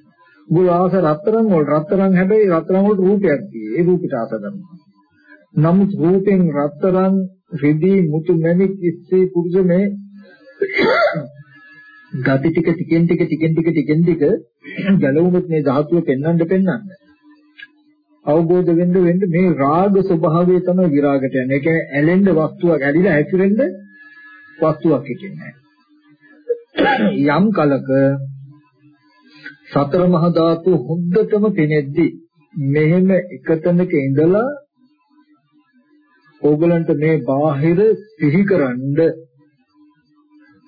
උගල ආස රත්තරන් වල රත්තරන් හැබැයි රත්තරන් වල රූපයක් තියෙයි. ඒ රූපිට ආස කරනවා. නමුත් රූපෙන් රත්තරන් රිදී මුතු මැණික් ස්ත්‍රී පුරුෂ මේ ගති ටික ටිකෙන් ටික ටිකෙන් ටික ටිකෙන් ටික ගැලවුනොත් මේ ධාතුව පෙන්වන්න පෙන්වන්න. අවබෝධ වෙන්න වෙන්න මේ රාග ස්වභාවය තමයි විරාගට යන්නේ. ඒ කියන්නේ ඇලෙන්න වස්තුවක් ඇලිලා හැසිරෙන්න වස්තුවක් හිටින්නේ යම් කලක සතර මහා ධාතු හොද්දටම පෙනෙද්දි මෙහෙම එකතැනක ඉඳලා ඕගලන්ට මේ බාහිර සිහිකරනද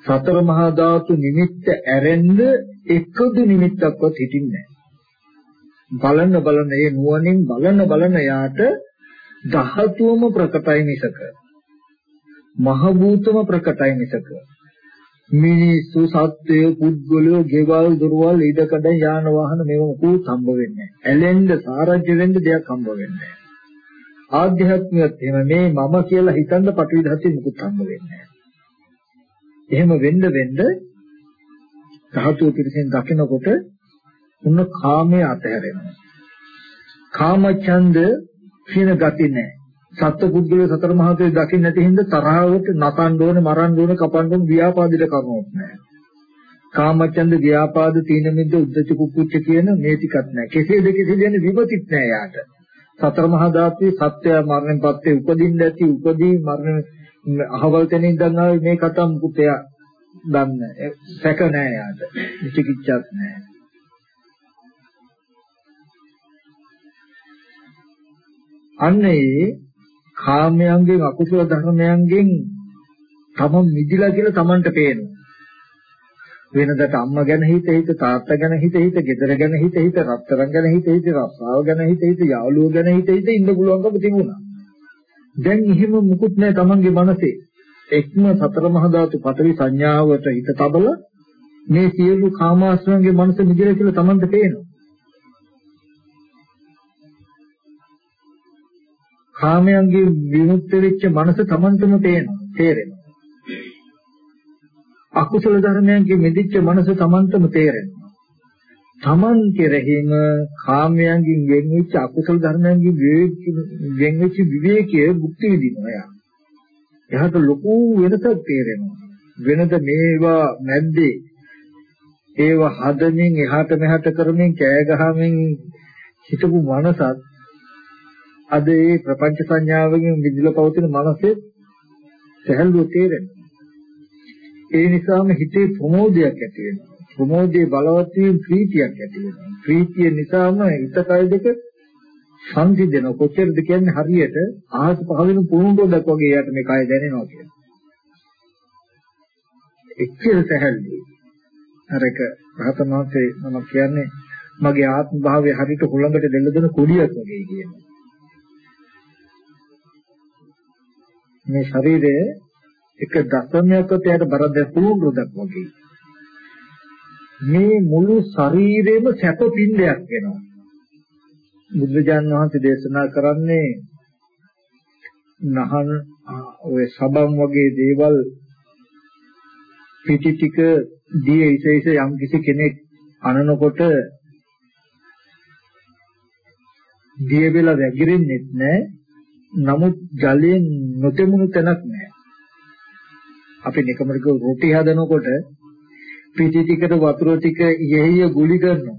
සතර මහා ධාතු නිමිත්ත ඇරෙන්න එකදු නිමිත්තක්වත් හිටින්නේ බලන්න බලන්න ඒ නුවණින් බලන බලන යාට ධාතුවම ප්‍රකටයි මිසක මහ භූතම ප්‍රකටයි මිසක මිනිස්සු සත්වය පුද්ගලයෝ ගෙවල් දොරවල් ඉඩකඩ යාන වාහන මේව මොකුත් හම්බ වෙන්නේ නැහැ. ඇලෙන්න සාරජ්‍ය වෙන්න දෙයක් හම්බ වෙන්නේ නැහැ. ආධ්‍යාත්මිකත් එහෙම මේ මම කියලා හිතන්න පටවි ධාතේ මොකුත් හම්බ වෙන්නේ නැහැ. එහෙම වෙන්න වෙන්න ධාතුව පිටින් දකිනකොට උන්න කාමයේ අතහැරෙනවා. කාමචන්ද කියන ගති නැහැ. සත්පුද්ගල සතර මහතේ දකින්න නැති හින්දා තරහවට නතන්න ඕනේ මරන්න ඕනේ කපන්න ඕනේ ව්‍යාපාදිත කරුණක් නැහැ. කාමචන්ද ව්‍යාපාද තීන මිද්ද උද්දච්ච කුක්කුච්ච කියන මේ ටිකක් නැහැ. කෙසේද කෙසේද යන්නේ විපතිත් නැහැ යාට. සතර මහා ධාතුවේ සත්‍ය මරණයෙන් පස්සේ උපදින්න ඇති උපදී මරණ අහවල් තැනින් ඉඳන් ආවේ මේ කතා මුකුත් එයා දන්නේ සැක නැහැ යාට. විචිකිච්ඡාවක් නැහැ. අන්න ඒ කාමයන්ගෙන් අකුසල ධර්මයන්ගෙන් තමන් මිදිලා කියලා තමන්ට පේනවා. වෙනදට අම්මා ගැන හිත හිත තාත්තා ගැන හිත හිත ගෙදර ගැන හිත හිත රත්තරන් ගැන හිත හිත රස්සාව ගැන හිත හිත යාළුවෝ ගැන හිත හිත ඉන්න පුළුවන්කම තිබුණා. දැන් එහෙම මුකුත් නැහැ තමන්ගේ මනසේ. එක්ම සතර මහා ධාතු පතරි සංඥාවට හිත තබල මේ සියලු කාමාශ්‍රයන්ගේ මනස මිදිලා කියලා තමන්ට පේනවා. කාමයන්ගේ විමුක්ත වෙච්ච මනස Tamanටම පේනවා තේරෙනවා අකුසල ධර්මයන්ගේ මෙදිච්ච මනස Tamanටම තේරෙනවා. Taman කෙරෙහිම කාමයන්ගෙන් වෙන් වෙච්ච අකුසල ධර්මයන්ගෙන් වෙන් වෙච්ච විවේකයේ භුක්ති විඳිනවා යා. එහාට ලොකු වෙනසක් තේරෙනවා. වෙනද මේවා නැද්දේ? ඒවා හදමින් එහාට මෙහාට කරමින් කෑ ගහමින් හිටපු මනසත් අද මේ ප්‍රපංච සංඥාවකින් විදිලා පවතින මනසේ සැහැල්ලුව තේරෙනවා. ඒ නිසාම හිතේ ප්‍රමෝදයක් ඇති වෙනවා. ප්‍රමෝදයේ බලවත් වීම ප්‍රීතියක් ඇති වෙනවා. ප්‍රීතිය නිසාම හිත කය දෙක සංසිඳන කොච්චරද කියන්නේ හරියට ආහස පහවෙන පුරුණුඩක් වගේ යට මේ කය දැනෙනවා කියන්නේ. එච්චර සැහැල්ලුයි. අර එක රහතන් වහන්සේ මම කියන්නේ මගේ ආත්ම භාවය හරියට හුළඟට දෙල්ල දෙන කුඩියක් වගේ කියනවා. මේ ශරීරය එක දශමයකට යට බර දැක්වුණු රොදක් වගේ. මේ මුළු ශරීරෙම සැප පින්ඩයක් වෙනවා. බුදුජාන් වහන්සේ දේශනා කරන්නේ නහන ඔය සබම් වගේ දේවල් පිටි ටික දී ඉසෙයිස යම් කිසි කෙනෙක් අනනකොට දිය වෙලා වැగిරෙන්නේ නැහැ. නමුත් ජලයෙන් නොතෙමුණු තැනක් නැහැ. අපි නිකමරක රොටි හදනකොට පිටි ටිකට වතුර ටික ඉහෙහිය ගුලි කරනවා.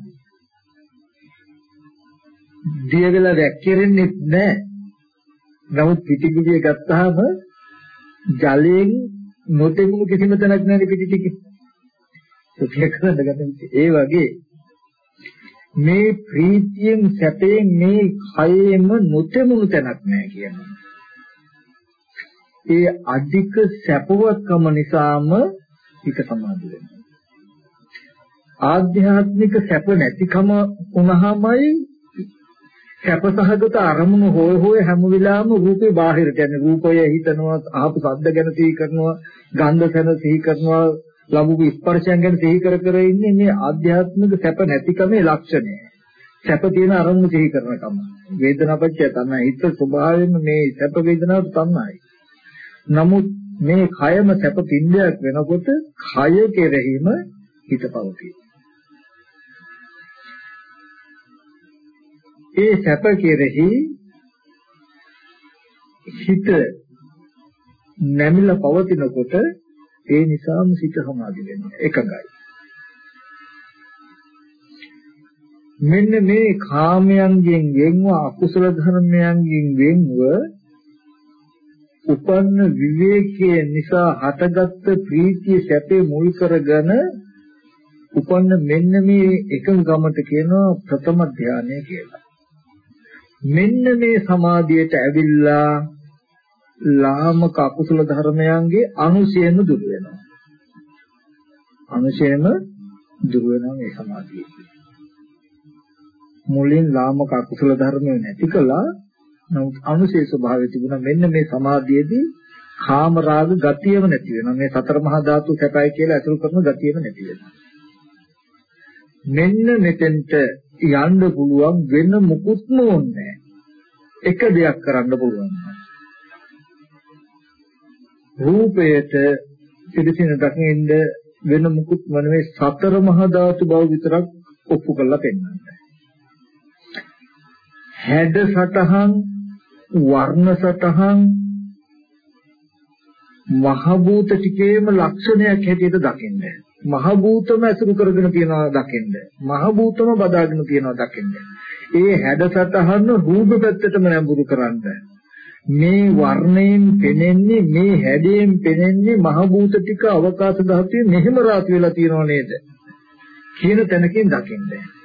දිය වෙලා වැක්කිරෙන්නේ නැහැ. නමුත් පිටි ගුලිය ගත්තාම ජලයෙන් නොතෙමුණු කිසිම තැනක් නැහැ පිටි ටිකේ. ඒක කරන්න ගන්න ඒ වගේ මේ ප්‍රීතියෙන් සැපයෙන් මේ කයෙම නොතෙමුණු තැනක් නැහැ කියනවා. ඒ අධික සැපවත්කම නිසාම හිත සමාධි වෙනවා. ආධ්‍යාත්මික සැප නැතිකම වුණාමයි සැපසහගත අරමුණු හොය හොය හැම වෙලාවෙම රූපේ බාහිරට යන්නේ රූපය හිතනවා ආපු ශබ්ද ගැන සිහි කරනවා ගන්ධ සැන සිහි කරනවා ලැබු ස්පර්ශයන් ගැන සිහි කර කර ඉන්නේ මේ ආධ්‍යාත්මික සැප නැතිකමේ ලක්ෂණය. සැප තියෙන අරමුණු සිහි කරනකම වේදනාපච්චය තමයි. හිත ස්වභාවයෙන්ම මේ සැප වේදනාව තමයි. නමුත් මේ කයම සැප පින්ඩයක් වෙනකොට කය කෙරෙහිම හිත පවතී. ඒ සැප කෙරෙහි හිත නැමිලා පවතිනකොට ඒ නිසාම සිත සමාධි වෙනවා. එකඟයි. මෙන්න මේ කාමයන්ගෙන් වෙන්ව අකුසල ධර්මයන්ගෙන් වෙන්ව උපන්න විවේකයේ නිසා හටගත්ත ප්‍රීතිය සැපේ මුල් කරගෙන උපන්න මෙන්න මේ එකම ගමට කියනවා ප්‍රථම ධානය කියලා. මෙන්න මේ සමාධියට ඇවිල්ලා ලාමක අකුසල ධර්මයන්ගේ අනුශේම දුර වෙනවා. අනුශේම දුර වෙනවා මේ සමාධියේදී. මුලින් ලාමක අකුසල ධර්මය නැති කළා නමුත් අනුශේ ස්වභාවය තිබුණා මෙන්න මේ සමාධියේදී කාම රාග ගතියම නැති වෙනවා. මේ සතර මහා ධාතු සැපයි කියලා අතුරු කරන ගතියම නැති වෙනවා. මෙන්න මෙතෙන්ට යන්න පුළුවන් වෙන මුකුත්ම ඕනේ එක දෙයක් කරන්න පුළුවන්. රූපයට පිළිසින දකින්න වෙන මුකුත් නෙවෙයි සතර මහා ධාතු බව විතරක් ඔප්පු කරලා පෙන්නන්න හැඩ සටහන් වර්ණ සටහන් මහ භූත ටිකේම ලක්ෂණයක් හැටියට දකින්න. මහ භූතම ඇසුරු කරගෙන තියනවා දකින්න. මහ භූතම බදාගෙන තියනවා දකින්න. ඒ හැඩ සටහන රූප පැත්තටම නැඹුරු කරන්න. මේ වර්ණයෙන් පෙනෙන්නේ මේ හැඩයෙන් පෙනෙන්නේ මහ භූත ටික අවකාශ ධාතුවේ මෙහෙම රාත් වෙලා තියෙනව නේද? කියන තැනකින් දකින්න.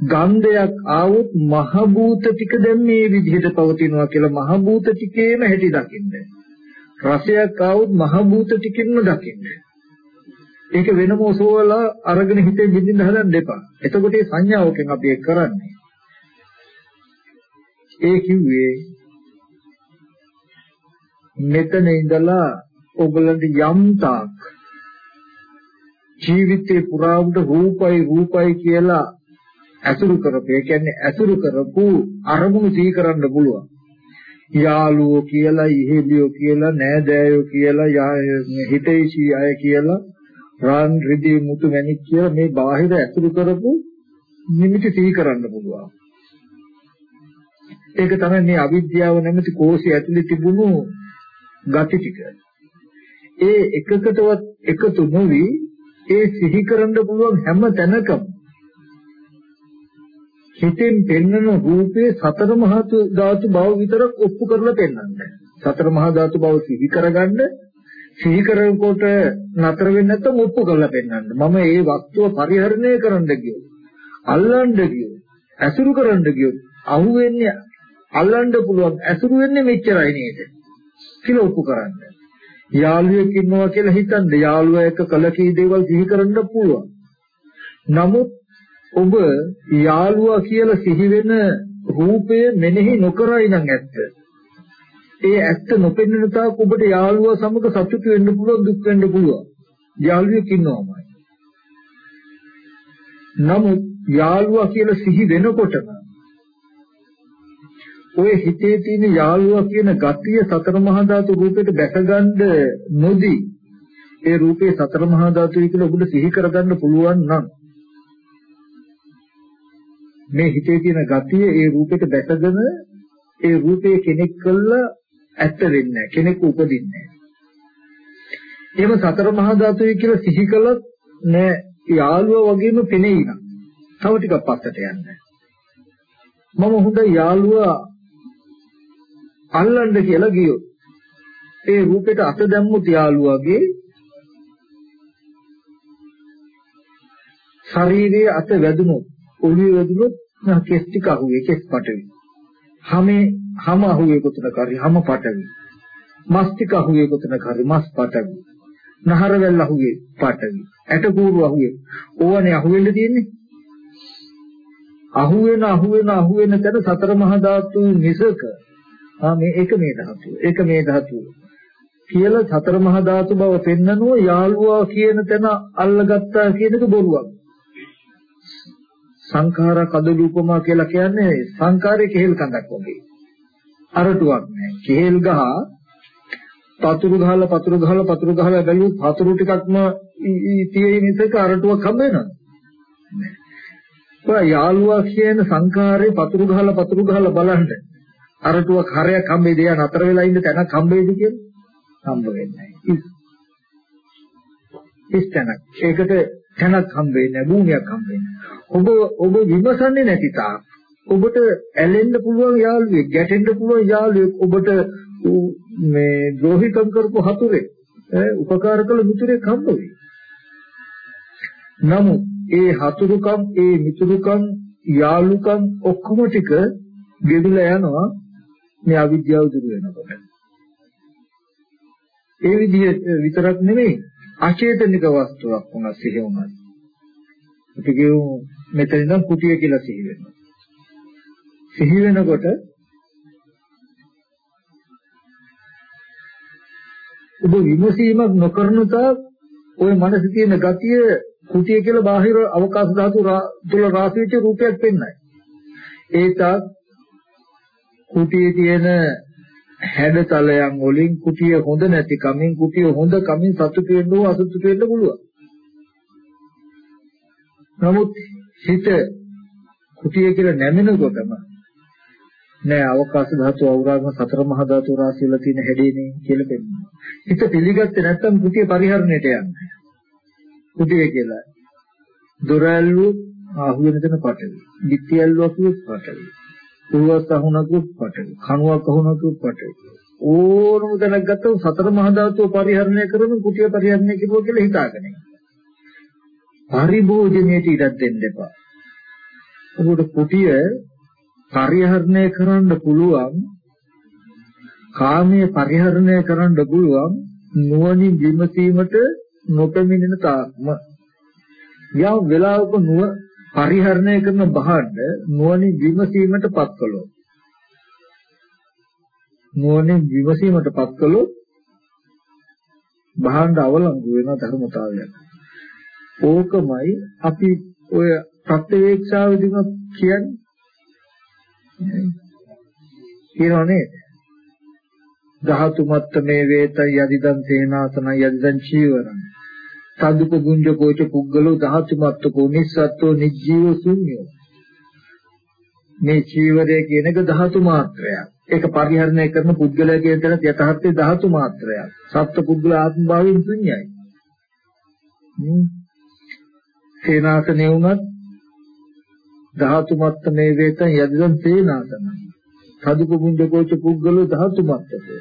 ගන්ධයක් ආවොත් මහ භූත ටික දැන් මේ විදිහට පවතිනවා කියලා මහ භූත ටිකේම හැටි දකින්න. රසයක් ආවොත් මහ භූත ටිකින්ම දකින්න. ඒක වෙනම ඔසවලා අරගෙන හිතේ බින්දින්න හදන්න එපා. එතකොට මේ සංඥාවකින් අපි ඒක කරන්නේ. ඒ කිව්වේ මෙතන ඉඳලා ඔයගලන්ට යම් තාක් ජීවිතේ පුරාවට රූපයි රූපයි කියලා ඇසුරු කරපු ඒ කියන්නේ ඇසුරු කරපු අරමුණු සිහි කරන්න පුළුවන්. යාළුවෝ කියලා, ඉහෙලියෝ කියලා, නෑදෑයෝ කියලා, හිතේසී අය කියලා, රාන් රිදී මුතු මැණික් කියලා මේ බාහිර ඇසුරු කරපු නිමිති සිහි කරන්න පුළුවන්. ඒක තමයි මේ අවිද්‍යාව නැමැති කෝෂය ඇතුලේ තිබුණු ගති ටික. ඒ එකකටවත් එකතු නොවි ඒ සිහි කරන්න පුළුවන් හැම තැනකම හිතෙන් පෙන්වන රූපේ සතර මහා ධාතු බව විතරක් ඔප්පු කරලා පෙන්වන්නේ. සතර මහා ධාතු බව සිහි කරගන්න සිහි කරනකොට නතර වෙන්නේ නැත්නම් ඔප්පු කරලා පෙන්වන්න. මම මේ වස්තුව පරිහරණය කරන්න ගියොත්, අල්ලන්න ගියොත්, ඇසුරු කරන්න ගියොත් අහුවෙන්නේ අල්ලන්න පුළුවන් ඇසුරු වෙන්නේ මෙච්චරයි නේද කියලා ඔප්පු කරන්න. යාළුවෙක් ඉන්නවා කියලා හිතන්න යාළුවා එක්ක කල කී දේවල් සිහි කරන්න පුළුවන්. නමුත් ඔබ යාළුවා කියලා සිහි වෙන රූපය මෙනෙහි නොකරයි නම් ඇත්ත. ඒ ඇත්ත නොපෙනෙන තාක් ඔබට යාළුවා සමග සතුටු වෙන්න පුළුවන් දුක් වෙන්න පුළුවන්. යාළුවෙක් ඉන්නවමයි. නමුත් යාළුවා කියලා සිහි වෙනකොටම ඔය හිතේ තියෙන යාළුවා කියන ගතිය සතර මහා ධාතු රූපයට දැකගන්න නොදී ඒ රූපේ සතර මහා ධාතුයි කියලා ඔබට සිහි කරගන්න පුළුවන් නම් මේ හිතේ තියෙන ගතිය ඒ රූපයට දැකගෙන ඒ රූපේ කෙනෙක් කළා ඇත්ත වෙන්නේ කෙනෙක් උපදින්නේ එහෙම සතර මහා ධාතුයි කියලා සිහි කළොත් නෑ යාළුවා වගේම පෙනෙයි නම් තව ටිකක් පස්සට යන්න. මම හොඳ යාළුවා අල්ලන්න කියලා ගියොත් ඒ රූපෙට අත දැම්මුත් යාළුවාගේ ශරීරයේ අත වැදුනොත් ඔළුවේ වැදුනොත් කෙස් ටික අහුවේ කෙස් පටවි. හැමේ හැම අහුවේ කොතනක හරි හැම පටවි. මස් ටික අහුවේ කොතනක හරි මස් පටවි. නහර වැල් අහුවේ පටවි. ඇට කූරු අහුවේ. ඕවනේ අහුවෙන්න තියෙන්නේ. අහුවෙන අහුවෙන අහුවෙන තැන සතර මහා ධාතු මිසක ආ මේ එක මේ ධාතුව. ඒක මේ ධාතුව. කියලා සතර මහා ධාතු බව පෙන්නනුව යාළුවා කියන තැන අල්ලගත්තා කියන එක බොරුවක්. සංඛාර කදලූපමා කියලා කියන්නේ සංඛාරයේ කෙහෙල් කඳක් වගේ. අරටුවක් නෑ. කෙහෙල් ගහ පතුරු ගහලා පතුරු ගහලා පතුරු ගහලා බැලුවොත් පතුරු ටිකක්ම තියෙන මිසක අරටුවක් හම්බ වෙනවද? නෑ. ඔය යාළුවා කියන සංඛාරේ පතුරු ගහලා පතුරු ගහලා බලන්න අරටුවක් හරයක් හම්බෙයිද යා නතර වෙලා ඉන්න තැනක් හම්බෙයිද කියලා හම්බ වෙන්නේ නැහැ. ඉස්තනක්. ඒකට තැනක් හම්බෙන්නේ නැහැ, භූමියක් හම්බෙන්නේ. ඔබ ඔබ විමසන්නේ නැති තාක් ඔබට ඇලෙන්න පුළුවන් යාළුවෙක්, ගැටෙන්න පුළුවන් යාළුවෙක් ඔබට මේ ද්‍රෝහිකම් කරපු හතුරෙක්, උපකාර කළ මිතුරෙක් හම්බ වෙයි. නමුත් ඒ හතුරුකම්, ඒ මිතුරුකම්, යාළුකම් ඔක්කොම ටික ගෙවිලා යනවා මේ අවිද්‍යාව දුරු වෙනකොට. ඒ විදිහට විතරක් නෙමෙයි අචේතනික වස්තුවක් වුණා සිහි වුණා. අපි කියමු මෙතන ඉඳන් කුටිය කියලා සිහි වෙනවා. සිහි වෙනකොට ඔබ විමසීමක් නොකරන තාක් ওই මනසේ තියෙන ගතිය කුටිය කියලා බාහිර අවකාශ ධාතු තුල රාශි වෙච්ච රූපයක් පෙන්වයි. ඒකත් කුටියේ තියෙන හැඩතලයන් වලින් කුටිය හොඳ නැති කමින් කුටිය හොඳ කමින් සතුටු වෙන්න ඕ අසතුටු වෙන්න පුළුවන්. නමුත් හිත කුටිය කියලා නැමෙනකොටම නෑ අවකාශ ධාතු අවරාගම සතර මහා ධාතු රාශිය වල තියෙන හැඩේනේ කියලා පෙන්නනවා. හිත පිළිගත්තේ නැත්නම් කුටිය පරිහරණයට යන්නේ. කුටිය කියලා. දොර ඇල්ලුවොත් ආහුවෙන තැන පටවි. පිටි ඇල්ලුවොත් පටවි. කුරුවක් අහුනකුත් පටවි. කණුවක් අහුනකුත් පටවි. ඕනම දැනක් ගත්තොත් සතර මහා ධාතුව පරිහරණය කරන කුටිය පරිහරණය කිව්වා කියලා හිතාගෙන පරිභෝජනයට ඉඩක් දෙන්න එපා. ඔබට කුටිය පරිහරණය කරන්න පුළුවන් කාමයේ පරිහරණය කරන්න පුළුවන් නුවණින් විමසීමට නොපෙමිණෙන තාක්ම යම් වෙලාවක නුව පරිහරණය කරන බහඩ නුවණින් විමසීමටපත් කළොත් නුවණින් විමසීමටපත් කළොත් බහඬ අවලංගු වෙන ධර්මතාවයක්. ඕකමයි අපි ඔය ප්‍රත්‍යවේක්ෂාවදීම කියන්නේ. කියනෝනේ ධාතු මත්තමේ වේත යදිදං සේනාසන යදිදං චීවරං සදුක ගුංජ කෝච පුද්ගලෝ ධාතු මත්තකෝ නිස්සත්ත්ව නිජීව ශුන්‍යෝ. මේ චීවරය කියන එක ධාතු මාත්‍රයක්. ඒක පරිහරණය කරන පුද්ගලයා කියන තැන යථාර්ථයේ ධාතු මාත්‍රයක්. සත්ත්ව පුද්ගල ආත්ම භාවයෙන් ශුන්‍යයි. සේනාසනේ වුණත් ධාතු මත්තමේ වේත යදිදං සේනාසන සදුක ගුංජ කෝච පුද්ගලෝ ධාතු මත්තකෝ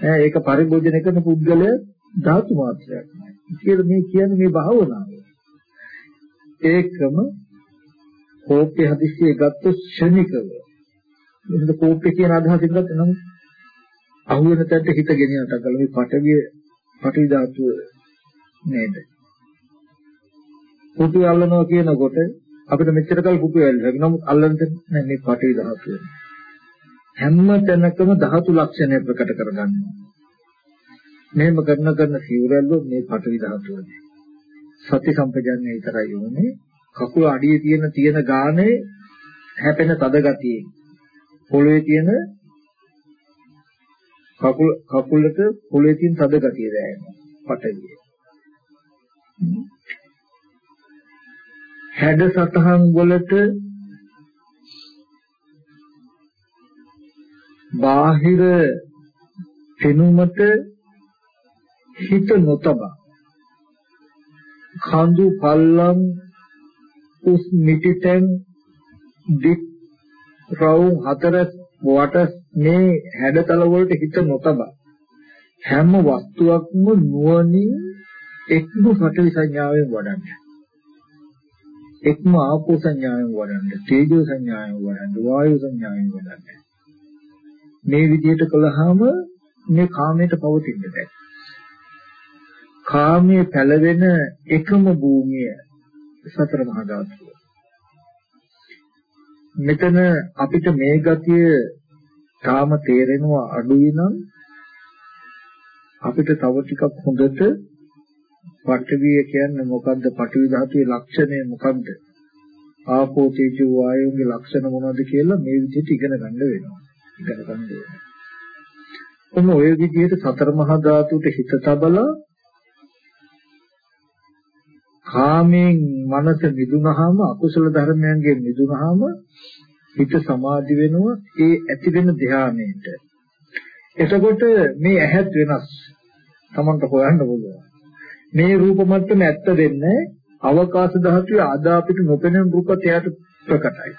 ඈ ඒක පරිභෝජනය කරන පුද්ගලයා ධාතු මාත්‍රයක් නෑ කියලා මේ කියන්නේ මේ භාවනාව. ඒකම කෝපය හදිස්සියේ ගත්ත ශනිකව මේක කෝප්පේ කියන අදහසින් ගත්ත නම් අහුවෙන තැනට හිත ගෙනියනට කල මේ පටවිය පටවි ධාතුව නේද? කුපි අල්ලනවා කියනකොට අපිට මෙච්චර කල් කුපි වැල්ලා. නමුත් අල්ලන්නේ නැහැ මේ පටවි ධාතුව. හැම තැනකම ධාතු ලක්ෂණය ප්‍රකට කරගන්නවා. මෙහෙම කරන කරන සිවුරල්ලෝ මේ පටවි ධාතුවනේ. සති සම්පජන්‍ය විතරයි උනේ. කකුල අඩියේ තියෙන තියෙන ගානේ හැපෙන තද ගතියේ. පොළවේ තියෙන කකුල කකුලට පොළවේ තියෙන තද ගතිය දැනෙනවා. පටවිය. හැඩ සතහන් වලට බාහිර පෙනුමට හිත නොතබා. කඳු පල්ලම් උස් මිටිතෙන් දික් රවුම් හතර වට මේ හැඩතල වලට හිත නොතබා. හැම වස්තුවක්ම නුවණින් එක්ම පටවි සංඥාවෙන් වඩන්නේ. එක්ම ආපෝ සංඥාවෙන් වඩන්නේ තේජෝ සංඥාවෙන් වඩන්නේ වායු සංඥාවෙන් වඩන්නේ මේ විදිහට කළාම මේ කාමයට පවතින්න බැහැ. කාමයේ පැලවෙන එකම භූමිය සතර මහා ධාතුව. මෙතන අපිට මේ ගතිය තාම තේරෙනවා අඩුයි නම් අපිට තව ටිකක් හොඳට පඨවිය කියන්නේ මොකද්ද? පඨවි ධාතුවේ ලක්ෂණය මොකද්ද? ආපෝ තේජෝ වායුගේ ලක්ෂණ මොනවද කියලා මේ විදිහට ඉගෙන ගන්න වෙනවා. ඉගෙන ගන්න වෙනවා. ඔන්න ඔය විදිහට සතර මහා ධාතුට හිත තබලා කාමයෙන් මනස මිදුනහම අකුසල ධර්මයන්ගෙන් මිදුනහම හිත සමාධි වෙනවා ඒ ඇති වෙන ධානයේට එතකොට මේ ඇහත් වෙනස් තමන්ට හොයන්න පුළුවන්. මේ රූප මට්ටම ඇත්ත වෙන්නේ අවකාශ ධාතුවේ ආදා අපිට නොපෙනෙන රූපත් එයාට ප්‍රකටයි.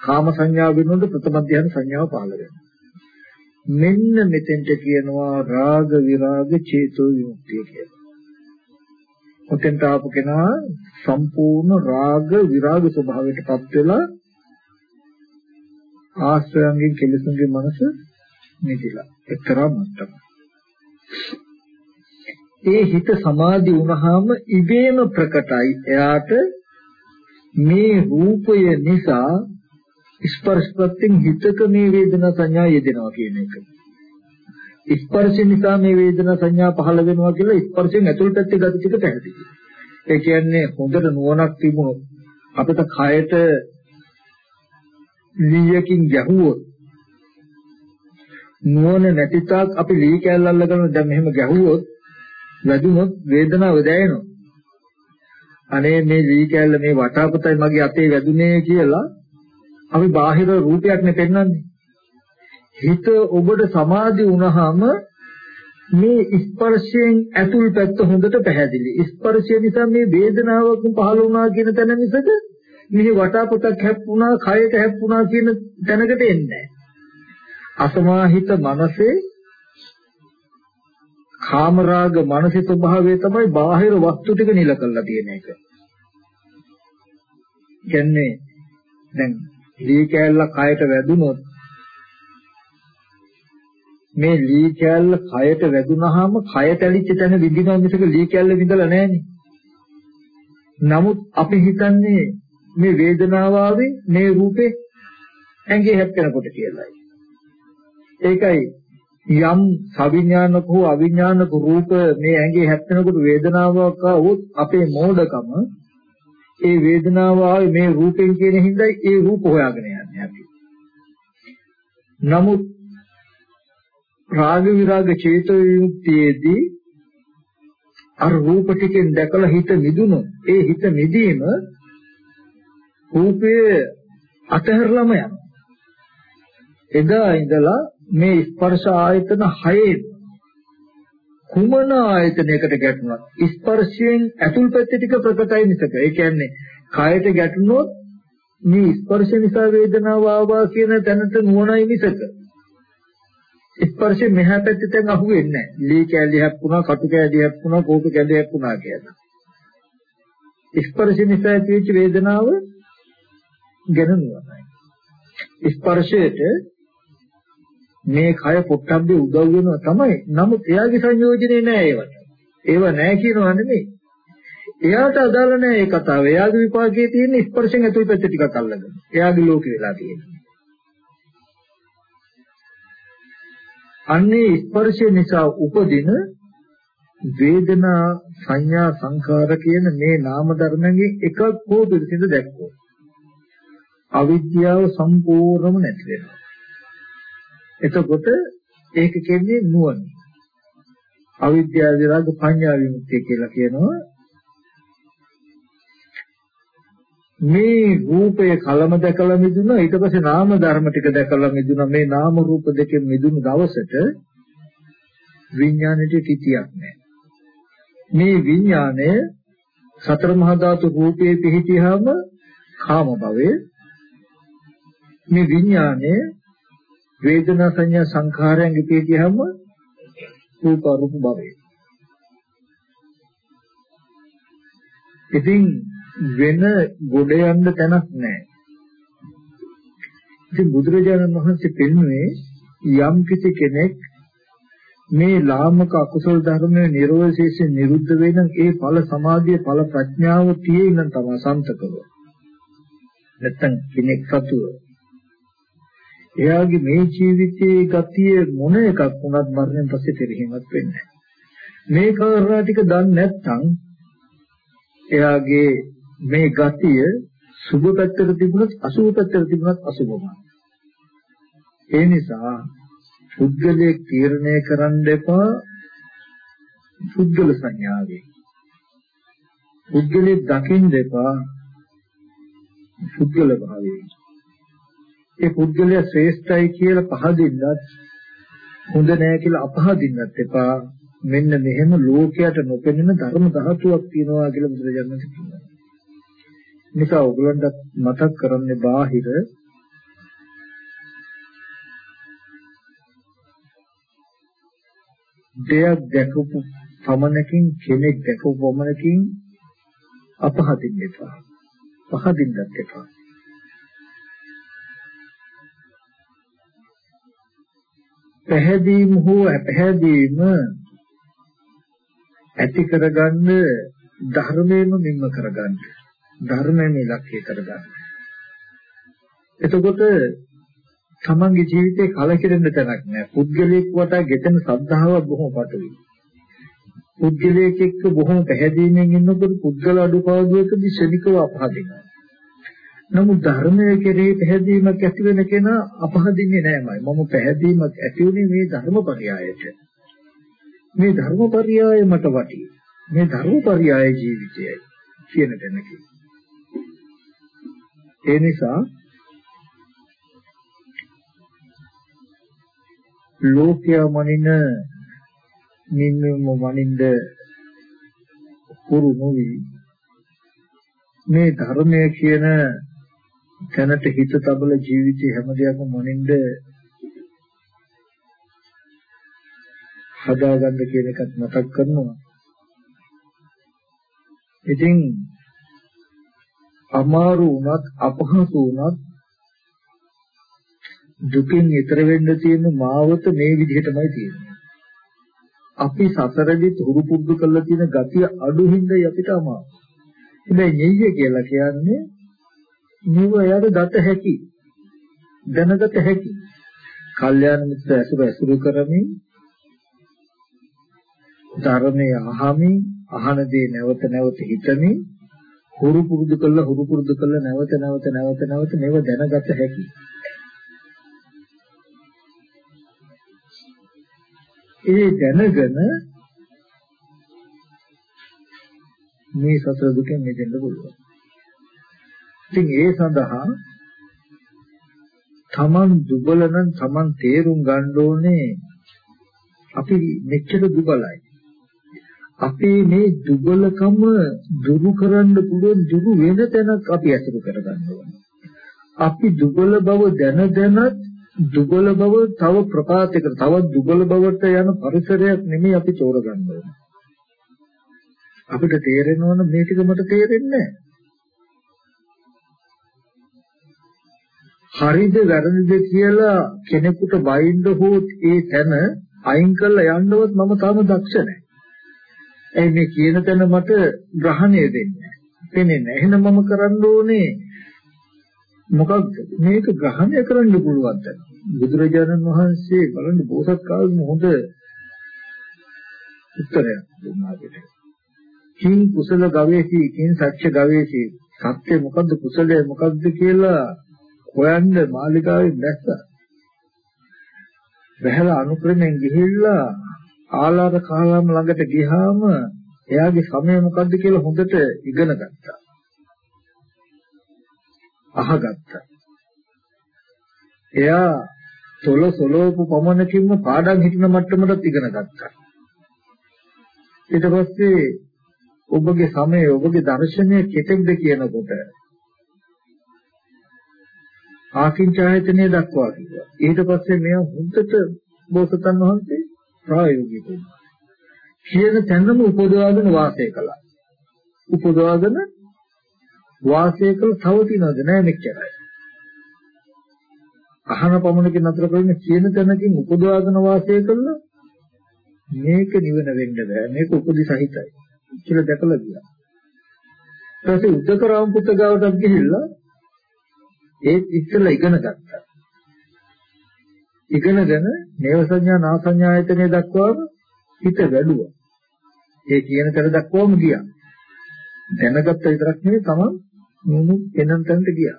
කාම සංඥා වෙනකොට ප්‍රථම ධ්‍යාන සංඥාව පහළ වෙනවා. මෙන්න මෙතෙන්ට කියනවා රාග විරාග චේතෝ විමුක්තිය කියලා. ඔතෙන්ට ආපු කෙනා සම්පූර්ණ රාග විරාග ස්වභාවයටපත් වෙලා ආශ්‍රයන්ගෙන් කෙලෙසුන්ගේ මනස නිදිලා එක්තරා මට්ටමක්. ඒ හිත සමාධි වුණාම ඉබේම ප්‍රකටයි එයාට මේ රූපය නිසා ස්පර්ශපත්‍යෙන් හිතක මේ වේදනා සංඥා යෙදෙනවා කියන එක. ස්පර්ශ නිසා මේ වේදනා සංඥා පහළ වෙනවා කියලා ස්පර්ශයෙන් ඇතුළට පැත්තේ ගති ටික පැහැදිලි. ඒ කියන්නේ හොඳට නුවණක් තිබුණොත් අපිට කයට ලීයකින් ගැහුවොත් නුවණ නැති තාක් අපි ලී කැල්ල අල්ලගෙන දැන් මෙහෙම ගැහුවොත් වැදුනොත් වේදනාව දැනෙනවා. අනේ මේ ලී කැල්ල මේ වටාපතයි මගේ අතේ වැදුනේ කියලා අපි බාහිර රූපයක් නේ පෙන්වන්නේ. හිත ඔබට සමාධි වුණාම මේ ස්පර්ශයෙන් ඇතුල් පැත්ත හොඳට පැහැදිලි. ස්පර්ශය නිසා මේ වේදනාවක් පහළ වුණා කියන තැන මිසක මේ වටාපොතක් හැප්පුණා, කයට හැප්පුණා කියන තැනකට එන්නේ අසමාහිත මනසේ කාමරාග මානසික ස්වභාවය තමයි බාහිර වස්තු ටික නිල කරලා තියෙන එක. කියන්නේ දැන් ලී කෑල්ල කයට වැදුනොත් මේ ලී කෑල්ල කයට වැදුනහම කය තැලිච්ච තැන විඳිනවා මිසක ලී කෑල්ල විඳලා නැහෙනේ. නමුත් අපි හිතන්නේ මේ වේදනාව ආවේ මේ රූපේ ඇඟේ හැප්පෙනකොට කියලායි. ඒකයි යම් සවිඥානික හෝ අවිඥානික රූප මේ ඇඟේ හැප්පෙනකොට වේදනාවක් ආවොත් අපේ මෝඩකම ඒ වේදනාව ආවේ මේ රූපෙන් කියන හින්දායි ඒ රූප හොයාගෙන යන්නේ අපි. නමුත් රාග විරාග චේතෝ විමුක්තියේදී අර රූප ටිකෙන් දැකලා හිත මිදුණු ඒ හිත මිදීම රූපයේ අතහැරලම යනවා. එදා ඉඳලා මේ ස්පර්ශ ආයතන හයේ කුමන ආයතනයකට ගැටුණත් ස්පර්ශයෙන් ඇතුල් පැත්ත ටික ප්‍රකටයි මිසක ඒ කියන්නේ කායට ගැටුණොත් මේ ස්පර්ශ නිසා වේදනාව ආවා කියන තැනට නුවණයි මිසක ස්පර්ශයෙන් මෙහා පැත්තට දැන් අහුවෙන්නේ නැහැ. ලී කැලි හැප්පුණා, කටු කැලි හැප්පුණා, කෝප කැලි හැප්පුණා කියලා. ස්පර්ශ නිසා ඇතිවෙච්ච වේදනාව ගැන නුවණයි. ස්පර්ශයට මේ කය පොට්ටබ්බේ උදව් වෙනවා තමයි. නමුත් එයාගේ සංයෝජනේ නෑ ඒවට. ඒව නෑ කියනවා නෙමෙයි. එයාට අදාළ නෑ ඒ කතාව. එයාගේ විපාකයේ තියෙන ස්පර්ශයෙන් ඇතුළු පැත්ත ටිකක් අල්ලගෙන. එයාගේ ලෝකෙ වෙලා තියෙන්නේ. අන්නේ ස්පර්ශය නිසා උපදින වේදනා සංඥා සංකාර කියන මේ නාම ධර්මයේ එකක් හෝ පිළිසිඳ දැක්කෝ. අවිද්‍යාව සම්පූර්ණම නැති වෙනවා. එතකොට ඒක කියන්නේ නුවණ. අවිද්‍යාව විරාග පඤ්ඤා විමුක්තිය කියලා කියනවා. මේ රූපය කලම දැකලා මිදුණා ඊට පස්සේ නාම ධර්ම ටික දැකලා මිදුණා මේ නාම රූප දෙකෙන් මිදුණු දවසට විඥානෙට තිතියක් නැහැ මේ විඥානය සතර මහා ධාතු රූපේ පිහිටියාම කාම භවය මේ විඥානය වේදනා සංඥා සංඛාරයන් පිහිටියාම රූප රූප භවය ඉතින් වෙන ගොඩ යන්න තැනක් නැහැ. ඉතින් බුදුරජාණන් වහන්සේ පෙන්වුවේ යම් කිසි කෙනෙක් මේ ලාමක අකුසල ධර්මයේ නිරෝධශේෂයෙන් නිරුද්ධ වෙනනම් ඒ ඵල සමාධිය ඵල ප්‍රඥාව තියෙන තමයි සන්තකව. නැත්තම් කෙනෙක් සතුව. එයාගේ මේ ජීවිතයේ ගතිය මොන එකක් වුණත් මරණයෙන් පස්සේ තෙරෙහිමත් වෙන්නේ මේ කාරණා ටික දන්නේ නැත්නම් එයාගේ මේ ගතිය සුබ පැත්තට තිබුණත් අසුබ පැත්තට තිබුණත් අසුබමයි. ඒ නිසා පුද්ගලයේ තීරණය කරන්න එපා පුද්ගල සංඥාවෙන්. පුද්ගලයේ දකින්න එපා පුද්ගල භාවයෙන්. ඒ පුද්ගලයා ශ්‍රේෂ්ඨයි කියලා පහදින්නත් හොඳ නෑ කියලා අපහදින්නත් එපා. මෙන්න මෙහෙම ලෝකයට නොපෙනෙන ධර්ම ධාතුවක් තියෙනවා කියලා බුදුරජාණන් වහන්සේ කියනවා. නිසා ඔයගලන්ට මතක් කරන්නේ බාහිර දෙයක් දැකපු පමණකින් කෙනෙක් දැකපු පමණකින් අපහදින්න එපා. පහදින්නත් එපා. පැහැදීම හෝ අපැහැදීම ඇති කරගන්න ධර්මයෙන්ම මිම්ම කරගන්න. ධර්මයෙන් ඉලක්කය කරගන්න. එතකොට තමන්ගේ ජීවිතේ කලකිරෙන්න තැනක් නැහැ. පුද්ගලයෙක් වටා ගෙතෙන සද්ධාව බොහොම පටවි. පුද්ගලයෙක් එක්ක බොහොම පැහැදීමෙන් ඉන්නකොට පුද්ගල අඩුපාඩුවකදී ශනිකව අපහදිනවා. නමුත් ධර්මයේ කෙරෙහි පැහැදීමක් ඇති වෙන කෙනා අපහදින්නේ නෑමයි. මම පැහැදීමක් ඇති උනේ මේ ධර්මපරයයට. මේ ධර්මපරයය මට වටි. මේ ධර්මපරයය ජීවිතයයි කියන තැනකින්. ඒ නිසා ලෝකයා මනින නින්නම මනින්ද පුරු නොවි මේ ධර්මය කියන තැනට හිත තබල ජීවිතේ හැම දෙයක්ම මනින්ද හදාගන්න කියන එකත් මතක් කරනවා ඉතින් අමාරු වුණත් අපහසු වුණත් දුකින් ඈතර වෙන්න තියෙන මාවත මේ විදිහටමයි තියෙන්නේ. අපි සසරදී තුරු පුරුදු කරලා තියෙන ගතිය අඩු හින්දායි අපිට අමාරු. හැබැයි නෙయ్య කියලා කියන්නේ නිව යාට දත හැකි. දැනගත හැකි. කල්යාණ මිත්‍ර ඇසුර ඇසුරු කරමින් ධර්මයේ අහමින් අහන දේ නැවත නැවත හිතමින් හුරු පුරුදු කළා හුරු පුරුදු කළා නැවත නැවත නැවත නැවත මේව දැනගත හැකි. ඒ දැනගෙන මේ සතර දුකෙන් මිදෙන්න පුළුවන්. ඉතින් ඒ සඳහා තමන් දුබල නම් තමන් තේරුම් ගන්න ඕනේ අපි මෙච්චර දුබලයි. අපේ මේ දුබලකම දුරු කරන්න පුළුවන් දුරු වෙන තැනක් අපි අසුරු කරගන්න ඕනේ. අපි දුබල බව දැන දැනත් දුබල බව තව ප්‍රපාතයකට තව දුබල බවට යන පරිසරයක් නෙමෙයි අපි තෝරගන්න ඕනේ. අපිට තේරෙන්න ඕන මේ ටික මට තේරෙන්නේ නැහැ. හරිද වැරදිද කියලා කෙනෙකුට බයින්ද හෝ ඒ තැන අයින් කරලා යන්නවත් මම තාම දක්ෂ නැහැ. ඒ මේ කියන තැන මට ග්‍රහණය දෙන්නේ නැහැ. එහෙනම් මම කරන්න ඕනේ මොකක්ද මේක ග්‍රහණය කරන්න පුළුවන් තැන. බුදුරජාණන් වහන්සේ බලන්න බෝසත් කාලේ හොඳ උත්තරයක් දුන්නා අපිට. කිං කුසල ගවේෂී කිං සත්‍ය ගවේෂී සත්‍ය මොකද්ද කුසලය මොකද්ද කියලා හොයන්න මාලිකාවේ දැස්සා. බහැලා අනුක්‍රමයෙන් ගිහිල්ලා ආලාර කාලාම ළඟට ගියාම එයාගේ සමය මොකද්ද කියලා හොඳට ඉගෙන ගත්තා. අහගත්තා. එයා සොල සොලෝපු පමණකින්ම පාඩම් හිතන මට්ටමටත් ඉගෙන ගත්තා. ඊට පස්සේ ඔබගේ සමය ඔබගේ දර්ශනය කෙතෙක්ද කියනකොට ආකින්චායතනය දක්වා කිව්වා. ඊට පස්සේ මෙයා හුද්දට බෝසතන් වහන්සේ ප්‍රායෝගිකව කියන තැනම උපදවාගෙන වාසය කළා. උපදවාගෙන වාසය කළ තව තියනවද නැහැ මෙච්චරයි. අහන පමණකින් නතර කරගෙන කියන තැනකින් උපදවාගෙන වාසය කළා මේක නිවන වෙන්න බෑ මේක උපදි සහිතයි කියලා දැකලා ගියා. ඊට පස්සේ උද්දකරාම පුත්ත ගාවටත් ගිහිල්ලා ඒත් ඉස්සෙල්ලා ඉගෙන ගත්තා. ඉගෙනගෙන නේව සංඥා නා සංඥා ආයතනය දක්වාම හිත වැඩුවා. ඒ කියන තැන දක්වාම ගියා. දැනගත්ත විතරක් නෙවෙයි තමන් නුනු එනන් තැනට ගියා.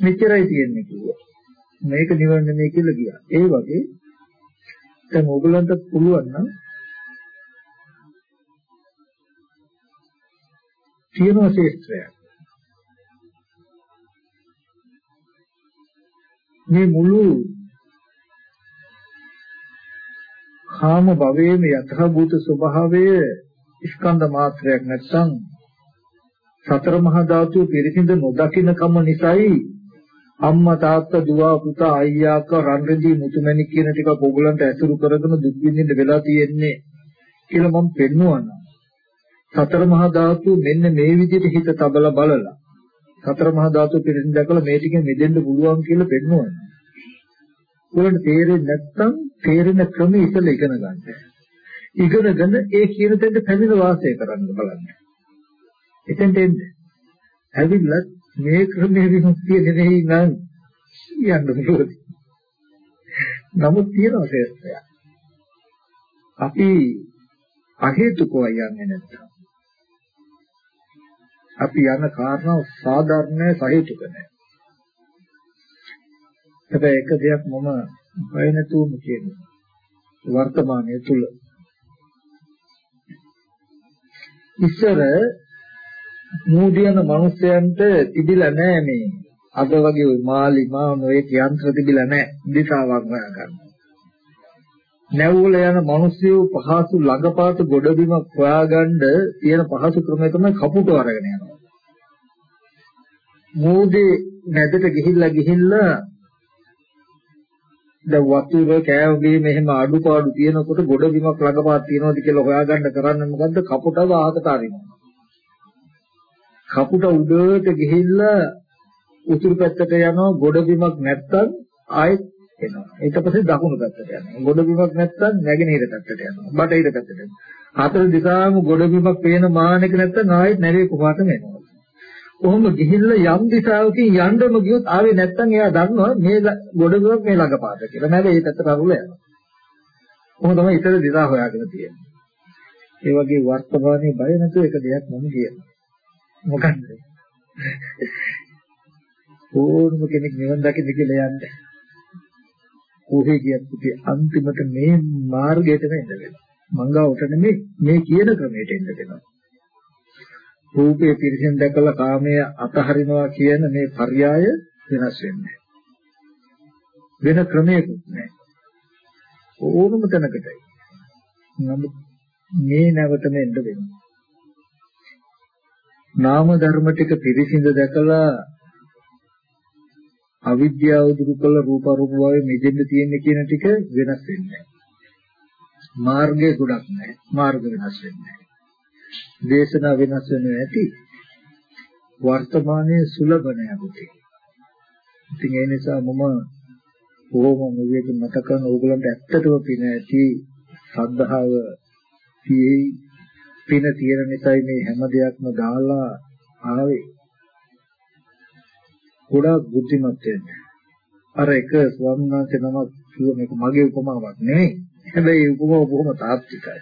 මෙච්චරයි තියෙන්නේ කිව්වා. මේක නිවන නෙමෙයි කියලා ගියා. ඒ වගේ දැන් ඕගලන්ට පුළුවන් නම් තියෙන ශේත්‍රයක්. මේ මුළු කාම භවයේම යථාභූත ස්වභාවය ස්කන්ධ මාත්‍රයක් නැත්නම් සතර මහා ධාතු පිරිසිඳ නොදකින්න කම නිසායි අම්මා තාත්තා දුව පුතා අයියා අක්කා රන්රදී මුතුමැණි කියන ටික ඕගලන්ට ඇසුරු කරගෙන දුක් විඳින්න වෙලා තියෙන්නේ කියලා මම පෙන්වනවා. සතර මහා ධාතු මෙන්න මේ විදිහට හිත තබලා බලලා සතර මහා ධාතු පිළිසින් දැකලා මේ ටිකෙන් මිදෙන්න පුළුවන් කියලා පෙන්වනවා. උගලන්ට තේරෙන්නේ නැත්නම් තේරෙන ක්‍රමය ඉතල ඉගෙන ගන්න. ඉගෙනගෙන ඒ කියන දෙයට පැමිණ වාසය කරන්න බලන්න. එතෙන්ට එන්න. ඇවිල්ලා මේ ක්‍රමයේ විමුක්තිය නෙවෙයි නම් යන්න පුළුවන්. නමුත් තියෙනවා ශ්‍රේෂ්ඨය. අපි අහේතුකව යන්නේ නැත්තම් අපි යන කාරණා සාධාරණ සහේතුක නැහැ. හැබැයි එක දෙයක් මම බය නැතුවම කියනවා. වර්තමානයේ තුල ඉස්සර මූඩියන මිනිස්යන්ට තිබිලා නැහැ මේ අද වගේ ওই මාලි මාන ඔය යන්ත්‍ර තිබිලා නැහැ දිශාවක් හොයාගන්න. නැවුල යන මිනිස්සු පහසු ළඟපාත ගොඩබිමක් හොයාගන්න තියෙන පහසු ක්‍රමය තමයි කපුට අරගෙන යනවා. මූදේ නැදට ගිහිල්ලා ගිහිල්ලා දැන් වතුර කෑවගේ මෙහෙම අඩුපාඩු තියෙනකොට ගොඩබිමක් ළඟපාත තියනවාද කියලා හොයාගන්න කරන්නේ මොකද්ද කපුටව ආහකට අරිනවා. කපුට උඩට ගිහිල්ලා උතුරු පැත්තට යනවා ගොඩබිමක් නැත්තම් ආයෙත් එනවා. ඊට පස්සේ දකුණු පැත්තට යනවා. ගොඩබිමක් නැත්තම් නැගෙනහිර පැත්තට යනවා. බටහිර පැත්තට යනවා. හතර දිශාම ගොඩබිමක් පේන මානෙක නැත්තම් ආයෙත් නැරේ කොහාටම එනවා. කොහොම ගිහිල්ලා යම් දිශාවකින් යන්නම ගියොත් ආවේ නැත්තම් එයා දන්නවා මේ ගොඩබිමක් මේ ළඟපාත කියලා. නැත්නම් ඒ පැත්තට අරුල යනවා. කොහොම තමයි ඉතල දිශා හොයාගෙන තියෙන්නේ. ඒ වගේ වර්තමානයේ බය නැතුව එක දෙයක් මම කියනවා. මොකන්ද? <laughs> ඕනම කෙනෙක් නිවන් දකින්න කියලා යන්නේ. කොහේ ගියත් පුතේ අන්තිමට මේ මාර්ගයටම එන්න වෙනවා. මංගවට නෙමෙයි මේ කියන ක්‍රමයට එන්න වෙනවා. රූපේ පිරිසින් දැකලා කාමයේ අතහරිනවා කියන මේ පర్యాయ වෙනස් වෙන්නේ. වෙන ක්‍රමයකට නෑ. ඕනම තැනකටයි. නමුත් මේ නැවතම එන්න වෙනවා. නාම ධර්ම ටික පිරිසිඳ දැකලා අවිද්‍යාව දුරු කළ රූප රූප භාවයේ මිදෙන්න තියෙන්නේ කියන ටික වෙනස් වෙන්නේ මාර්ගය ගොඩක් නැහැ මාර්ග වෙනස් වෙන්නේ දේශනා වෙනස් වෙන්නේ නැති වර්තමානයේ සුලභ නෑ පුතේ. ඉතින් ඒ නිසා මම බොහොම මෙවිත මතක කරන ඕගලන්ට ඇත්තටම පින ඇති සද්ධාව තියෙයි පින තියෙන නිසායි මේ හැම දෙයක්ම දාලා ආවේ. ගොඩාක් බුද්ධිමත් වෙන්න. අර එක ස්වාමීන් වහන්සේ නමක් කිව්ව මේක මගේ උපමාවක් නෙවෙයි. හැබැයි ඒ උපමාව බොහොම තාත්විකයි.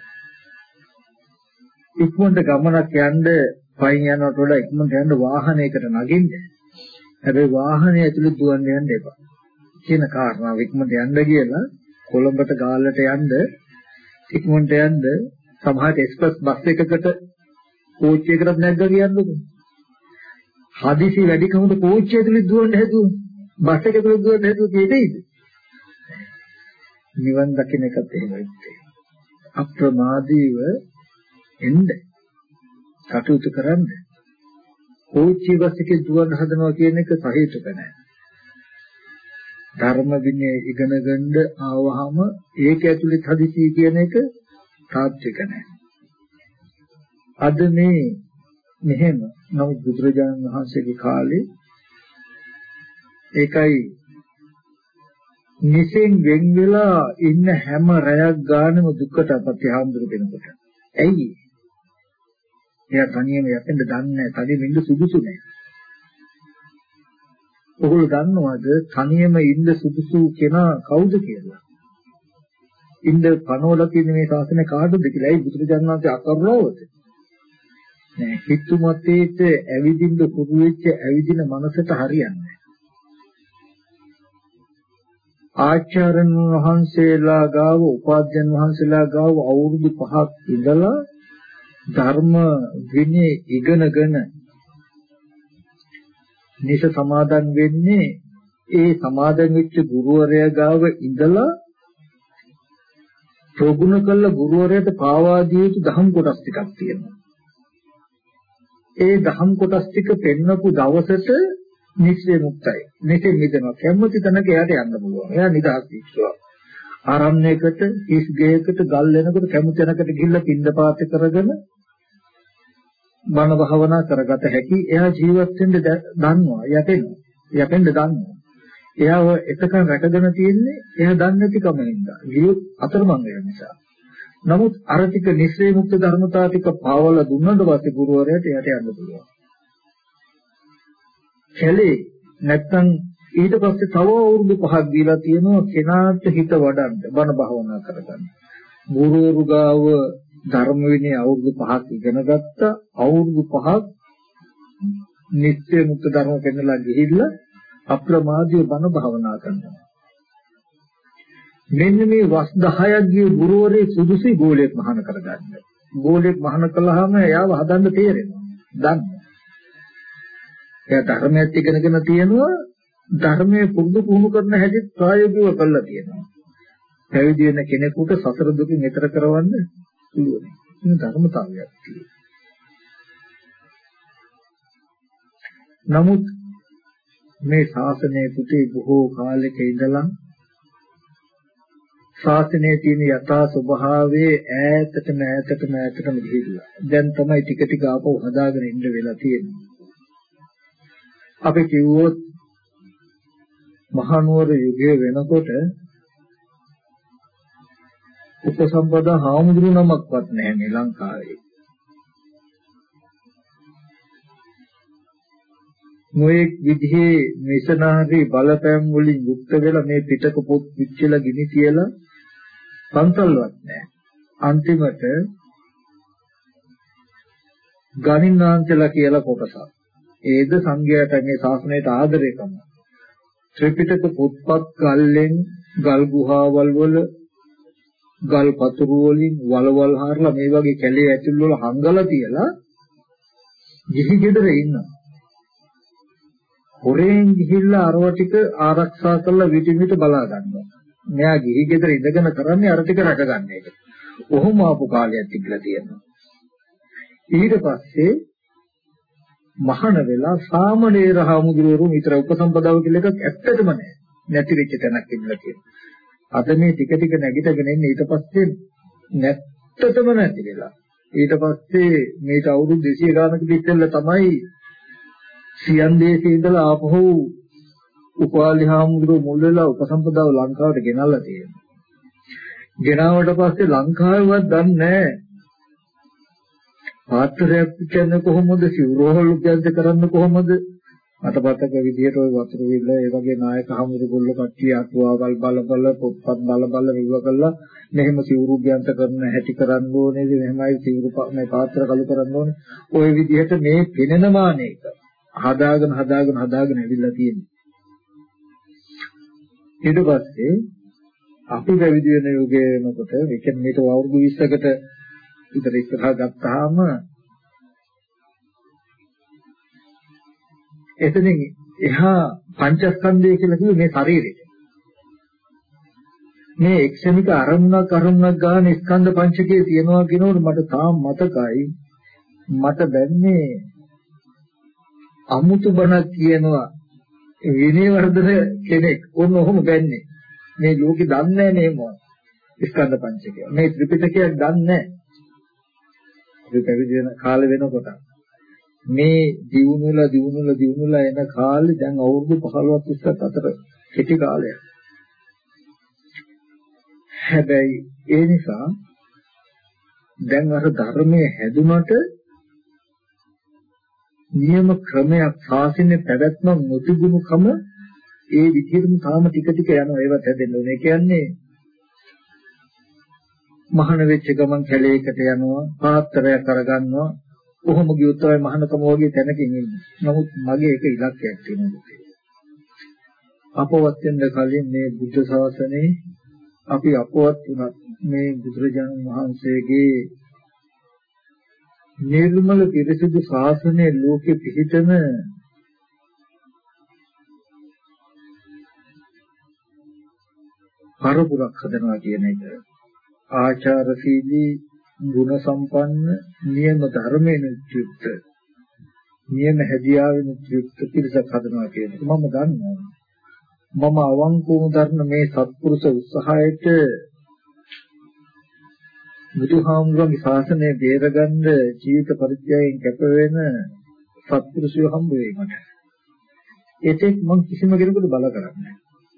ඉක්මනට ගමනක් යන්න පයින් යනකොට වඩා ඉක්මනට යන්න වාහනයකට නගින්න. හැබැයි වාහනේ ඇතුළේ දුවන්න යන්න එපා. කියන කාරණාව ඉක්මනට යන්න කියලා කොළඹට ගාල්ලට යන්න ඉක්මනට යන්න සමහරට එක්ස්ප්‍රස් බස් එකකට කෝච්චියකටත් නැග්ගා කියන්නකෝ. හදිසි වැඩිකමට කෝච්චිය ඇතුළේ දුවන්න හැදුවා. බස් එක ඇතුළේ දුවන්න හැදුවා කීයේද? නිවන් දකින්න එකත් එහෙමයි. අප්‍රමාදීව එන්න කටයුතු කරන්න. කෝච්චි බස් එකේ දුවන්න හදනවා කියන එක සහේතුක නැහැ. ධර්ම විනය ඉගෙන ගන්න ආවහම ඒක ඇතුළේ හදිසි කියන එක තාත්වික නැහැ. අද මේ මෙහෙම නමුත් බුදුරජාණන් වහන්සේගේ කාලේ ඒකයි නිසෙන් වෙන් වෙලා ඉන්න හැම රැයක් ගානම දුකට අපත්‍ය හාමුදුරු කෙනෙකුට. ඇයි? එයා තනියම යතෙන්ද දන්නේ නැහැ. තනියම ඉන්න සුදුසු නැහැ. ඔගොල්ලෝ දන්නවද තනියම ඉන්න සුදුසු කෙනා කවුද කියලා? ඉන්න පනවල තියෙන මේ ශාසනය කාටද කියලා. ඒ බුදුරජාණන් වහන්සේ අකරුණවද? නෑ හිතුමතේට ඇවිදින්න කුරු වෙච්ච ඇවිදින මනසට හරියන්නේ ආචාර්යන් වහන්සේලා ගාව උපාධ්‍යයන් වහන්සේලා ගාව අවුරුදු 5ක් ඉඳලා ධර්ම විනය ඉගෙනගෙන නිස සමාදන් වෙන්නේ ඒ සමාදන් වෙච්ච ගුරුවරයා ගාව ඉඳලා ප්‍රගුණ කළ ගුරුවරයාට පාවා දිය යුතු දහම් කොටස් ටිකක් තියෙනවා. ඒ දහම් කොටස් ටික පෙන්නපු දවසට නිශ්චය මුක්තයි. නිශ්චය මිදෙනවා. කැමති තැනක එයාට යන්න පුළුවන්. එයා නිදහස් ඉක්ෂුවා. ආරණ්‍යයකට, හිස් ගෙයකට, ගල් වෙනකොට කැමති තැනකට ගිහිල්ලා පින්ඳ පාත කරගෙන මන භාවනා කරගත හැකි. එයා ජීවත් වෙන්න දන්නවා. යටෙනවා. යටෙන්න දන්නවා. එයාව එතකන් රැකගෙන තියෙන්නේ එයා දන්නේ නැති කම හින්දා. ගියොත් අතරමං වෙන නිසා. නමුත් අර ටික නිශ්චය මුක්ත ධර්මතාව ටික පාවල දුන්නට පස්සේ ගුරුවරයාට එයාට යන්න පුළුවන්. කැලේ නැත්තම් ඊට පස්සේ තව අවුරුදු පහක් දීලා තියෙනවා කෙනාට හිත වඩන්න බණ භාවනා කරගන්න. ගුරුවරු ගාව ධර්ම විනය අවුරුදු පහක් ඉගෙන ගත්තා අවුරුදු පහක් නිත්‍ය මුක්ත ධර්ම පෙන්නලා ගිහිල්ලා අප්‍රමාදීව බණ භාවනා කරනවා. මෙන්න මේ වස් 10ක් ගිය ගුරුවරේ සුදුසු ගෝලයක් මහාන කරගන්න. ගෝලයක් මහාන කළාම එයාව හදන්න තේරෙනවා. දන්න. එයා ධර්මයක් ඉගෙනගෙන තියෙනවා ධර්මයේ පුරුදු පුහුණු කරන හැටි ප්‍රායෝගිකව කරලා තියෙනවා. පැවිදි වෙන කෙනෙකුට සතර දුකින් ඈතර කරවන්න පුළුවන්. මේ ධර්මතාවයක් තියෙනවා. නමුත් මේ ශාසනයේ පුතේ බොහෝ කාලෙක ඉඳලා ශාසනයේ තියෙන යථා ස්වභාවයේ ඈතටම ඈතටම ඈතටම ගිහිල්ලා දැන් තමයි ටික ටික ආපහු හදාගෙන ඉන්න වෙලා තියෙන්නේ. අපි කිව්වොත් මහනුවර යුගයේ වෙනකොට උපසම්පදා හාමුදුරු නමක්වත් නැහැ මේ ලංකාවේ. මොඑක් විදිහේ මිෂනාරි බලපෑම් වලින් යුක්ත වෙලා මේ පිටක පොත් පිච්චිලා ගිනි තියලා පන්සල්වත් නැහැ. අන්තිමට ගණින්නාන්සලා කියලා කොටසක්. ඒද සංඝයාට මේ ශාසනයට ආදරය කරනවා. ත්‍රිපිටක පොත්පත් ගල්ලෙන් ගල් ගුහාවල් වල ගල් පතුරු වලින් වලවල් හරලා මේ වගේ කැලේ ඇතුල් වල හංගලා තියලා ගිහි ගෙදර ඉන්නවා. හොරෙන් ගිහිල්ලා අරව ටික ආරක්ෂා කරලා විටින් විට බලා ගන්නවා. මෙයා ගිහි ගෙදර ඉඳගෙන කරන්නේ අර ටික රැකගන්න එක. ඔහොම ආපු කාලයක් තිබිලා තියෙනවා. ඊට පස්සේ මහාන වෙලා සාමණේර හාමුදුරුවෝ විතර උපසම්පදාව කියලා එකක් ඇත්තටම නැහැ. නැති වෙච්ච තැනක් ඉඳලා තියෙනවා. අද මේ ටික ටික නැගිටගෙන ඉන්නේ ඊට පස්සේ නැත්තටම නැති වෙලා. ඊට පස්සේ මේට අවුරුදු 200 ගානක ඉස්සෙල්ලා තමයි සියන් දේශේ ඉඳලා ආපහු උපාලි හාමුදුරුවෝ මුල් වෙලා උපසම්පදාව ලංකාවට ගෙනල්ලා තියෙනවා. ගෙනාවට පස්සේ ලංකාවේවත් දන්නේ නැහැ. පාත්‍රයක් කියන්නේ කොහොමද සිවුරවල උද්‍යන්ත කරන්න කොහොමද අතපතක විදියට ওই වතුර විල්ල ඒ වගේ නායක හමුදු ගොල්ල කට්ටිය අටුවාවල් බල බල පොත්පත් බල බල විව කළා මෙහෙම සිවුරු උද්‍යන්ත කරන හැටි කරන්න ඕනේ මෙහෙමයි සිවුරු මේ පාත්‍ර කළු කරන්න ඕනේ ওই විදිහට මේ පෙනෙන මානයක හදාගෙන හදාගෙන හදාගෙන ඇවිල්ලා තියෙනවා ඊට පස්සේ අපි පැවිදි වෙන යුගයේ වෙනකොට ඒ කියන්නේ මේක අවුරුදු 20කට විතර ඉස්සරහා ගත්තාම එතනින් එහා පංචස්කන්ධය කියලා කිව්වේ මේ ශරීරෙට. මේ එක්ෂණික අරමුණක් අරමුණක් ගන්න ස්කන්ධ පංචකයේ තියෙනවා කියනකොට මට තාම මතකයි මට බැන්නේ අමුතු බණක් කියනවා විනයවර්ධන කෙනෙක් ඕන ඔහොම බැන්නේ. මේ ලෝකේ දන්නේ නැහැ මොන ස්කන්ධ පංචකය. මේ ත්‍රිපිටකයක් දන්නේ නැහැ. අපි පැවිදි වෙන කාලේ වෙනකොට. මේ දිනුනලා දිනුනලා දිනුනලා එන කාලේ දැන් අවුරුදු 15ක් 20ක් අතර කෙටි කාලයක්. හැබැයි ඒ නිසා දැන් අර ධර්මයේ හැදුනට නියම ක්‍රමයක් ශාසනයේ පැවැත්ම නොතිබුණුකම ඒ විදිහටම තාම ටික ටික යනවා ඒවත් හැදෙන්න ඕනේ. කියන්නේ මහාන වෙච්ච ගමන් කැලේකට යනවා පාත්‍රයක් අරගන්නවා. කොහොම ගියොත් තමයි මහානකම වගේ තැනකින් ඉන්නේ. නමුත් මගේ එක ඉලක්කයක් තියෙනවා අපවත් වෙන්න කලින් මේ බුද්ධ ශාසනයේ අපි අපවත් වුණත් මේ බුදුරජාණන් වහන්සේගේ නිර්මල පිරිසිදු ශාසනය ලෝකෙ පිහිටන පරපුරක් හදනවා කියන එක. ආචාරශීලී ගුණ සම්පන්න නියම ධර්මයෙන් යුක්ත නියම හැදියාවෙන් යුක්ත පිරිසක් හදනවා කියන එක මම දන්නවා. මම අවංකවම දන්න මේ සත්පුරුෂ උත්සාහයට බුදුහාමුදුරන්ගේ ශාසනය බේරගන්න ජීවිත පරිත්‍යාගයෙන් කැප වෙන සත්පුරුෂයෝ හම්බ වෙයි මට. ඒකෙත් මම කිසිම කෙනෙකුට බල කරන්නේ නැහැ.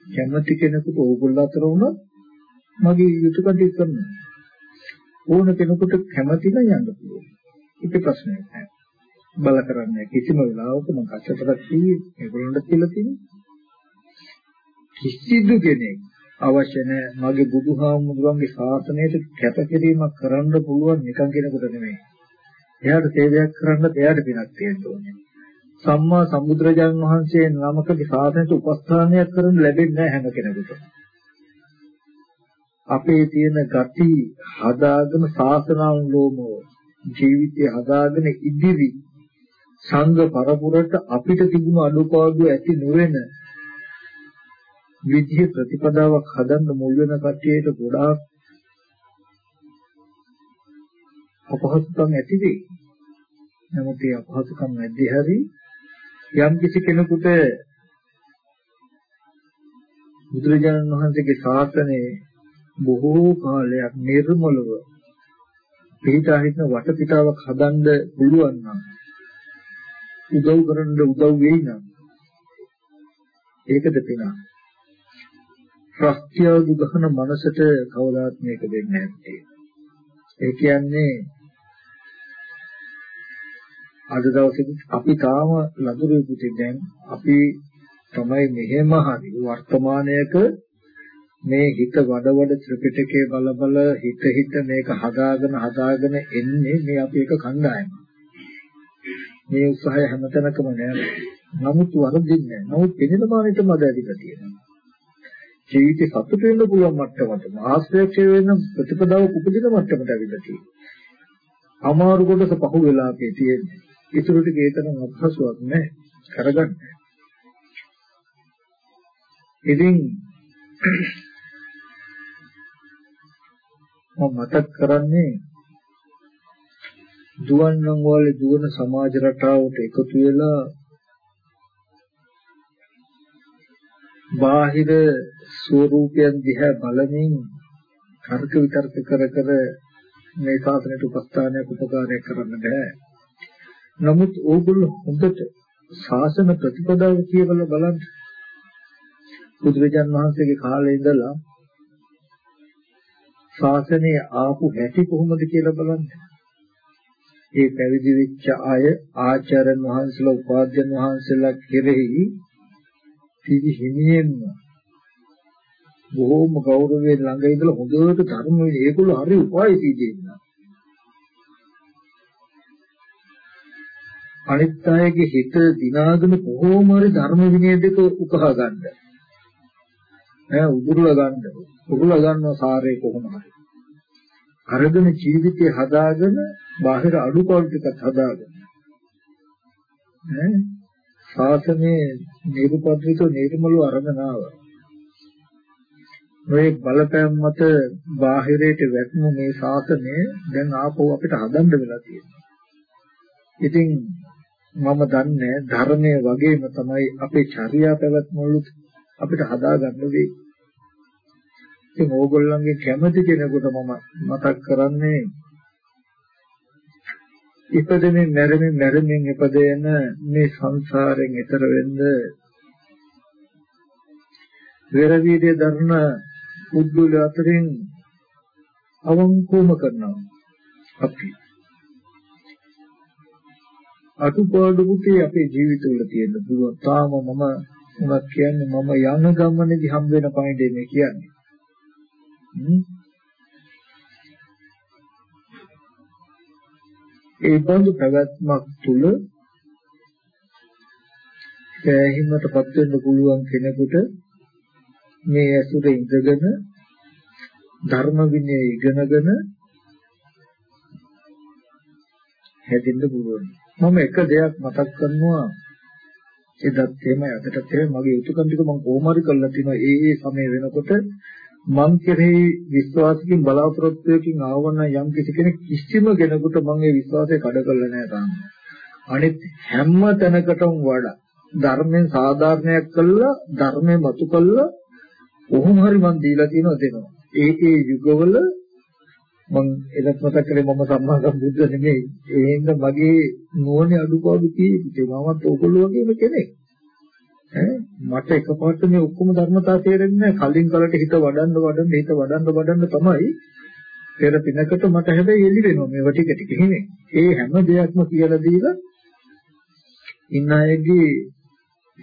කැමති කෙනෙකුට ඕගොල්ලෝ අතර වුණත් මගේ යුතුයකම් කරනවා. ඕන කෙනෙකුට කැමති නම් යන්න පුළුවන්. ඒක ප්‍රශ්නයක් නෑ. බල කරන්නේ කිසිම වෙලාවක මම කච්චතරක් කිව්වේ ඒගොල්ලන්ට කියලා තියෙන්නේ. කිසිදු කෙනෙක් අවශ්‍ය නැහැ මගේ බුදුහාමුදුරන්ගේ ශාසනයට කැපකිරීමක් කරන්න පුළුවන් නිකන් කෙනෙකුට නෙමෙයි. එයාට සේවයක් කරන්න එයාට පිනක් තියෙන්න ඕනේ. සම්මා සම්බුදුරජාණන් වහන්සේ නමකගේ ශාසනයට උපස්ථානයක් කරන්න ලැබෙන්නේ නැහැ හැම කෙනෙකුටම. අපේ තියෙන ගති හදාගෙන ශාසනානුලෝමව ජීවිතය හදාගෙන ඉදිරි සංඝ පරපුරට අපිට තිබුණු අඩුපාඩු ඇති නොවන විදිහ ප්‍රතිපදාවක් හදන්න මුල් වෙන කට්ටියට ගොඩාක් අපහසුකම් ඇති වෙයි. නමුත් ඒ අපහසුකම් නැද්දී හරි යම් කිසි කෙනෙකුට බුදුරජාණන් වහන්සේගේ ශාසනයේ බොහෝ කාලයක් නිර්මලව පිටා හිටන වටපිටාවක් හදන්න පුළුවන් නම් උදව් කරන්න උදව් වෙයි නම් ඒකද පිනා ප්‍රත්‍යව දුහන මනසට කවදාත් මේක දෙන්නේ නැත්තේ ඒ කියන්නේ අද දවසේ අපි තාම ලදරු පුතේ දැන් අපි තමයි මෙහෙම හරි වර්තමානයක මේ හිත වඩ වඩ ත්‍රිපිටකයේ බල බල හිත හිත මේක හදාගෙන හදාගෙන එන්නේ මේ අපි එක කණ්ඩායම. මේ උත්සාහය හැමතැනකම නෑ. නමුත් වරදින්නේ නෑ. නමුත් පිළිද මානෙටම අද ඇදිලා තියෙනවා. ජීවිතේ සතුට වෙන්න පුළුවන් මට්ටමට ආශ්‍රයක්ෂය වෙන ප්‍රතිපදාව උපදින මට්ටමට ඇවිල්ලා තියෙනවා. අමාරු කොටස පහු වෙලා තියෙන්නේ. ඒතර ටික ඒතරම් අපහසුයක් නෑ. කරගන්න. ඉතින් මම මතක් කරන්නේ දුවන්නම් වල දුවන සමාජ රටාවට එකතු වෙලා බාහිර ස්වરૂපයන් දිහා බලමින් තර්ක විතර්ක කර කර මේ සාසනයට උපස්ථානයක් උපකාරයක් කරන්න බෑ. නමුත් ඕගොල්ලෝ හොඳට ශාසන ප්‍රතිපදාව කියවලා බලන්න. බුදුරජාන් වහන්සේගේ කාලේ ඉඳලා ශාසනයේ ආපු හැටි කොහොමද කියලා බලන්න. ඒ පැවිදි වෙච්ච අය ආචාර්යන් වහන්සේලා උපාධ්‍යයන් වහන්සේලා කෙරෙහි පිළිහිමියෙන්ම බොහෝම ගෞරවයෙන් ළඟ ඉඳලා හොඳට ධර්ම ඒගොල්ලෝ හරි උපායදී දෙන්නා. අනිත් අයගේ හිත දිනාගෙන කොහොම හරි ධර්ම විනය දෙක උකහා ගන්න. ඈ උදුරලා ගන්න. උදුරලා ගන්න සාරේ කොහොම හරි. අරගෙන ජීවිතේ හදාගෙන බාහිර අඩුපාඩු ටිකත් හදාගෙන ඈ ශාසනයේ නිරුපද්‍රිත නිර්මලව අරගෙන ආවා. මේ බලපෑම් මත බාහිරයට වැටුණු මේ ශාසනය දැන් ආපහු අපිට හදන්න වෙලා තියෙනවා. ඉතින් මම දන්නේ ධර්මයේ වගේම තමයි අපේ චර්යා පැවැත්මවලුත් අපිට හදාගන්න වෙයි. ඉතින් ඕගොල්ලන්ගේ කැමති කෙනෙකුට මම මතක් කරන්නේ ඉපදෙමින් මැරෙමින් මැරෙමින් ඉපදෙන මේ සංසාරයෙන් එතර වෙන්න වෙරවිදේ ධර්ම පුද්ගල අතරින් අවංකවම කරනවා. අපි අතුපාඩුකුතේ අපේ ජීවිතවල තියෙන පුළුවන් තාම මම උනත් කියන්නේ මම යන ගමනේදී හම් වෙන පයින්ඩේ මේ කියන්නේ. ඒ බඳු පැවැත්මක් තුල සෑහීමටපත් වෙන්න පුළුවන් කෙනෙකුට මේ ඇසුර ඉඳගෙන ධර්ම විනය ඉගෙනගෙන හැදෙන්න පුළුවන්. මම එක දෙයක් මතක් කරනවා එදත් එහෙමයි අදටත් එහෙමයි මගේ යුතුයකම් ටික මම කොහොම හරි කරලා තිනවා ඒ ඒ සමය වෙනකොට මං කෙරෙහි විශ්වාසකින් බලාපොරොත්තුවකින් ආවන යම් කිසි කෙනෙක් කිසිම කෙනෙකුට මම ඒ විශ්වාසය කඩ කරලා නැහැ තාම. අනිත් හැම තැනකටම වඩා ධර්මයෙන් සාධාරණයක් කළා ධර්මයෙන් මතු කළා කොහොම හරි මං දීලා තියෙනවා දෙනවා. ඒ ඒ යුගවල මං එලත් මතක් කරේ මම සම්මා සම්බුද්ධ නෙමෙයි. ඒ හින්දා මගේ නුවණේ අඩුපාඩු තියෙන්නේ. මමත් ඕගොල්ලෝ වගේම කෙනෙක්. ඈ මට එකපාරට මේ ඔක්කොම ධර්මතා තේරෙන්නේ නැහැ. කලින් කලට හිත වඩන්න වඩන්න හිත වඩන්න වඩන්න තමයි පෙර පිනකට මට හැබැයි එළි වෙනවා මේවා ටික ටික හිනේ. ඒ හැම දෙයක්ම කියලා දීලා ඉන්න අයගේ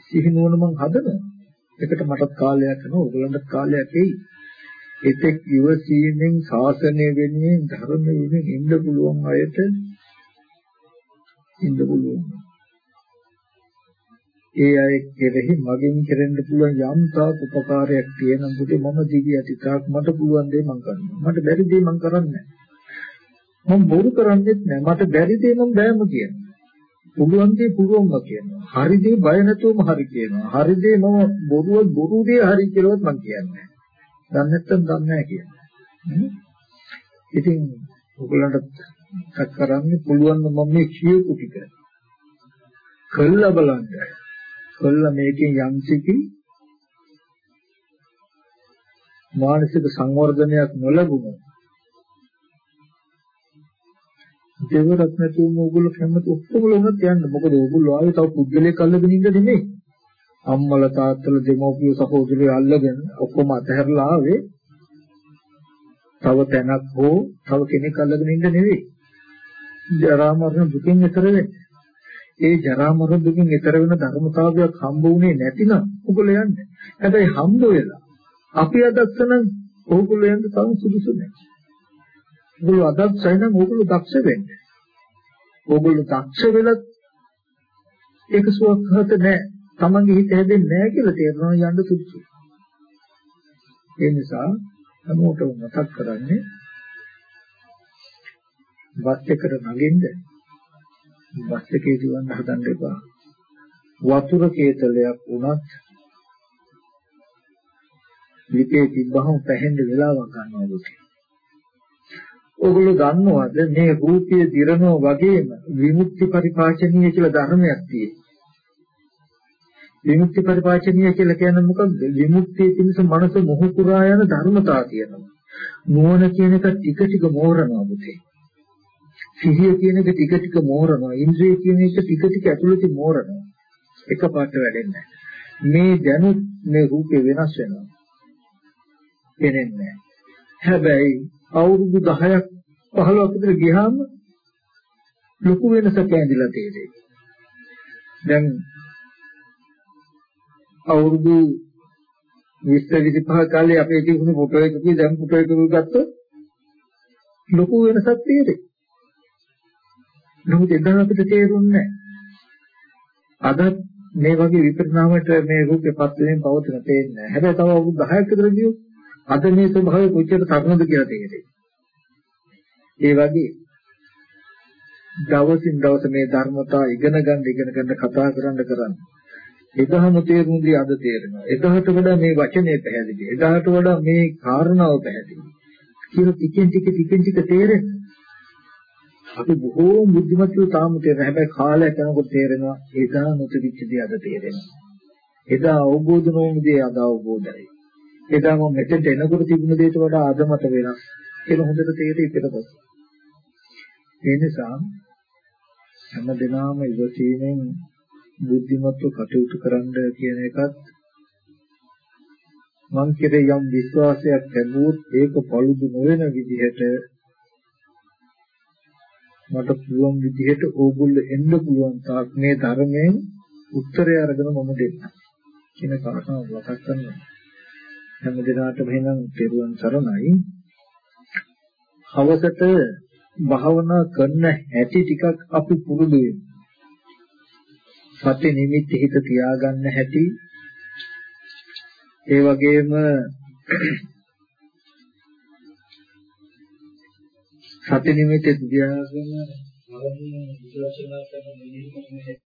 සිහිනුවන මං හදනවා. ඒකට මටත් කාලයක් යනවා ඕගොල්ලන්ටත් කාලයක් එයි. එතෙක් ඉවසීමෙන් ශාසනය වෙනුවෙන් ධර්ම වෙනුවෙන් ඉන්න පුළුවන් අයට ඉන්න පුළුවන්. ඒ අය කෙරෙහි මගෙන් කෙරෙන්න පුළුවන් යම් තාක් උපකාරයක් තියෙන බුදු මම දිවි ඇති තාක් මට පුළුවන් දේ මම කරනවා. මට බැරි දේ මම කරන්නේ මම බොරු කරන්නේත් නැහැ. මට බැරි දේ මම බෑම කියනවා. පුළුවන් දේ පුළුවන්ම කියනවා. හරි දේ බය නැතුවම හරි කියනවා. හරි දේ මම බොරුව බොරු දේ හරි කියලාවත් මම කියන්නේ. දන්නේ නැත්නම් දන්නේ නැහැ කියනවා. ඉතින් ඔයගලන්ට කරන්නේ පුළුවන් මම මේ කියපු ටික කළා බලන්න. කළා මේකෙන් යම්සිකි මානසික සංවර්ධනයක් නොලැබුණොත් දෙවරක් නැතුවම ඕගොල්ලෝ කැමති ඔක්කොම උනත් යන්න. මොකද ඕගොල්ලෝ ආවේ තව පුද්ගලයෙක් අල්ලගෙන ඉන්න නෙමෙයි. අම්මලා තාත්තලා දෙමව්පියෝ සහෝදරයෝ අල්ලගෙන ඔක්කොම අතහැරලා ආවේ තව තැනක් හෝ තව කෙනෙක් අල්ලගෙන ඉන්න නෙවෙයි. ජරා මරණ දුකින් ඈතර වෙන්නේ. ඒ ජරා මරණ දුකින් ඈතර වෙන ධර්මතාවයක් හම්බ වුණේ නැතිනම් ඔයගොල්ලෝ යන්නේ. හැබැයි හම්බ වෙලා අපි අදක්ෂ නම් ඕගොල්ලෝ යන්න තරම් සුදුසු නැහැ. ඕගොල්ලෝ අදක්ෂයි නම් ඕගොල්ලෝ දක්ෂ වෙන්න. ඕගොල්ලෝ දක්ෂ වෙලත් ඒක සුවක්හත නැහැ. තමන්ගේ හිත හැදෙන්නේ නැහැ කියලා තේරෙනවා යන්න සුදුසුයි. ඒ නිසා හැමෝටම මතක් කරන්නේ බස් එකට නගින්න බස් එකේ දිවන්න හදන්න එපා. වතුර කේතලයක් වුණත් ලිපේ තිබ්බහම පැහෙන්න වෙලාවක් ගන්නවා ලෝකේ. ඕගොල්ලෝ දන්නවද මේ රූපය දිරනවා වගේම විමුක්ති පරිපාචනීය කියලා ධර්මයක් තියෙනවා. විමුක්ති පරිපාචනීය කියලා කියන්නේ මොකක්ද? විමුක්තිය පිණිස මනස මොහු පුරා යන ධර්මතා තියෙනවා. නුවණ කියන එක ටික ටික මෝරනවා පුතේ. සිහිය කියන එක ටික ටික මෝරනවා. ඉන්ද්‍රිය කියන එක ටික ටික ඇතුළතින් මෝරනවා. එකපාරට වැඩෙන්නේ මේ දැනුත් මේ රූපේ වෙනස් වෙනවා. වෙන්නේ හැබැයි අවුරුදු 10ක් 15ක් විතර ගියාම ලොකු වෙනසක් ඇඳිලා තියෙන්නේ. දැන් අවුරුදු 20 25 කාලේ අපේ තිබුණු ෆොටෝ එකකදී දැන් ෆොටෝ එකක ගත්තොත් ලොකු වෙනසක් තියෙන්නේ. නමුත් එදා අපිට තේරුන්නේ අද මේ වගේ විපරිණාමයට මේ රූපේපත් වෙනින් පවතින තේන්නේ හැබැයි තව අවුරුදු 10ක් විතර ගියොත් අද මේ ස්වභාවය කොච්චර තරණද කියලා තේරෙයි. ඒ වගේ දවසින් දවස මේ ධර්මතා ඉගෙන ගන්න ඉගෙන ගන්න කතා කරන්න කරන්න එදාම තේරුම්දී අද තේරෙනවා. එදාට වඩා මේ වචනේ පැහැදිලි. එදාට වඩා මේ කාරණාව පැහැදිලි. කියලා ටිකෙන් ටික ටිකෙන් ටික තේරෙනවා. අපි බොහෝ බුද්ධිමත්ව තාම තේරෙන හැබැයි කාලයක් යනකොට තේරෙනවා එදා නොතිරිච්ච දේ අද තේරෙනවා. එදා අවබෝධ නොවුණු දේ අද අවබෝධයි. එදා මම මෙතෙන්ට එනකොට තිබුණ දේට වඩා අද මට වෙනස්. ඒක හොඳට තේරෙයි පිටපස්ස. ඒ නිසා හැම දිනම ඉවසීමෙන් බුද්ධිමත්ව කටයුතු කරන්න කියන එකත් මං කෙරේ යම් විශ්වාසයක් ලැබුවොත් ඒක පළුදු නොවන විදිහට මට පුළුවන් විදිහට ඕගොල්ලෝ එන්න පුළුවන් තාක් මේ ධර්මයෙන් උත්තරය අරගෙන මම දෙන්න කියන කාරණාව මතක් කරනවා. හැම දිනාටම එහෙනම් පෙරුවන් සරණයි. හවසට භාවනා කරන හැටි ටිකක් අපි පුරුදු වෙමු. සති නිමිති හිත තියාගන්න හැටි. ඒ වගේම සති නිමිති තියාගෙන අවදී විශ්ලේෂණ කරන විදිහ